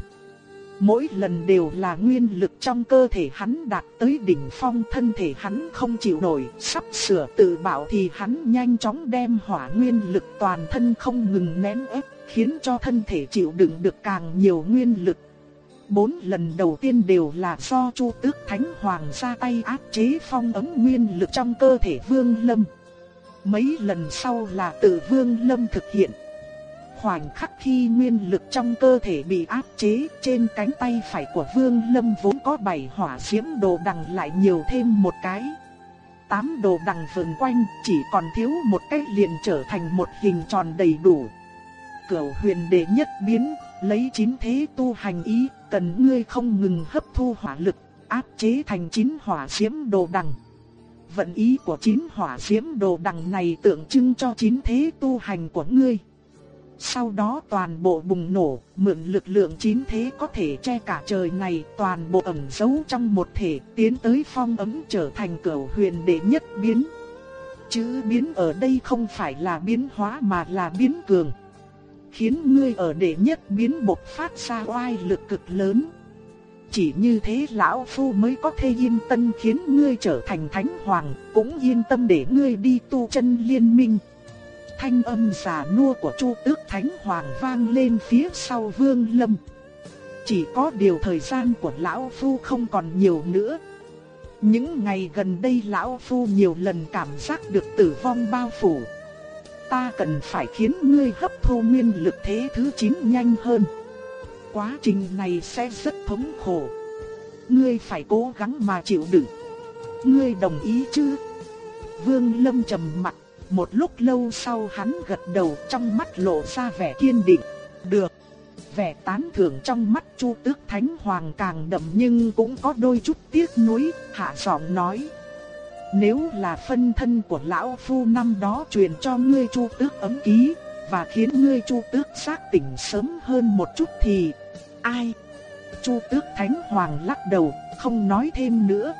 Mỗi lần đều là nguyên lực trong cơ thể hắn đạt tới đỉnh phong thân thể hắn không chịu nổi, sắp sửa tự bảo thì hắn nhanh chóng đem hỏa nguyên lực toàn thân không ngừng nén ép, khiến cho thân thể chịu đựng được càng nhiều nguyên lực. Bốn lần đầu tiên đều là do Chu Tước Thánh Hoàng ra tay áp chế phong ấm nguyên lực trong cơ thể Vương Lâm. Mấy lần sau là tự Vương Lâm thực hiện. Khoảnh khắc khi nguyên lực trong cơ thể bị áp chế, trên cánh tay phải của Vương Lâm vốn có bảy hỏa diễm đồ đằng lại nhiều thêm một cái. Tám đồ đằng vần quanh, chỉ còn thiếu một cái liền trở thành một hình tròn đầy đủ. Cửu huyền đệ nhất biến, lấy chín thế tu hành ý, cần ngươi không ngừng hấp thu hỏa lực, áp chế thành chín hỏa diễm đồ đằng. Vận ý của chín hỏa diễm đồ đằng này tượng trưng cho chín thế tu hành của ngươi. Sau đó toàn bộ bùng nổ, mượn lực lượng chín thế có thể che cả trời này, toàn bộ ẩn giấu trong một thể, tiến tới phong ấm trở thành cửu huyền đệ nhất biến. Chữ biến ở đây không phải là biến hóa mà là biến cường khiến ngươi ở đệ nhất biến bộc phát ra oai lực cực lớn. Chỉ như thế lão phu mới có thể yên tâm khiến ngươi trở thành thánh hoàng, cũng yên tâm để ngươi đi tu chân liên minh. Thanh âm giả nua của Chu Tước Thánh Hoàng vang lên phía sau Vương Lâm. Chỉ có điều thời gian của lão phu không còn nhiều nữa. Những ngày gần đây lão phu nhiều lần cảm giác được tử vong bao phủ ta cần phải khiến ngươi hấp thu nguyên lực thế thứ 9 nhanh hơn. Quá trình này sẽ rất thống khổ. Ngươi phải cố gắng mà chịu đựng. Ngươi đồng ý chứ? Vương Lâm trầm mặt, một lúc lâu sau hắn gật đầu trong mắt lộ ra vẻ kiên định. Được. Vẻ tán thưởng trong mắt Chu Tước Thánh Hoàng càng đậm nhưng cũng có đôi chút tiếc nuối, hạ giọng nói. Nếu là phân thân của lão phu năm đó truyền cho ngươi chu tước ấm ký, và khiến ngươi chu tước xác tỉnh sớm hơn một chút thì... Ai? Chu tước thánh hoàng lắc đầu, không nói thêm nữa.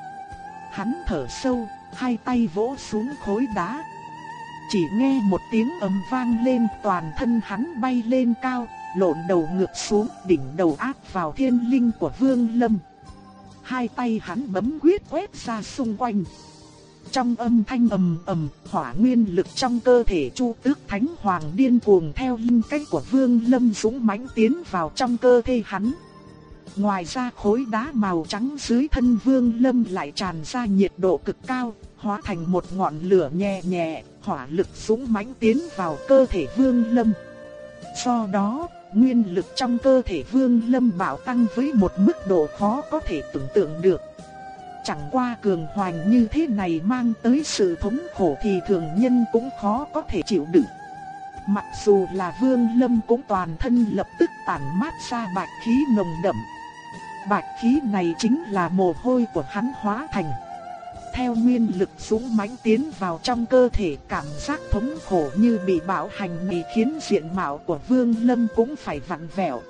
Hắn thở sâu, hai tay vỗ xuống khối đá. Chỉ nghe một tiếng ầm vang lên toàn thân hắn bay lên cao, lộn đầu ngược xuống đỉnh đầu áp vào thiên linh của vương lâm. Hai tay hắn bấm quyết quét ra xung quanh. Trong âm thanh ầm ầm, hỏa nguyên lực trong cơ thể Chu Tước Thánh Hoàng điên cuồng theo linh cách của Vương Lâm dũng mãnh tiến vào trong cơ thể hắn. Ngoài ra khối đá màu trắng dưới thân Vương Lâm lại tràn ra nhiệt độ cực cao, hóa thành một ngọn lửa nhẹ nhẹ, hỏa lực súng mãnh tiến vào cơ thể Vương Lâm. Do đó, nguyên lực trong cơ thể Vương Lâm bạo tăng với một mức độ khó có thể tưởng tượng được. Chẳng qua cường hoành như thế này mang tới sự thống khổ thì thường nhân cũng khó có thể chịu đựng. Mặc dù là vương lâm cũng toàn thân lập tức tản mát ra bạch khí nồng đậm. Bạch khí này chính là mồ hôi của hắn hóa thành. Theo nguyên lực súng mãnh tiến vào trong cơ thể cảm giác thống khổ như bị bạo hành này khiến diện mạo của vương lâm cũng phải vặn vẹo.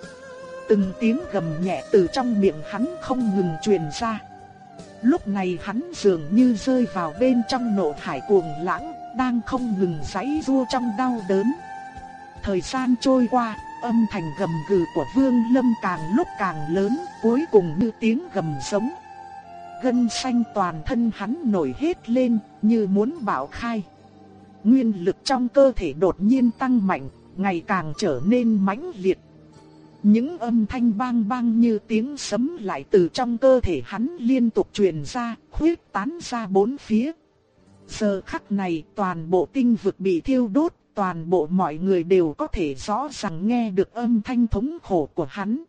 Từng tiếng gầm nhẹ từ trong miệng hắn không ngừng truyền ra. Lúc này hắn dường như rơi vào bên trong nộ hải cuồng lãng, đang không ngừng giãy giụa trong đau đớn. Thời gian trôi qua, âm thanh gầm gừ của Vương Lâm càng lúc càng lớn, cuối cùng như tiếng gầm giống. Gân xanh toàn thân hắn nổi hết lên, như muốn bạo khai. Nguyên lực trong cơ thể đột nhiên tăng mạnh, ngày càng trở nên mãnh liệt. Những âm thanh bang bang như tiếng sấm lại từ trong cơ thể hắn liên tục truyền ra, khuyết tán ra bốn phía. Giờ khắc này toàn bộ tinh vực bị thiêu đốt, toàn bộ mọi người đều có thể rõ ràng nghe được âm thanh thống khổ của hắn.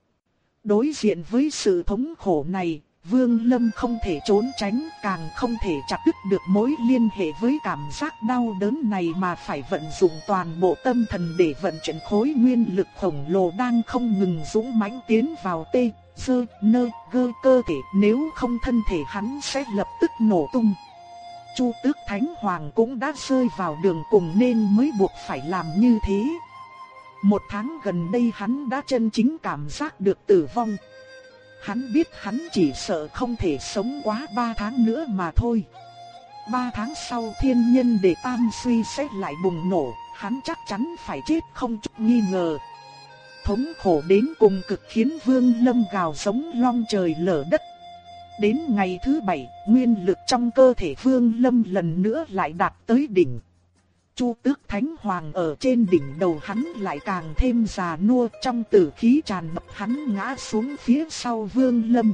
Đối diện với sự thống khổ này, Vương Lâm không thể trốn tránh, càng không thể chặt đứt được mối liên hệ với cảm giác đau đớn này mà phải vận dụng toàn bộ tâm thần để vận chuyển khối nguyên lực khổng lồ đang không ngừng dũng mãnh tiến vào tê, sơ, nơ, gơ cơ thể, nếu không thân thể hắn sẽ lập tức nổ tung. Chu Tước Thánh Hoàng cũng đã rơi vào đường cùng nên mới buộc phải làm như thế. Một tháng gần đây hắn đã chân chính cảm giác được tử vong. Hắn biết hắn chỉ sợ không thể sống quá 3 tháng nữa mà thôi. 3 tháng sau thiên nhân để tam suy sẽ lại bùng nổ, hắn chắc chắn phải chết không chút nghi ngờ. Thống khổ đến cùng cực khiến vương lâm gào sống long trời lở đất. Đến ngày thứ bảy, nguyên lực trong cơ thể vương lâm lần nữa lại đạt tới đỉnh. Chu tước thánh hoàng ở trên đỉnh đầu hắn lại càng thêm già nua trong tử khí tràn ngập hắn ngã xuống phía sau vương lâm.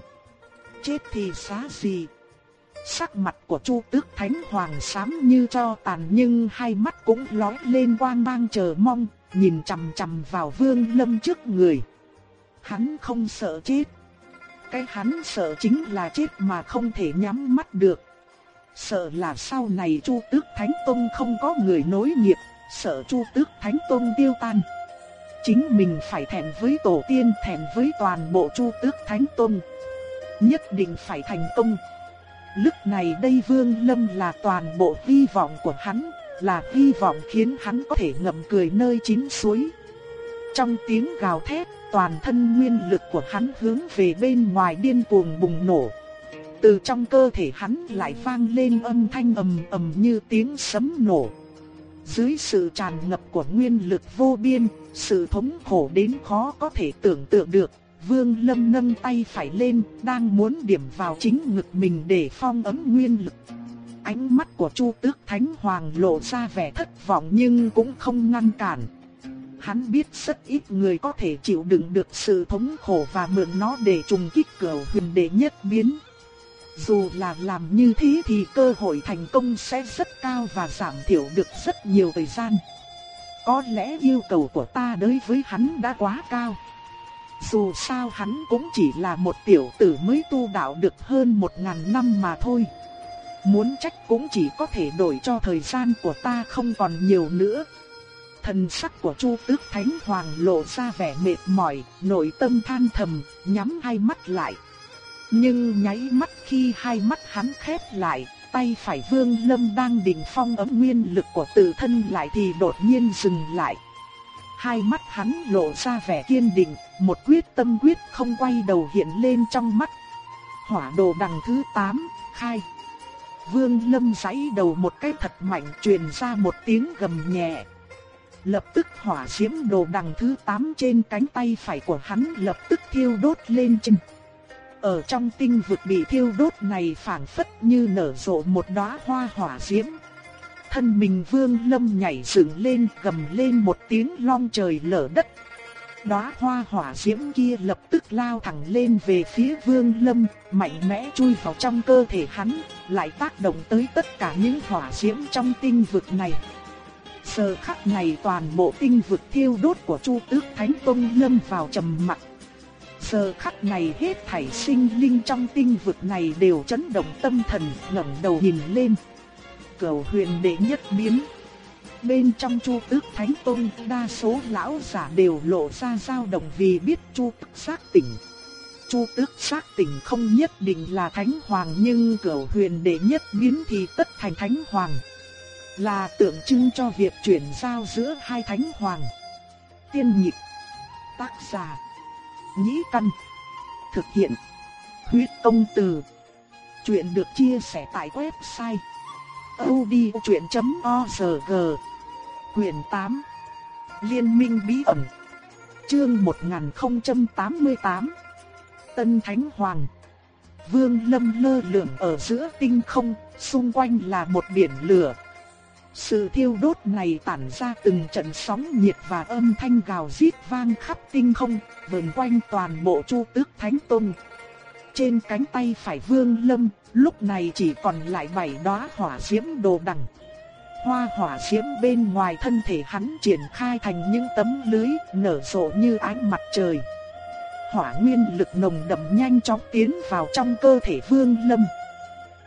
Chết thì xá gì? Sắc mặt của Chu Tước Thánh Hoàng xám như cho tàn nhưng hai mắt cũng lóe lên quang mang chờ mong, nhìn chằm chằm vào Vương Lâm trước người. Hắn không sợ chết. Cái hắn sợ chính là chết mà không thể nhắm mắt được. Sợ là sau này Chu Tước Thánh Tông không có người nối nghiệp, sợ Chu Tước Thánh Tông tiêu tan. Chính mình phải thẹn với tổ tiên, thẹn với toàn bộ Chu Tước Thánh Tông. Nhất định phải thành công. Lúc này đây Vương Lâm là toàn bộ hy vọng của hắn, là hy vọng khiến hắn có thể ngậm cười nơi chín suối. Trong tiếng gào thét, toàn thân nguyên lực của hắn hướng về bên ngoài điên cuồng bùng nổ. Từ trong cơ thể hắn lại vang lên âm thanh ầm ầm như tiếng sấm nổ. Dưới sự tràn ngập của nguyên lực vô biên, sự thống khổ đến khó có thể tưởng tượng được, Vương Lâm nâng tay phải lên, đang muốn điểm vào chính ngực mình để phong ấm nguyên lực. Ánh mắt của Chu Tước Thánh Hoàng lộ ra vẻ thất vọng nhưng cũng không ngăn cản. Hắn biết rất ít người có thể chịu đựng được sự thống khổ và mượn nó để trùng kích cửu huyền đệ nhất biến. Dù là làm như thế thì cơ hội thành công sẽ rất cao và giảm thiểu được rất nhiều thời gian. Có lẽ yêu cầu của ta đối với hắn đã quá cao. Dù sao hắn cũng chỉ là một tiểu tử mới tu đạo được hơn một ngàn năm mà thôi. Muốn trách cũng chỉ có thể đổi cho thời gian của ta không còn nhiều nữa. Thần sắc của Chu Tước Thánh Hoàng lộ ra vẻ mệt mỏi, nội tâm than thầm, nhắm hai mắt lại. Nhưng nháy mắt khi hai mắt hắn khép lại, tay phải Vương Lâm đang đỉnh phong ấm nguyên lực của tự thân lại thì đột nhiên dừng lại. Hai mắt hắn lộ ra vẻ kiên định, một quyết tâm quyết không quay đầu hiện lên trong mắt. Hỏa đồ đằng thứ 8, khai. Vương Lâm giãy đầu một cái thật mạnh truyền ra một tiếng gầm nhẹ. Lập tức hỏa diễm đồ đằng thứ 8 trên cánh tay phải của hắn lập tức thiêu đốt lên trên. Ở trong tinh vực bị thiêu đốt này phảng phất như nở rộ một đóa hoa hỏa diễm. Thân mình Vương Lâm nhảy dựng lên, gầm lên một tiếng long trời lở đất. Đóa hoa hỏa diễm kia lập tức lao thẳng lên về phía Vương Lâm, mạnh mẽ chui vào trong cơ thể hắn, lại tác động tới tất cả những hỏa diễm trong tinh vực này. Giờ khắc này toàn bộ tinh vực thiêu đốt của Chu Tước Thánh Tông lâm vào trầm mặc. Giờ khắc này hết thảy sinh linh trong tinh vực này đều chấn động tâm thần, ngẩng đầu nhìn lên. Cầu huyền đệ nhất biến. Bên trong Chu Tước Thánh Tông, đa số lão giả đều lộ ra dao động vì biết Chu Tước xác tỉnh. Chu Tước xác tỉnh không nhất định là Thánh Hoàng nhưng cầu huyền đệ nhất biến thì tất thành Thánh Hoàng. Là tượng trưng cho việc chuyển giao giữa hai Thánh Hoàng. Tiên nhịp Tác giả Nhĩ Căn. Thực hiện. Huyết Công Từ. Chuyện được chia sẻ tại website. odchuyện.org Quyền 8 Liên minh bí ẩn. Chương 1088 Tân Thánh Hoàng. Vương Lâm lơ lửng ở giữa tinh không, xung quanh là một biển lửa. Sự thiêu đốt này tản ra từng trận sóng nhiệt và âm thanh gào rít vang khắp tinh không, vần quanh toàn bộ Chu Tước Thánh Tôn. Trên cánh tay phải Vương Lâm, lúc này chỉ còn lại bảy đóa hỏa diễm đồ đằng. Hoa hỏa diễm bên ngoài thân thể hắn triển khai thành những tấm lưới nở rộ như ánh mặt trời hỏa nguyên lực nồng đậm nhanh chóng tiến vào trong cơ thể Vương Lâm.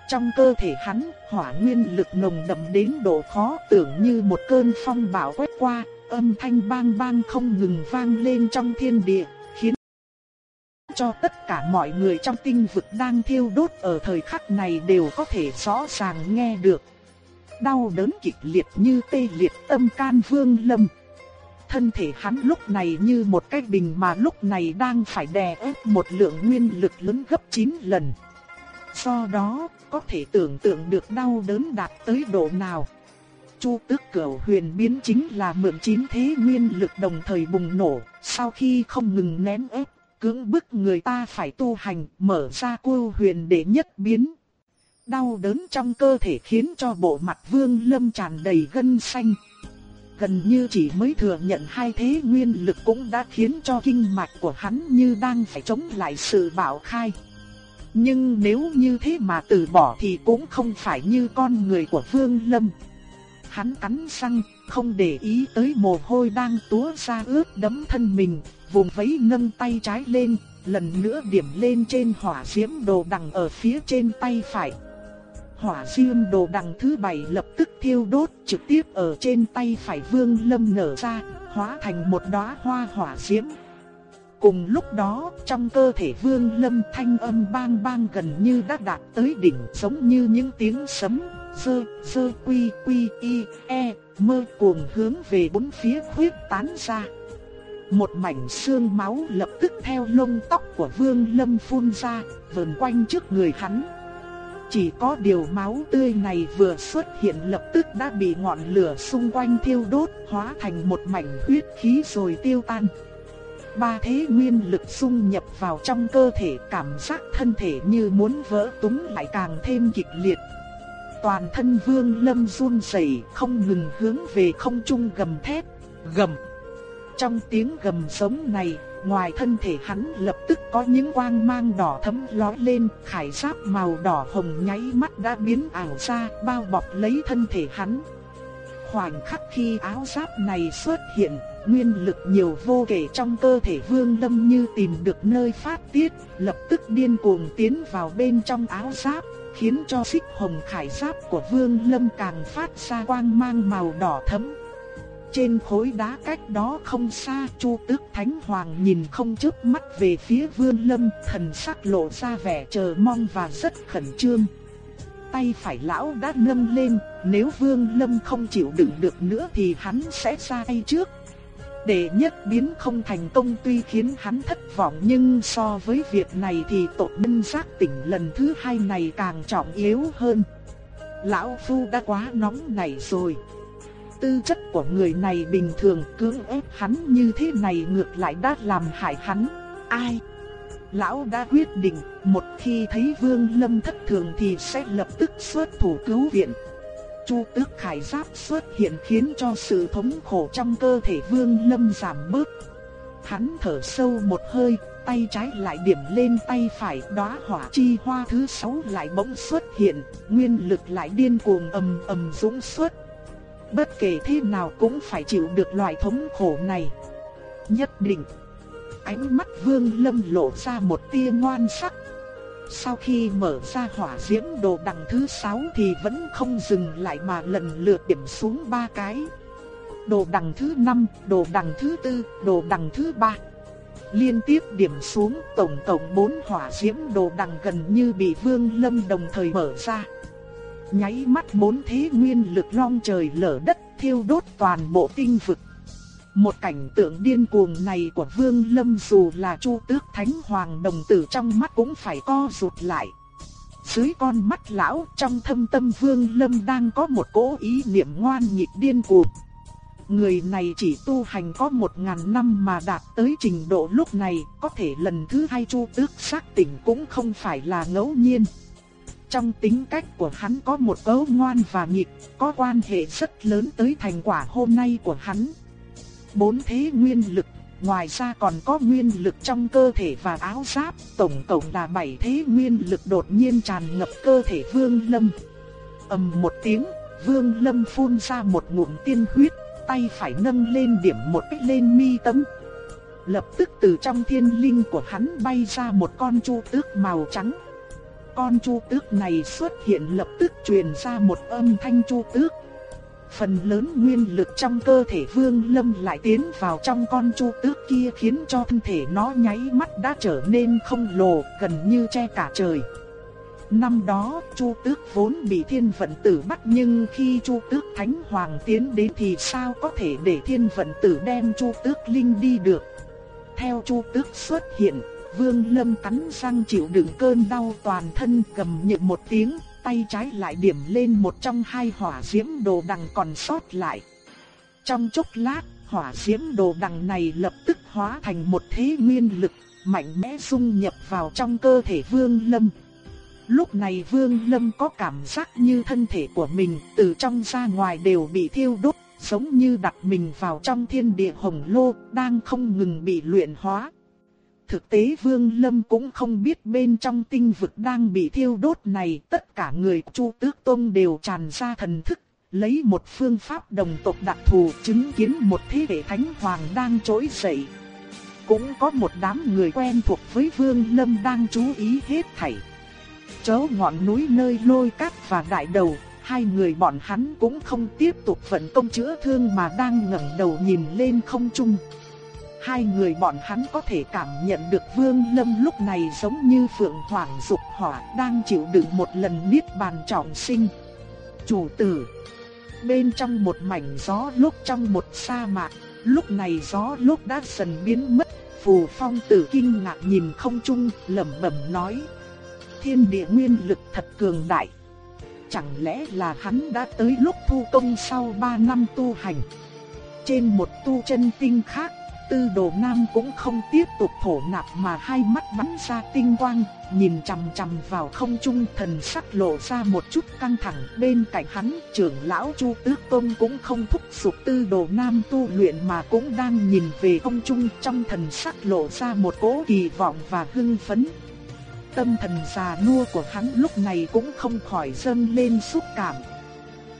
Trong cơ thể hắn, hỏa nguyên lực nồng đậm đến độ khó tưởng như một cơn phong bão quét qua, âm thanh bang bang không ngừng vang lên trong thiên địa, khiến cho tất cả mọi người trong tinh vực đang thiêu đốt ở thời khắc này đều có thể rõ ràng nghe được. Đau đớn kịch liệt như tê liệt tâm can Vương Lâm thân thể hắn lúc này như một cái bình mà lúc này đang phải đè ép một lượng nguyên lực lớn gấp 9 lần. Do đó, có thể tưởng tượng được đau đớn đạt tới độ nào. Chu tước cửu huyền biến chính là mượn chín thế nguyên lực đồng thời bùng nổ, sau khi không ngừng nén ép, cưỡng bức người ta phải tu hành, mở ra cô huyền để nhất biến. Đau đớn trong cơ thể khiến cho bộ mặt vương lâm tràn đầy gân xanh gần như chỉ mới thừa nhận hai thế nguyên lực cũng đã khiến cho kinh mạch của hắn như đang phải chống lại sự bạo khai. Nhưng nếu như thế mà từ bỏ thì cũng không phải như con người của Vương Lâm. Hắn cắn răng, không để ý tới mồ hôi đang túa ra ướt đẫm thân mình, vùng vẫy nâng tay trái lên, lần nữa điểm lên trên hỏa diễm đồ đằng ở phía trên tay phải hỏa diễm đồ đằng thứ bảy lập tức thiêu đốt trực tiếp ở trên tay phải vương lâm nở ra, hóa thành một đóa hoa hỏa diễm. Cùng lúc đó, trong cơ thể vương lâm thanh âm bang bang gần như đã đạt tới đỉnh giống như những tiếng sấm, sơ, sơ quy quy y, e, mơ cuồng hướng về bốn phía khuyết tán ra. Một mảnh xương máu lập tức theo lông tóc của vương lâm phun ra, vờn quanh trước người hắn. Chỉ có điều máu tươi này vừa xuất hiện lập tức đã bị ngọn lửa xung quanh thiêu đốt, hóa thành một mảnh huyết khí rồi tiêu tan. Ba thế nguyên lực xung nhập vào trong cơ thể cảm giác thân thể như muốn vỡ túng lại càng thêm kịch liệt. Toàn thân vương lâm run rẩy không ngừng hướng về không trung gầm thét, gầm. Trong tiếng gầm sống này, ngoài thân thể hắn lập tức có những quang mang đỏ thẫm lói lên, khải giáp màu đỏ hồng nháy mắt đã biến ảo ra, bao bọc lấy thân thể hắn. Khoảnh khắc khi áo giáp này xuất hiện, nguyên lực nhiều vô kể trong cơ thể Vương Lâm như tìm được nơi phát tiết, lập tức điên cuồng tiến vào bên trong áo giáp, khiến cho xích hồng khải giáp của Vương Lâm càng phát ra quang mang màu đỏ thẫm. Trên khối đá cách đó không xa Chu Tước Thánh Hoàng nhìn không chớp mắt về phía Vương Lâm thần sắc lộ ra vẻ chờ mong và rất khẩn trương. Tay phải lão đã nâng lên, nếu Vương Lâm không chịu đựng được nữa thì hắn sẽ ra tay trước. Để nhất biến không thành công tuy khiến hắn thất vọng nhưng so với việc này thì tội nhân giác tỉnh lần thứ hai này càng trọng yếu hơn. Lão Phu đã quá nóng nảy rồi tư chất của người này bình thường cưỡng ép hắn như thế này ngược lại đã làm hại hắn. Ai? Lão đã quyết định, một khi thấy Vương Lâm thất thường thì sẽ lập tức xuất thủ cứu viện. Chu Tước Khải Giáp xuất hiện khiến cho sự thống khổ trong cơ thể Vương Lâm giảm bớt. Hắn thở sâu một hơi, tay trái lại điểm lên tay phải, đóa hỏa chi hoa thứ sáu lại bỗng xuất hiện, nguyên lực lại điên cuồng ầm ầm dũng xuất, Bất kể thế nào cũng phải chịu được loại thống khổ này. Nhất định. Ánh mắt Vương Lâm lộ ra một tia ngoan sắc. Sau khi mở ra hỏa diễm đồ đằng thứ 6 thì vẫn không dừng lại mà lần lượt điểm xuống ba cái. Đồ đằng thứ 5, đồ đằng thứ 4, đồ đằng thứ 3. Liên tiếp điểm xuống tổng tổng 4 hỏa diễm đồ đằng gần như bị Vương Lâm đồng thời mở ra. Nháy mắt bốn thế nguyên lực long trời lở đất thiêu đốt toàn bộ tinh vực. Một cảnh tượng điên cuồng này của Vương Lâm dù là Chu Tước Thánh Hoàng đồng tử trong mắt cũng phải co rụt lại. Dưới con mắt lão trong thâm tâm vương lâm đang có một cố ý niệm ngoan nhịp điên cuồng. Người này chỉ tu hành có một ngàn năm mà đạt tới trình độ lúc này, có thể lần thứ hai chu tước xác tỉnh cũng không phải là ngẫu nhiên. Trong tính cách của hắn có một cấu ngoan và nghịch, có quan hệ rất lớn tới thành quả hôm nay của hắn. Bốn thế nguyên lực, ngoài ra còn có nguyên lực trong cơ thể và áo giáp, tổng cộng là bảy thế nguyên lực đột nhiên tràn ngập cơ thể Vương Lâm. ầm một tiếng, Vương Lâm phun ra một ngụm tiên huyết, tay phải nâng lên điểm một cái lên mi tâm. Lập tức từ trong thiên linh của hắn bay ra một con chu tước màu trắng. Con chu tước này xuất hiện lập tức truyền ra một âm thanh chu tước. Phần lớn nguyên lực trong cơ thể Vương Lâm lại tiến vào trong con chu tước kia khiến cho thân thể nó nháy mắt đã trở nên không lồ, gần như che cả trời. Năm đó, Chu Tước vốn bị Thiên Vận Tử bắt nhưng khi Chu Tước Thánh Hoàng tiến đến thì sao có thể để Thiên Vận Tử đem Chu Tước Linh đi được. Theo Chu Tước xuất hiện, Vương Lâm cắn răng chịu đựng cơn đau toàn thân cầm nhự một tiếng, tay trái lại điểm lên một trong hai hỏa diễm đồ đằng còn sót lại. Trong chốc lát, hỏa diễm đồ đằng này lập tức hóa thành một thế nguyên lực, mạnh mẽ dung nhập vào trong cơ thể Vương Lâm. Lúc này Vương Lâm có cảm giác như thân thể của mình từ trong ra ngoài đều bị thiêu đốt, giống như đặt mình vào trong thiên địa hồng lô, đang không ngừng bị luyện hóa. Thực tế Vương Lâm cũng không biết bên trong tinh vực đang bị thiêu đốt này, tất cả người Chu Tước Tông đều tràn ra thần thức, lấy một phương pháp đồng tộc đặc thù chứng kiến một thế hệ thánh hoàng đang trỗi dậy. Cũng có một đám người quen thuộc với Vương Lâm đang chú ý hết thảy chớ ngọn núi nơi lôi cát và đại đầu, hai người bọn hắn cũng không tiếp tục vận công chữa thương mà đang ngẩng đầu nhìn lên không trung. Hai người bọn hắn có thể cảm nhận được Vương Lâm lúc này giống như phượng hoàng dục hỏa đang chịu đựng một lần niết bàn trọng sinh. Chủ tử Bên trong một mảnh gió lúc trong một sa mạc, lúc này gió lúc đã dần biến mất, phù phong tử kinh ngạc nhìn không trung, lẩm bẩm nói thiên địa nguyên lực thật cường đại. Chẳng lẽ là hắn đã tới lúc thu công sau 3 năm tu hành? Trên một tu chân tinh khác, tư đồ nam cũng không tiếp tục thổ nạp mà hai mắt bắn ra tinh quang, nhìn chằm chằm vào không trung thần sắc lộ ra một chút căng thẳng. Bên cạnh hắn, trưởng lão Chu Tước Tôn cũng không thúc giục tư đồ nam tu luyện mà cũng đang nhìn về không trung trong thần sắc lộ ra một cố kỳ vọng và hưng phấn. Tâm thần già nua của hắn lúc này cũng không khỏi dâng lên xúc cảm.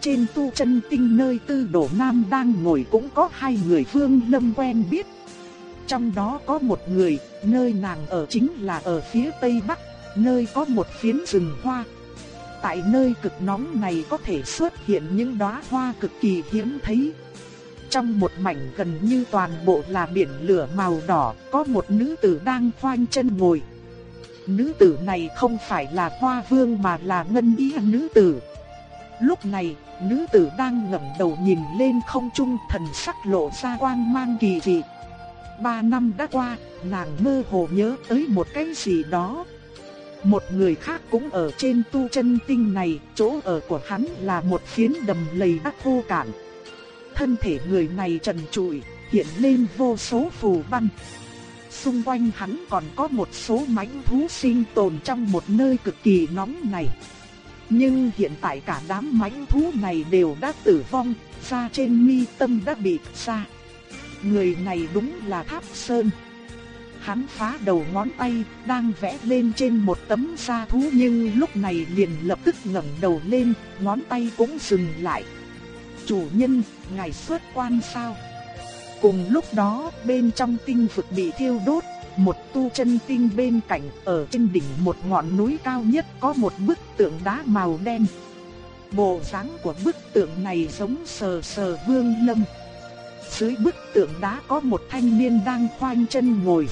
Trên tu chân tinh nơi tư đổ nam đang ngồi cũng có hai người vương lâm quen biết. Trong đó có một người, nơi nàng ở chính là ở phía tây bắc, nơi có một phiến rừng hoa. Tại nơi cực nóng này có thể xuất hiện những đóa hoa cực kỳ hiếm thấy. Trong một mảnh gần như toàn bộ là biển lửa màu đỏ, có một nữ tử đang khoanh chân ngồi nữ tử này không phải là hoa vương mà là ngân Y nữ tử. Lúc này, nữ tử đang ngẩng đầu nhìn lên không trung thần sắc lộ ra quang mang kỳ dị. Ba năm đã qua, nàng mơ hồ nhớ tới một cái gì đó. Một người khác cũng ở trên tu chân tinh này, chỗ ở của hắn là một phiến đầm lầy đắc khô cạn. Thân thể người này trần trụi, hiện lên vô số phù văn xung quanh hắn còn có một số mãnh thú sinh tồn trong một nơi cực kỳ nóng này. Nhưng hiện tại cả đám mãnh thú này đều đã tử vong, da trên mi tâm đã bị xa. Người này đúng là Tháp Sơn. Hắn phá đầu ngón tay, đang vẽ lên trên một tấm da thú nhưng lúc này liền lập tức ngẩng đầu lên, ngón tay cũng dừng lại. Chủ nhân, ngài xuất quan sao? Cùng lúc đó, bên trong tinh vực bị thiêu đốt, một tu chân tinh bên cạnh ở trên đỉnh một ngọn núi cao nhất có một bức tượng đá màu đen. Bộ dáng của bức tượng này giống sờ sờ vương lâm. Dưới bức tượng đá có một thanh niên đang khoanh chân ngồi.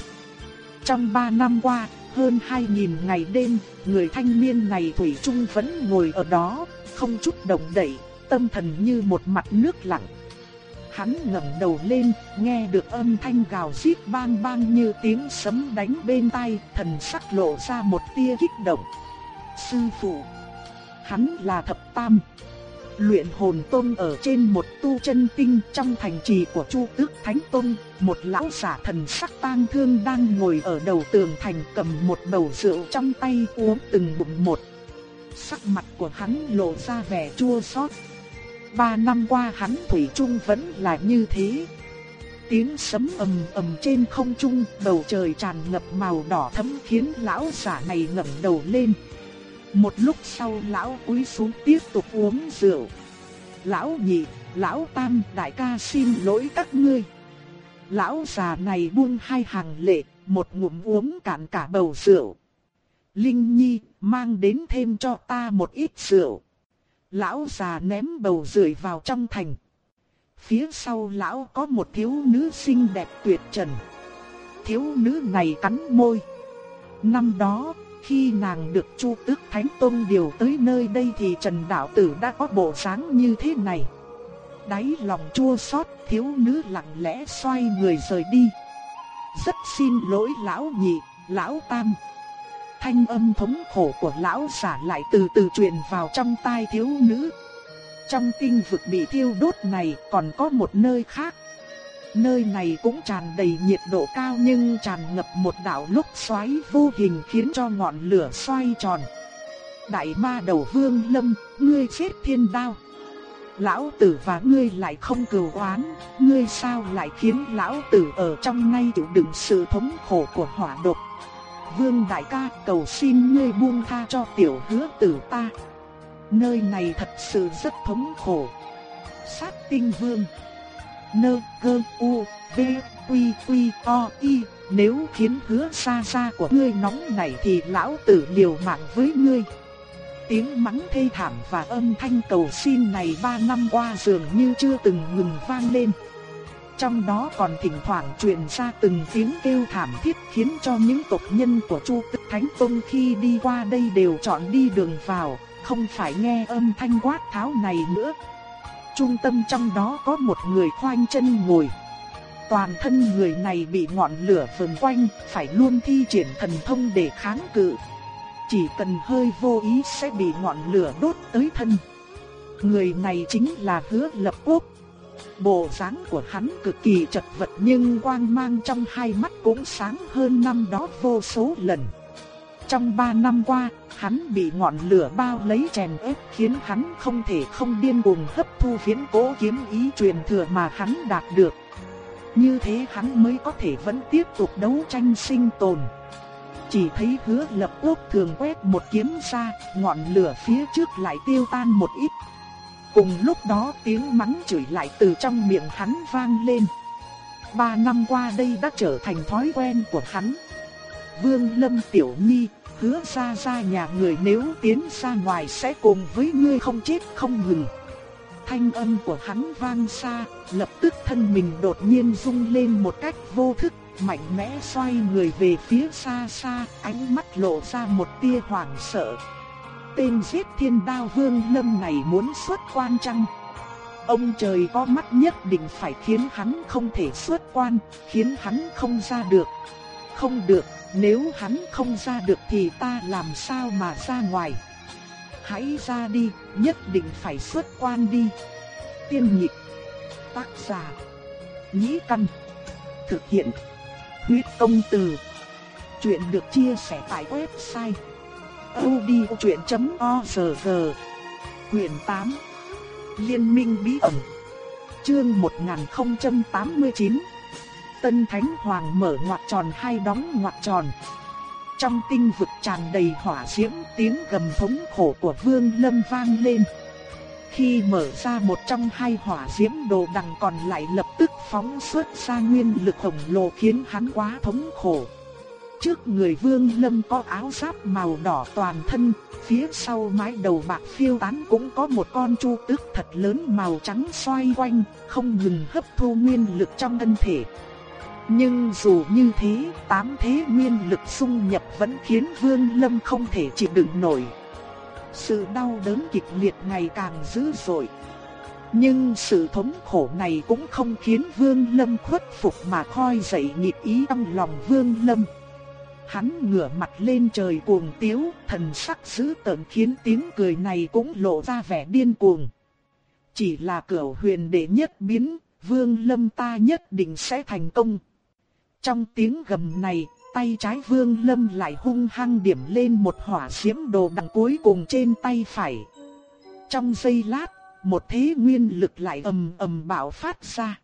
Trong ba năm qua, hơn hai nghìn ngày đêm, người thanh niên này Thủy chung vẫn ngồi ở đó, không chút động đậy, tâm thần như một mặt nước lặng. Hắn ngẩng đầu lên, nghe được âm thanh gào rít bang bang như tiếng sấm đánh bên tai, thần sắc lộ ra một tia kích động. sư phụ. Hắn là thập tam. Luyện hồn tôn ở trên một tu chân tinh trong thành trì của Chu Tước Thánh Tôn, một lão giả thần sắc tang thương đang ngồi ở đầu tường thành cầm một bầu rượu trong tay uống từng bụng một. Sắc mặt của hắn lộ ra vẻ chua xót. Ba năm qua hắn thủy chung vẫn là như thế. Tiếng sấm ầm ầm trên không trung, bầu trời tràn ngập màu đỏ thẫm khiến lão giả này ngẩng đầu lên. Một lúc sau lão cúi xuống tiếp tục uống rượu. Lão nhị, lão tam, đại ca xin lỗi các ngươi. Lão già này buông hai hàng lệ, một ngụm uống cạn cả bầu rượu. Linh Nhi, mang đến thêm cho ta một ít rượu. Lão già ném bầu rượu vào trong thành. Phía sau lão có một thiếu nữ xinh đẹp tuyệt trần. Thiếu nữ này cắn môi. Năm đó, khi nàng được Chu Tước Thánh tôn điều tới nơi đây thì Trần Đạo Tử đã có bộ dáng như thế này. Đáy lòng chua xót, thiếu nữ lặng lẽ xoay người rời đi. Rất xin lỗi lão nhị, lão tam. Thanh âm thống khổ của lão giả lại từ từ truyền vào trong tai thiếu nữ. Trong tinh vực bị thiêu đốt này còn có một nơi khác. Nơi này cũng tràn đầy nhiệt độ cao nhưng tràn ngập một đạo lúc xoáy vô hình khiến cho ngọn lửa xoay tròn. Đại ma đầu vương lâm, ngươi chết thiên đao. Lão tử và ngươi lại không cừu oán, ngươi sao lại khiến lão tử ở trong ngay chịu đựng sự thống khổ của hỏa độc. Vương đại ca cầu xin ngươi buông tha cho tiểu hứa tử ta. Nơi này thật sự rất thống khổ. Sát tinh vương. Nơ cơ u v quy quy o y. Nếu khiến hứa xa xa của ngươi nóng nảy thì lão tử liều mạng với ngươi. Tiếng mắng thê thảm và âm thanh cầu xin này ba năm qua dường như chưa từng ngừng vang lên. Trong đó còn thỉnh thoảng truyền ra từng tiếng kêu thảm thiết khiến cho những tộc nhân của Chu Tức Thánh Tông khi đi qua đây đều chọn đi đường vào, không phải nghe âm thanh quát tháo này nữa. Trung tâm trong đó có một người khoanh chân ngồi. Toàn thân người này bị ngọn lửa vờn quanh, phải luôn thi triển thần thông để kháng cự. Chỉ cần hơi vô ý sẽ bị ngọn lửa đốt tới thân. Người này chính là hứa lập quốc. Bộ dáng của hắn cực kỳ chật vật nhưng quang mang trong hai mắt cũng sáng hơn năm đó vô số lần. Trong ba năm qua, hắn bị ngọn lửa bao lấy chèn ép khiến hắn không thể không điên cuồng hấp thu viễn cố kiếm ý truyền thừa mà hắn đạt được. Như thế hắn mới có thể vẫn tiếp tục đấu tranh sinh tồn. Chỉ thấy hứa lập quốc thường quét một kiếm ra, ngọn lửa phía trước lại tiêu tan một ít. Cùng lúc đó tiếng mắng chửi lại từ trong miệng hắn vang lên. Ba năm qua đây đã trở thành thói quen của hắn. Vương Lâm Tiểu Nhi, hứa ra ra nhà người nếu tiến ra ngoài sẽ cùng với ngươi không chết không ngừng. Thanh âm của hắn vang xa, lập tức thân mình đột nhiên rung lên một cách vô thức, mạnh mẽ xoay người về phía xa xa, ánh mắt lộ ra một tia hoảng sợ. Tên giết thiên đao vương lâm này muốn xuất quan chăng? Ông trời có mắt nhất định phải khiến hắn không thể xuất quan, khiến hắn không ra được. Không được, nếu hắn không ra được thì ta làm sao mà ra ngoài. Hãy ra đi, nhất định phải xuất quan đi. Tiên nhịp, tác giả, nhĩ căn, thực hiện, huyết công từ. Chuyện được chia sẻ tại website odchuyện.org Quyền 8 Liên minh bí ẩn Chương 1089 Tân Thánh Hoàng mở ngoặt tròn hai đóng ngoặt tròn. Trong tinh vực tràn đầy hỏa diễm tiếng gầm thống khổ của Vương Lâm vang lên. Khi mở ra một trong hai hỏa diễm đồ đằng còn lại lập tức phóng xuất ra nguyên lực khổng lồ khiến hắn quá thống khổ. Trước người Vương Lâm có áo giáp màu đỏ toàn thân, phía sau mái đầu bạc phiêu tán cũng có một con chu tước thật lớn màu trắng xoay quanh, không ngừng hấp thu nguyên lực trong thân thể. Nhưng dù như thế, tám thế nguyên lực xung nhập vẫn khiến Vương Lâm không thể chịu đựng nổi. Sự đau đớn kịch liệt ngày càng dữ dội. Nhưng sự thống khổ này cũng không khiến Vương Lâm khuất phục mà khôi dậy nhịp ý trong lòng Vương Lâm. Hắn ngửa mặt lên trời cuồng tiếu, thần sắc dữ tợn khiến tiếng cười này cũng lộ ra vẻ điên cuồng. Chỉ là cửu huyền đệ nhất biến, vương lâm ta nhất định sẽ thành công. Trong tiếng gầm này, tay trái vương lâm lại hung hăng điểm lên một hỏa diễm đồ đằng cuối cùng trên tay phải. Trong giây lát, một thế nguyên lực lại ầm ầm bạo phát ra.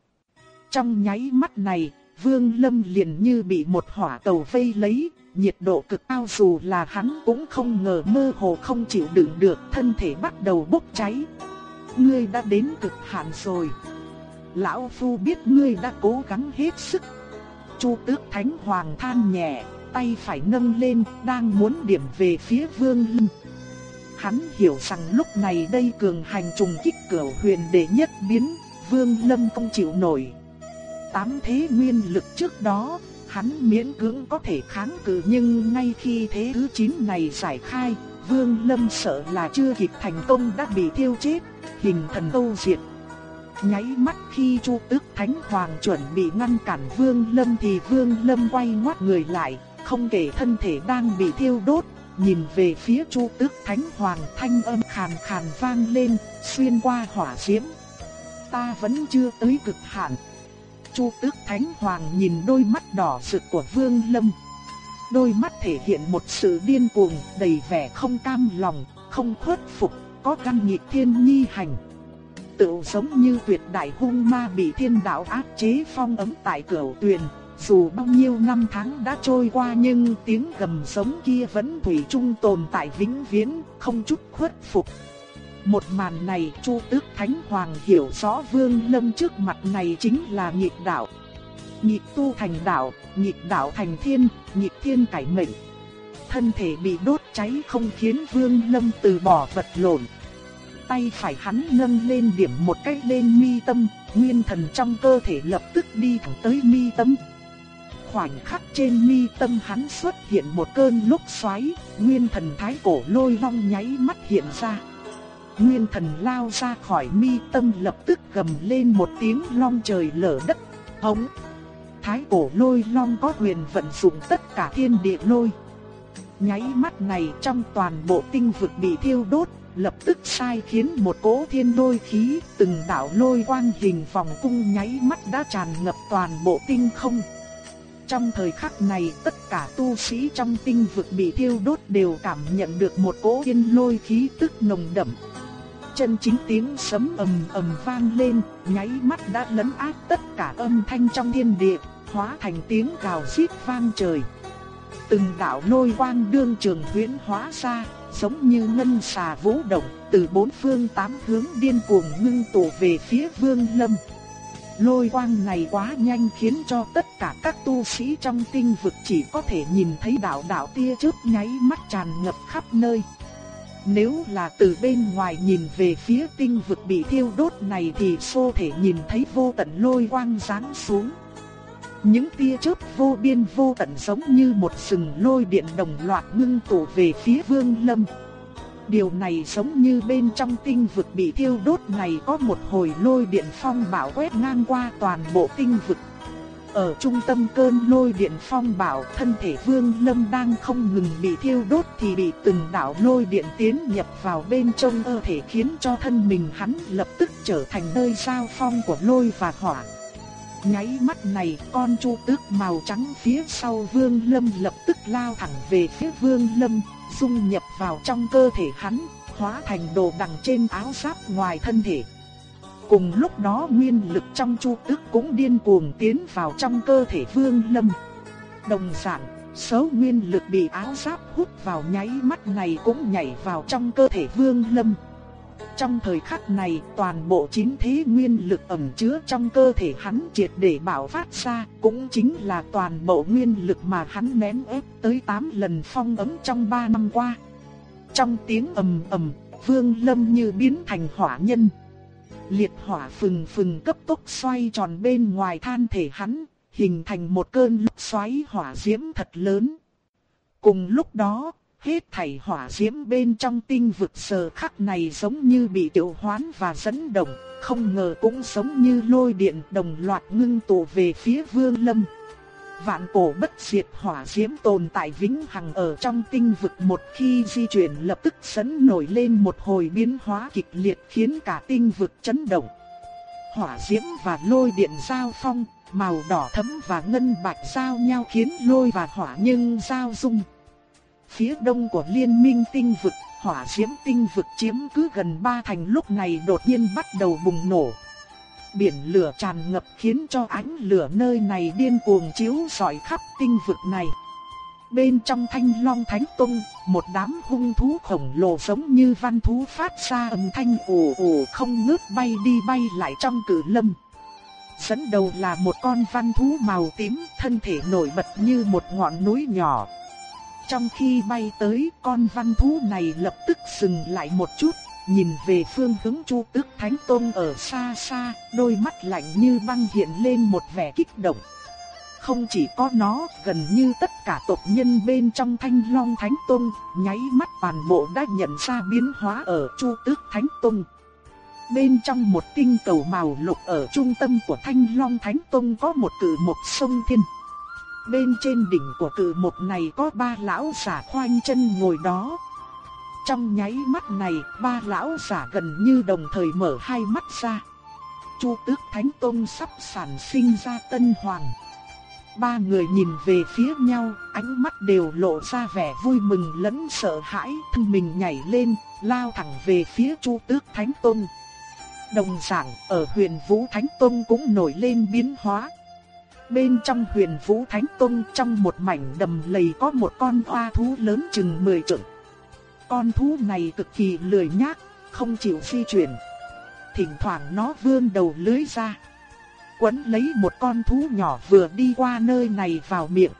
Trong nháy mắt này, vương lâm liền như bị một hỏa cầu vây lấy, nhiệt độ cực cao dù là hắn cũng không ngờ mơ hồ không chịu đựng được, thân thể bắt đầu bốc cháy. Ngươi đã đến cực hạn rồi. Lão Phu biết ngươi đã cố gắng hết sức. Chu tước thánh hoàng than nhẹ, tay phải nâng lên, đang muốn điểm về phía vương lâm. Hắn hiểu rằng lúc này đây cường hành trùng kích cửa huyền đệ nhất biến, vương lâm không chịu nổi. Tám thế nguyên lực trước đó, hắn miễn cưỡng có thể kháng cự nhưng ngay khi thế thứ 9 này giải khai, Vương Lâm sợ là chưa kịp thành công đã bị thiêu chết, hình thần câu diệt. Nháy mắt khi Chu Tước Thánh Hoàng chuẩn bị ngăn cản Vương Lâm thì Vương Lâm quay ngoắt người lại, không kể thân thể đang bị thiêu đốt, nhìn về phía Chu Tước Thánh Hoàng thanh âm khàn khàn vang lên, xuyên qua hỏa diễm. Ta vẫn chưa tới cực hạn. Chu Tước Thánh Hoàng nhìn đôi mắt đỏ rực của Vương Lâm. Đôi mắt thể hiện một sự điên cuồng, đầy vẻ không cam lòng, không khuất phục, có gan nghịch thiên nhi hành. Tự giống như tuyệt đại hung ma bị thiên đạo áp chế phong ấm tại cửu tuyền, dù bao nhiêu năm tháng đã trôi qua nhưng tiếng gầm sống kia vẫn thủy chung tồn tại vĩnh viễn, không chút khuất phục. Một màn này Chu Tước Thánh Hoàng hiểu rõ Vương Lâm trước mặt này chính là nhịp đạo. Nhịp tu thành đạo, nhịp đạo thành thiên, nhịp thiên cải mệnh. Thân thể bị đốt cháy không khiến Vương Lâm từ bỏ vật lộn. Tay phải hắn nâng lên điểm một cách lên mi tâm, nguyên thần trong cơ thể lập tức đi thẳng tới mi tâm. Khoảnh khắc trên mi tâm hắn xuất hiện một cơn lốc xoáy, nguyên thần thái cổ lôi long nháy mắt hiện ra. Nguyên thần lao ra khỏi mi tâm lập tức gầm lên một tiếng long trời lở đất, hống. Thái cổ lôi long có quyền vận dụng tất cả thiên địa lôi. Nháy mắt này trong toàn bộ tinh vực bị thiêu đốt, lập tức sai khiến một cỗ thiên lôi khí, từng đạo lôi quang hình vòng cung nháy mắt đã tràn ngập toàn bộ tinh không. Trong thời khắc này, tất cả tu sĩ trong tinh vực bị thiêu đốt đều cảm nhận được một cỗ thiên lôi khí tức nồng đậm chân chính tiếng sấm ầm ầm vang lên, nháy mắt đã lấn át tất cả âm thanh trong thiên địa, hóa thành tiếng gào rít vang trời. Từng đạo lôi quang đương trường huyễn hóa ra, giống như ngân xà vũ động, từ bốn phương tám hướng điên cuồng ngưng tụ về phía Vương Lâm. Lôi quang này quá nhanh khiến cho tất cả các tu sĩ trong tinh vực chỉ có thể nhìn thấy đạo đạo tia chớp nháy mắt tràn ngập khắp nơi. Nếu là từ bên ngoài nhìn về phía tinh vực bị thiêu đốt này thì xô thể nhìn thấy vô tận lôi quang giáng xuống. Những tia chớp vô biên vô tận giống như một sừng lôi điện đồng loạt ngưng tụ về phía vương lâm. Điều này giống như bên trong tinh vực bị thiêu đốt này có một hồi lôi điện phong bạo quét ngang qua toàn bộ tinh vực. Ở trung tâm cơn lôi điện phong bảo, thân thể vương lâm đang không ngừng bị thiêu đốt thì bị từng đạo lôi điện tiến nhập vào bên trong cơ thể khiến cho thân mình hắn lập tức trở thành nơi giao phong của lôi và hỏa. Nháy mắt này con chu tước màu trắng phía sau vương lâm lập tức lao thẳng về phía vương lâm, dung nhập vào trong cơ thể hắn, hóa thành đồ đằng trên áo giáp ngoài thân thể. Cùng lúc đó nguyên lực trong chu tước cũng điên cuồng tiến vào trong cơ thể Vương Lâm. Đồng dạng, số nguyên lực bị áo giáp hút vào nháy mắt này cũng nhảy vào trong cơ thể Vương Lâm. Trong thời khắc này, toàn bộ chín thế nguyên lực ẩn chứa trong cơ thể hắn triệt để bạo phát ra, cũng chính là toàn bộ nguyên lực mà hắn nén ép tới 8 lần phong ấm trong 3 năm qua. Trong tiếng ầm ầm, Vương Lâm như biến thành hỏa nhân. Liệt hỏa phừng phừng cấp tốc xoay tròn bên ngoài than thể hắn, hình thành một cơn lốc xoáy hỏa diễm thật lớn. Cùng lúc đó, hết thảy hỏa diễm bên trong tinh vực sờ khắc này giống như bị triệu hoán và dẫn động, không ngờ cũng giống như lôi điện đồng loạt ngưng tụ về phía vương lâm. Vạn cổ bất diệt hỏa diễm tồn tại vĩnh hằng ở trong tinh vực một khi di chuyển lập tức sấn nổi lên một hồi biến hóa kịch liệt khiến cả tinh vực chấn động. Hỏa diễm và lôi điện giao phong, màu đỏ thẫm và ngân bạch giao nhau khiến lôi và hỏa nhưng giao dung. Phía đông của liên minh tinh vực, hỏa diễm tinh vực chiếm cứ gần ba thành lúc này đột nhiên bắt đầu bùng nổ. Biển lửa tràn ngập khiến cho ánh lửa nơi này điên cuồng chiếu rọi khắp tinh vực này. Bên trong thanh long thánh tung, một đám hung thú khổng lồ giống như văn thú phát ra âm thanh ồ ồ không ngớt bay đi bay lại trong cử lâm. Dẫn đầu là một con văn thú màu tím, thân thể nổi bật như một ngọn núi nhỏ. Trong khi bay tới, con văn thú này lập tức dừng lại một chút, nhìn về phương hướng Chu Tước Thánh Tôn ở xa xa, đôi mắt lạnh như băng hiện lên một vẻ kích động. Không chỉ có nó, gần như tất cả tộc nhân bên trong Thanh Long Thánh Tôn, nháy mắt toàn bộ đã nhận ra biến hóa ở Chu Tước Thánh Tôn. Bên trong một tinh cầu màu lục ở trung tâm của Thanh Long Thánh Tông có một cử một sông thiên. Bên trên đỉnh của cử một này có ba lão giả khoanh chân ngồi đó. Trong nháy mắt này, ba lão giả gần như đồng thời mở hai mắt ra. Chu Tước Thánh Tông sắp sản sinh ra tân hoàng. Ba người nhìn về phía nhau, ánh mắt đều lộ ra vẻ vui mừng lẫn sợ hãi, thân mình nhảy lên, lao thẳng về phía Chu Tước Thánh Tông. Đồng dạng, ở huyền Vũ Thánh Tông cũng nổi lên biến hóa. Bên trong huyền Vũ Thánh Tông trong một mảnh đầm lầy có một con hoa thú lớn chừng 10 trượng. Con thú này cực kỳ lười nhác, không chịu di chuyển. Thỉnh thoảng nó vươn đầu lưới ra. Quấn lấy một con thú nhỏ vừa đi qua nơi này vào miệng.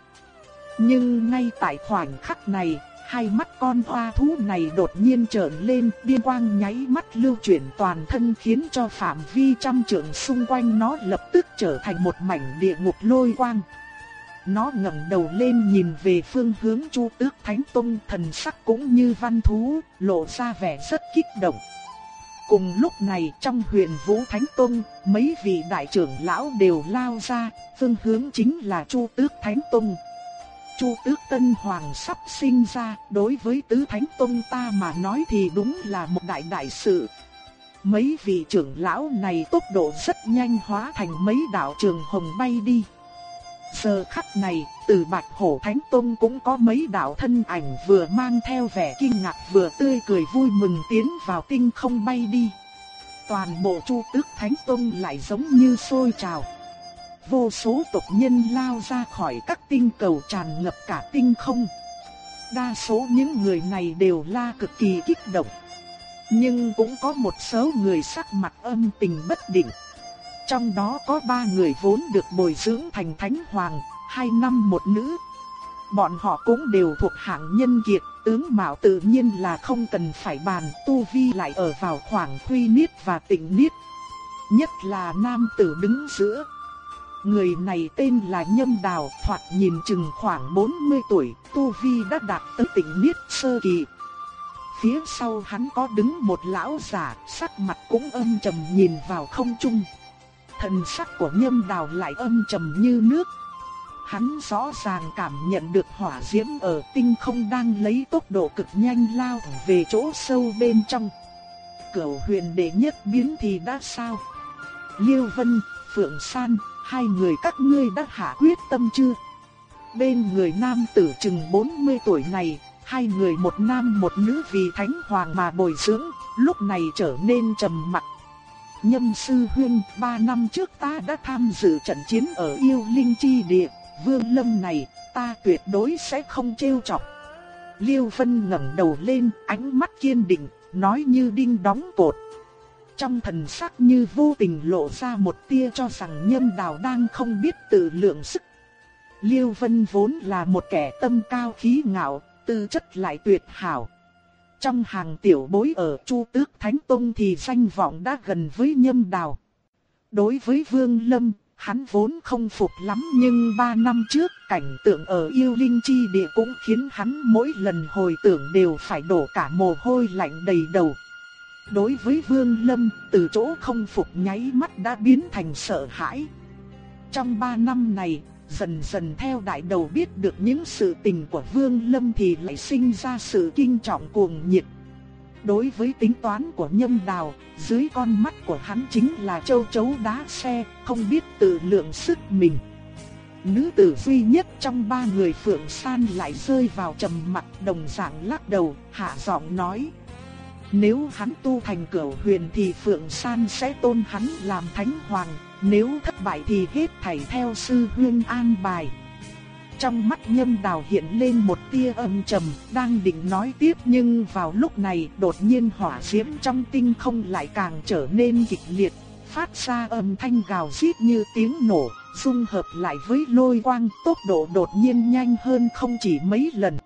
Nhưng ngay tại khoảnh khắc này, hai mắt con hoa thú này đột nhiên trợn lên, điên quang nháy mắt lưu chuyển toàn thân khiến cho phạm vi trăm trượng xung quanh nó lập tức trở thành một mảnh địa ngục lôi quang. Nó ngẩng đầu lên nhìn về phương hướng Chu Tước Thánh Tông, thần sắc cũng như văn thú, lộ ra vẻ rất kích động. Cùng lúc này trong huyền Vũ Thánh Tông, mấy vị đại trưởng lão đều lao ra, phương hướng chính là Chu Tước Thánh Tông. Chu Tước Tân Hoàng sắp sinh ra, đối với Tứ Thánh Tông ta mà nói thì đúng là một đại đại sự. Mấy vị trưởng lão này tốc độ rất nhanh hóa thành mấy đạo trường hồng bay đi. Giờ khắc này, từ Bạch Hổ Thánh Tông cũng có mấy đạo thân ảnh vừa mang theo vẻ kinh ngạc vừa tươi cười vui mừng tiến vào tinh không bay đi. Toàn bộ Chu Tước Thánh Tông lại giống như sôi trào vô số tộc nhân lao ra khỏi các tinh cầu tràn ngập cả tinh không. Đa số những người này đều la cực kỳ kích động. Nhưng cũng có một số người sắc mặt âm tình bất định. Trong đó có ba người vốn được bồi dưỡng thành thánh hoàng, hai năm một nữ. Bọn họ cũng đều thuộc hạng nhân kiệt, tướng mạo tự nhiên là không cần phải bàn, tu vi lại ở vào khoảng quy niết và tịnh niết. Nhất là nam tử đứng giữa. Người này tên là Nhâm Đào, thoạt nhìn chừng khoảng 40 tuổi, tu vi đã đạt tới tỉnh niết sơ kỳ. Phía sau hắn có đứng một lão giả, sắc mặt cũng âm trầm nhìn vào không trung. Thần sắc của Nhâm Đào lại âm trầm như nước. Hắn rõ ràng cảm nhận được hỏa diễm ở tinh không đang lấy tốc độ cực nhanh lao về chỗ sâu bên trong. Cửu huyền đệ nhất biến thì đã sao? Liêu Vân, Phượng San, hai người các ngươi đã hạ quyết tâm chưa? Bên người nam tử chừng 40 tuổi này, hai người một nam một nữ vì thánh hoàng mà bồi dưỡng, lúc này trở nên trầm mặc. Nhâm sư huynh, ba năm trước ta đã tham dự trận chiến ở yêu linh chi địa, vương lâm này, ta tuyệt đối sẽ không trêu chọc. Liêu Vân ngẩng đầu lên, ánh mắt kiên định, nói như đinh đóng cột. Trong thần sắc như vô tình lộ ra một tia cho rằng nhâm đào đang không biết tự lượng sức. Liêu Vân vốn là một kẻ tâm cao khí ngạo, tư chất lại tuyệt hảo. Trong hàng tiểu bối ở Chu Tước Thánh Tông thì danh vọng đã gần với nhâm đào. Đối với Vương Lâm, hắn vốn không phục lắm nhưng ba năm trước cảnh tượng ở yêu linh chi địa cũng khiến hắn mỗi lần hồi tưởng đều phải đổ cả mồ hôi lạnh đầy đầu. Đối với Vương Lâm, từ chỗ không phục nháy mắt đã biến thành sợ hãi. Trong ba năm này, dần dần theo đại đầu biết được những sự tình của Vương Lâm thì lại sinh ra sự kinh trọng cuồng nhiệt. Đối với tính toán của nhâm đào, dưới con mắt của hắn chính là châu chấu đá xe, không biết tự lượng sức mình. Nữ tử duy nhất trong ba người Phượng San lại rơi vào trầm mặc đồng dạng lắc đầu, hạ giọng nói. Nếu hắn tu thành cửu huyền thì Phượng San sẽ tôn hắn làm thánh hoàng, nếu thất bại thì hết thảy theo sư huyên an bài. Trong mắt nhâm đào hiện lên một tia âm trầm, đang định nói tiếp nhưng vào lúc này đột nhiên hỏa diễm trong tinh không lại càng trở nên kịch liệt, phát ra âm thanh gào rít như tiếng nổ, dung hợp lại với lôi quang tốc độ đột nhiên nhanh hơn không chỉ mấy lần.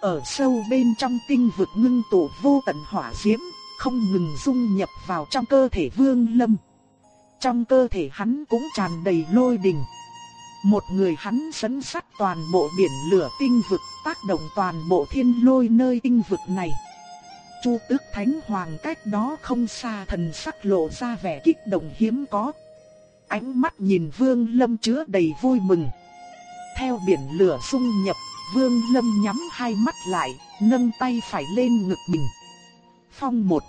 Ở sâu bên trong tinh vực ngưng tụ vô tận hỏa diễm, không ngừng dung nhập vào trong cơ thể vương lâm. Trong cơ thể hắn cũng tràn đầy lôi đình. Một người hắn sấn sắt toàn bộ biển lửa tinh vực, tác động toàn bộ thiên lôi nơi tinh vực này. Chu tước thánh hoàng cách đó không xa thần sắc lộ ra vẻ kích động hiếm có. Ánh mắt nhìn vương lâm chứa đầy vui mừng. Theo biển lửa xung nhập, vương lâm nhắm hai mắt lại, nâng tay phải lên ngực mình. Phong một.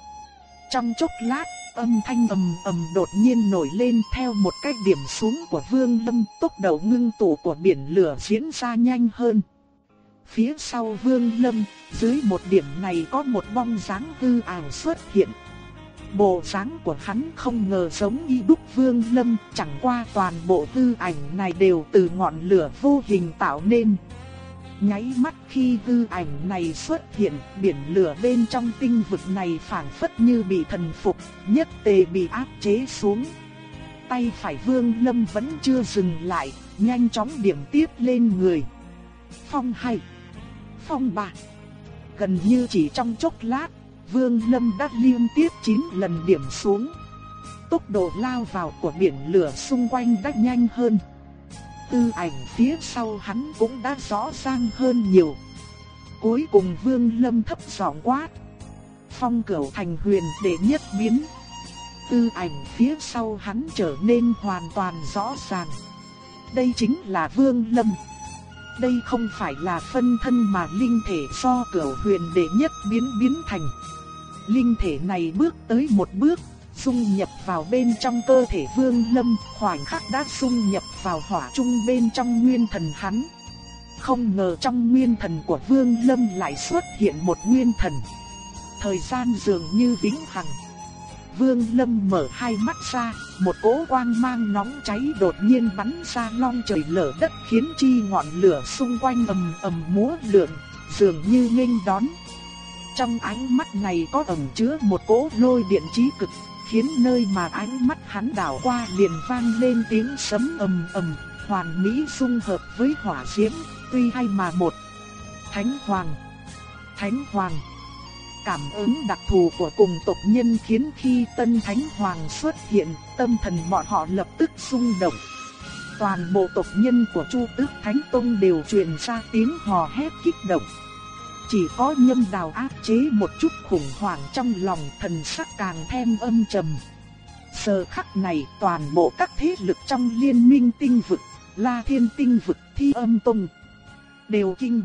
Trong chốc lát, âm thanh ầm ầm đột nhiên nổi lên theo một cái điểm xuống của vương lâm, tốc độ ngưng tụ của biển lửa diễn ra nhanh hơn. Phía sau vương lâm, dưới một điểm này có một bóng dáng hư ảo xuất hiện. Bộ dáng của hắn không ngờ giống y đúc vương lâm, chẳng qua toàn bộ hư ảnh này đều từ ngọn lửa vô hình tạo nên. Nháy mắt khi hư ảnh này xuất hiện, biển lửa bên trong tinh vực này phảng phất như bị thần phục, nhất tề bị áp chế xuống. Tay phải vương lâm vẫn chưa dừng lại, nhanh chóng điểm tiếp lên người. Phong hay, phong bạc. Gần như chỉ trong chốc lát, vương lâm đã liên tiếp 9 lần điểm xuống. Tốc độ lao vào của biển lửa xung quanh đã nhanh hơn tư ảnh phía sau hắn cũng đã rõ ràng hơn nhiều. Cuối cùng Vương Lâm thấp giọng quát. Phong cửu thành huyền đệ nhất biến. Tư ảnh phía sau hắn trở nên hoàn toàn rõ ràng. Đây chính là Vương Lâm. Đây không phải là phân thân mà linh thể do cửu huyền đệ nhất biến biến thành. Linh thể này bước tới một bước dung nhập vào bên trong cơ thể Vương Lâm, khoảnh khắc đã dung nhập vào hỏa trung bên trong nguyên thần hắn. Không ngờ trong nguyên thần của Vương Lâm lại xuất hiện một nguyên thần. Thời gian dường như vĩnh hằng. Vương Lâm mở hai mắt ra, một cỗ quang mang nóng cháy đột nhiên bắn ra long trời lở đất khiến chi ngọn lửa xung quanh ầm ầm múa lượn, dường như nghênh đón. Trong ánh mắt này có ẩn chứa một cỗ lôi điện trí cực, khiến nơi mà ánh mắt hắn đảo qua liền vang lên tiếng sấm ầm ầm, hoàn mỹ dung hợp với hỏa diễm, tuy hay mà một. Thánh Hoàng Thánh Hoàng Cảm ứng đặc thù của cùng tộc nhân khiến khi Tân Thánh Hoàng xuất hiện, tâm thần bọn họ lập tức rung động. Toàn bộ tộc nhân của Chu Tước Thánh Tông đều truyền ra tiếng hò hét kích động. Chỉ có nhâm đào áp chế một chút khủng hoảng trong lòng thần sắc càng thêm âm trầm. Giờ khắc này toàn bộ các thế lực trong liên minh tinh vực, La Thiên tinh vực, Thi âm tông, đều kinh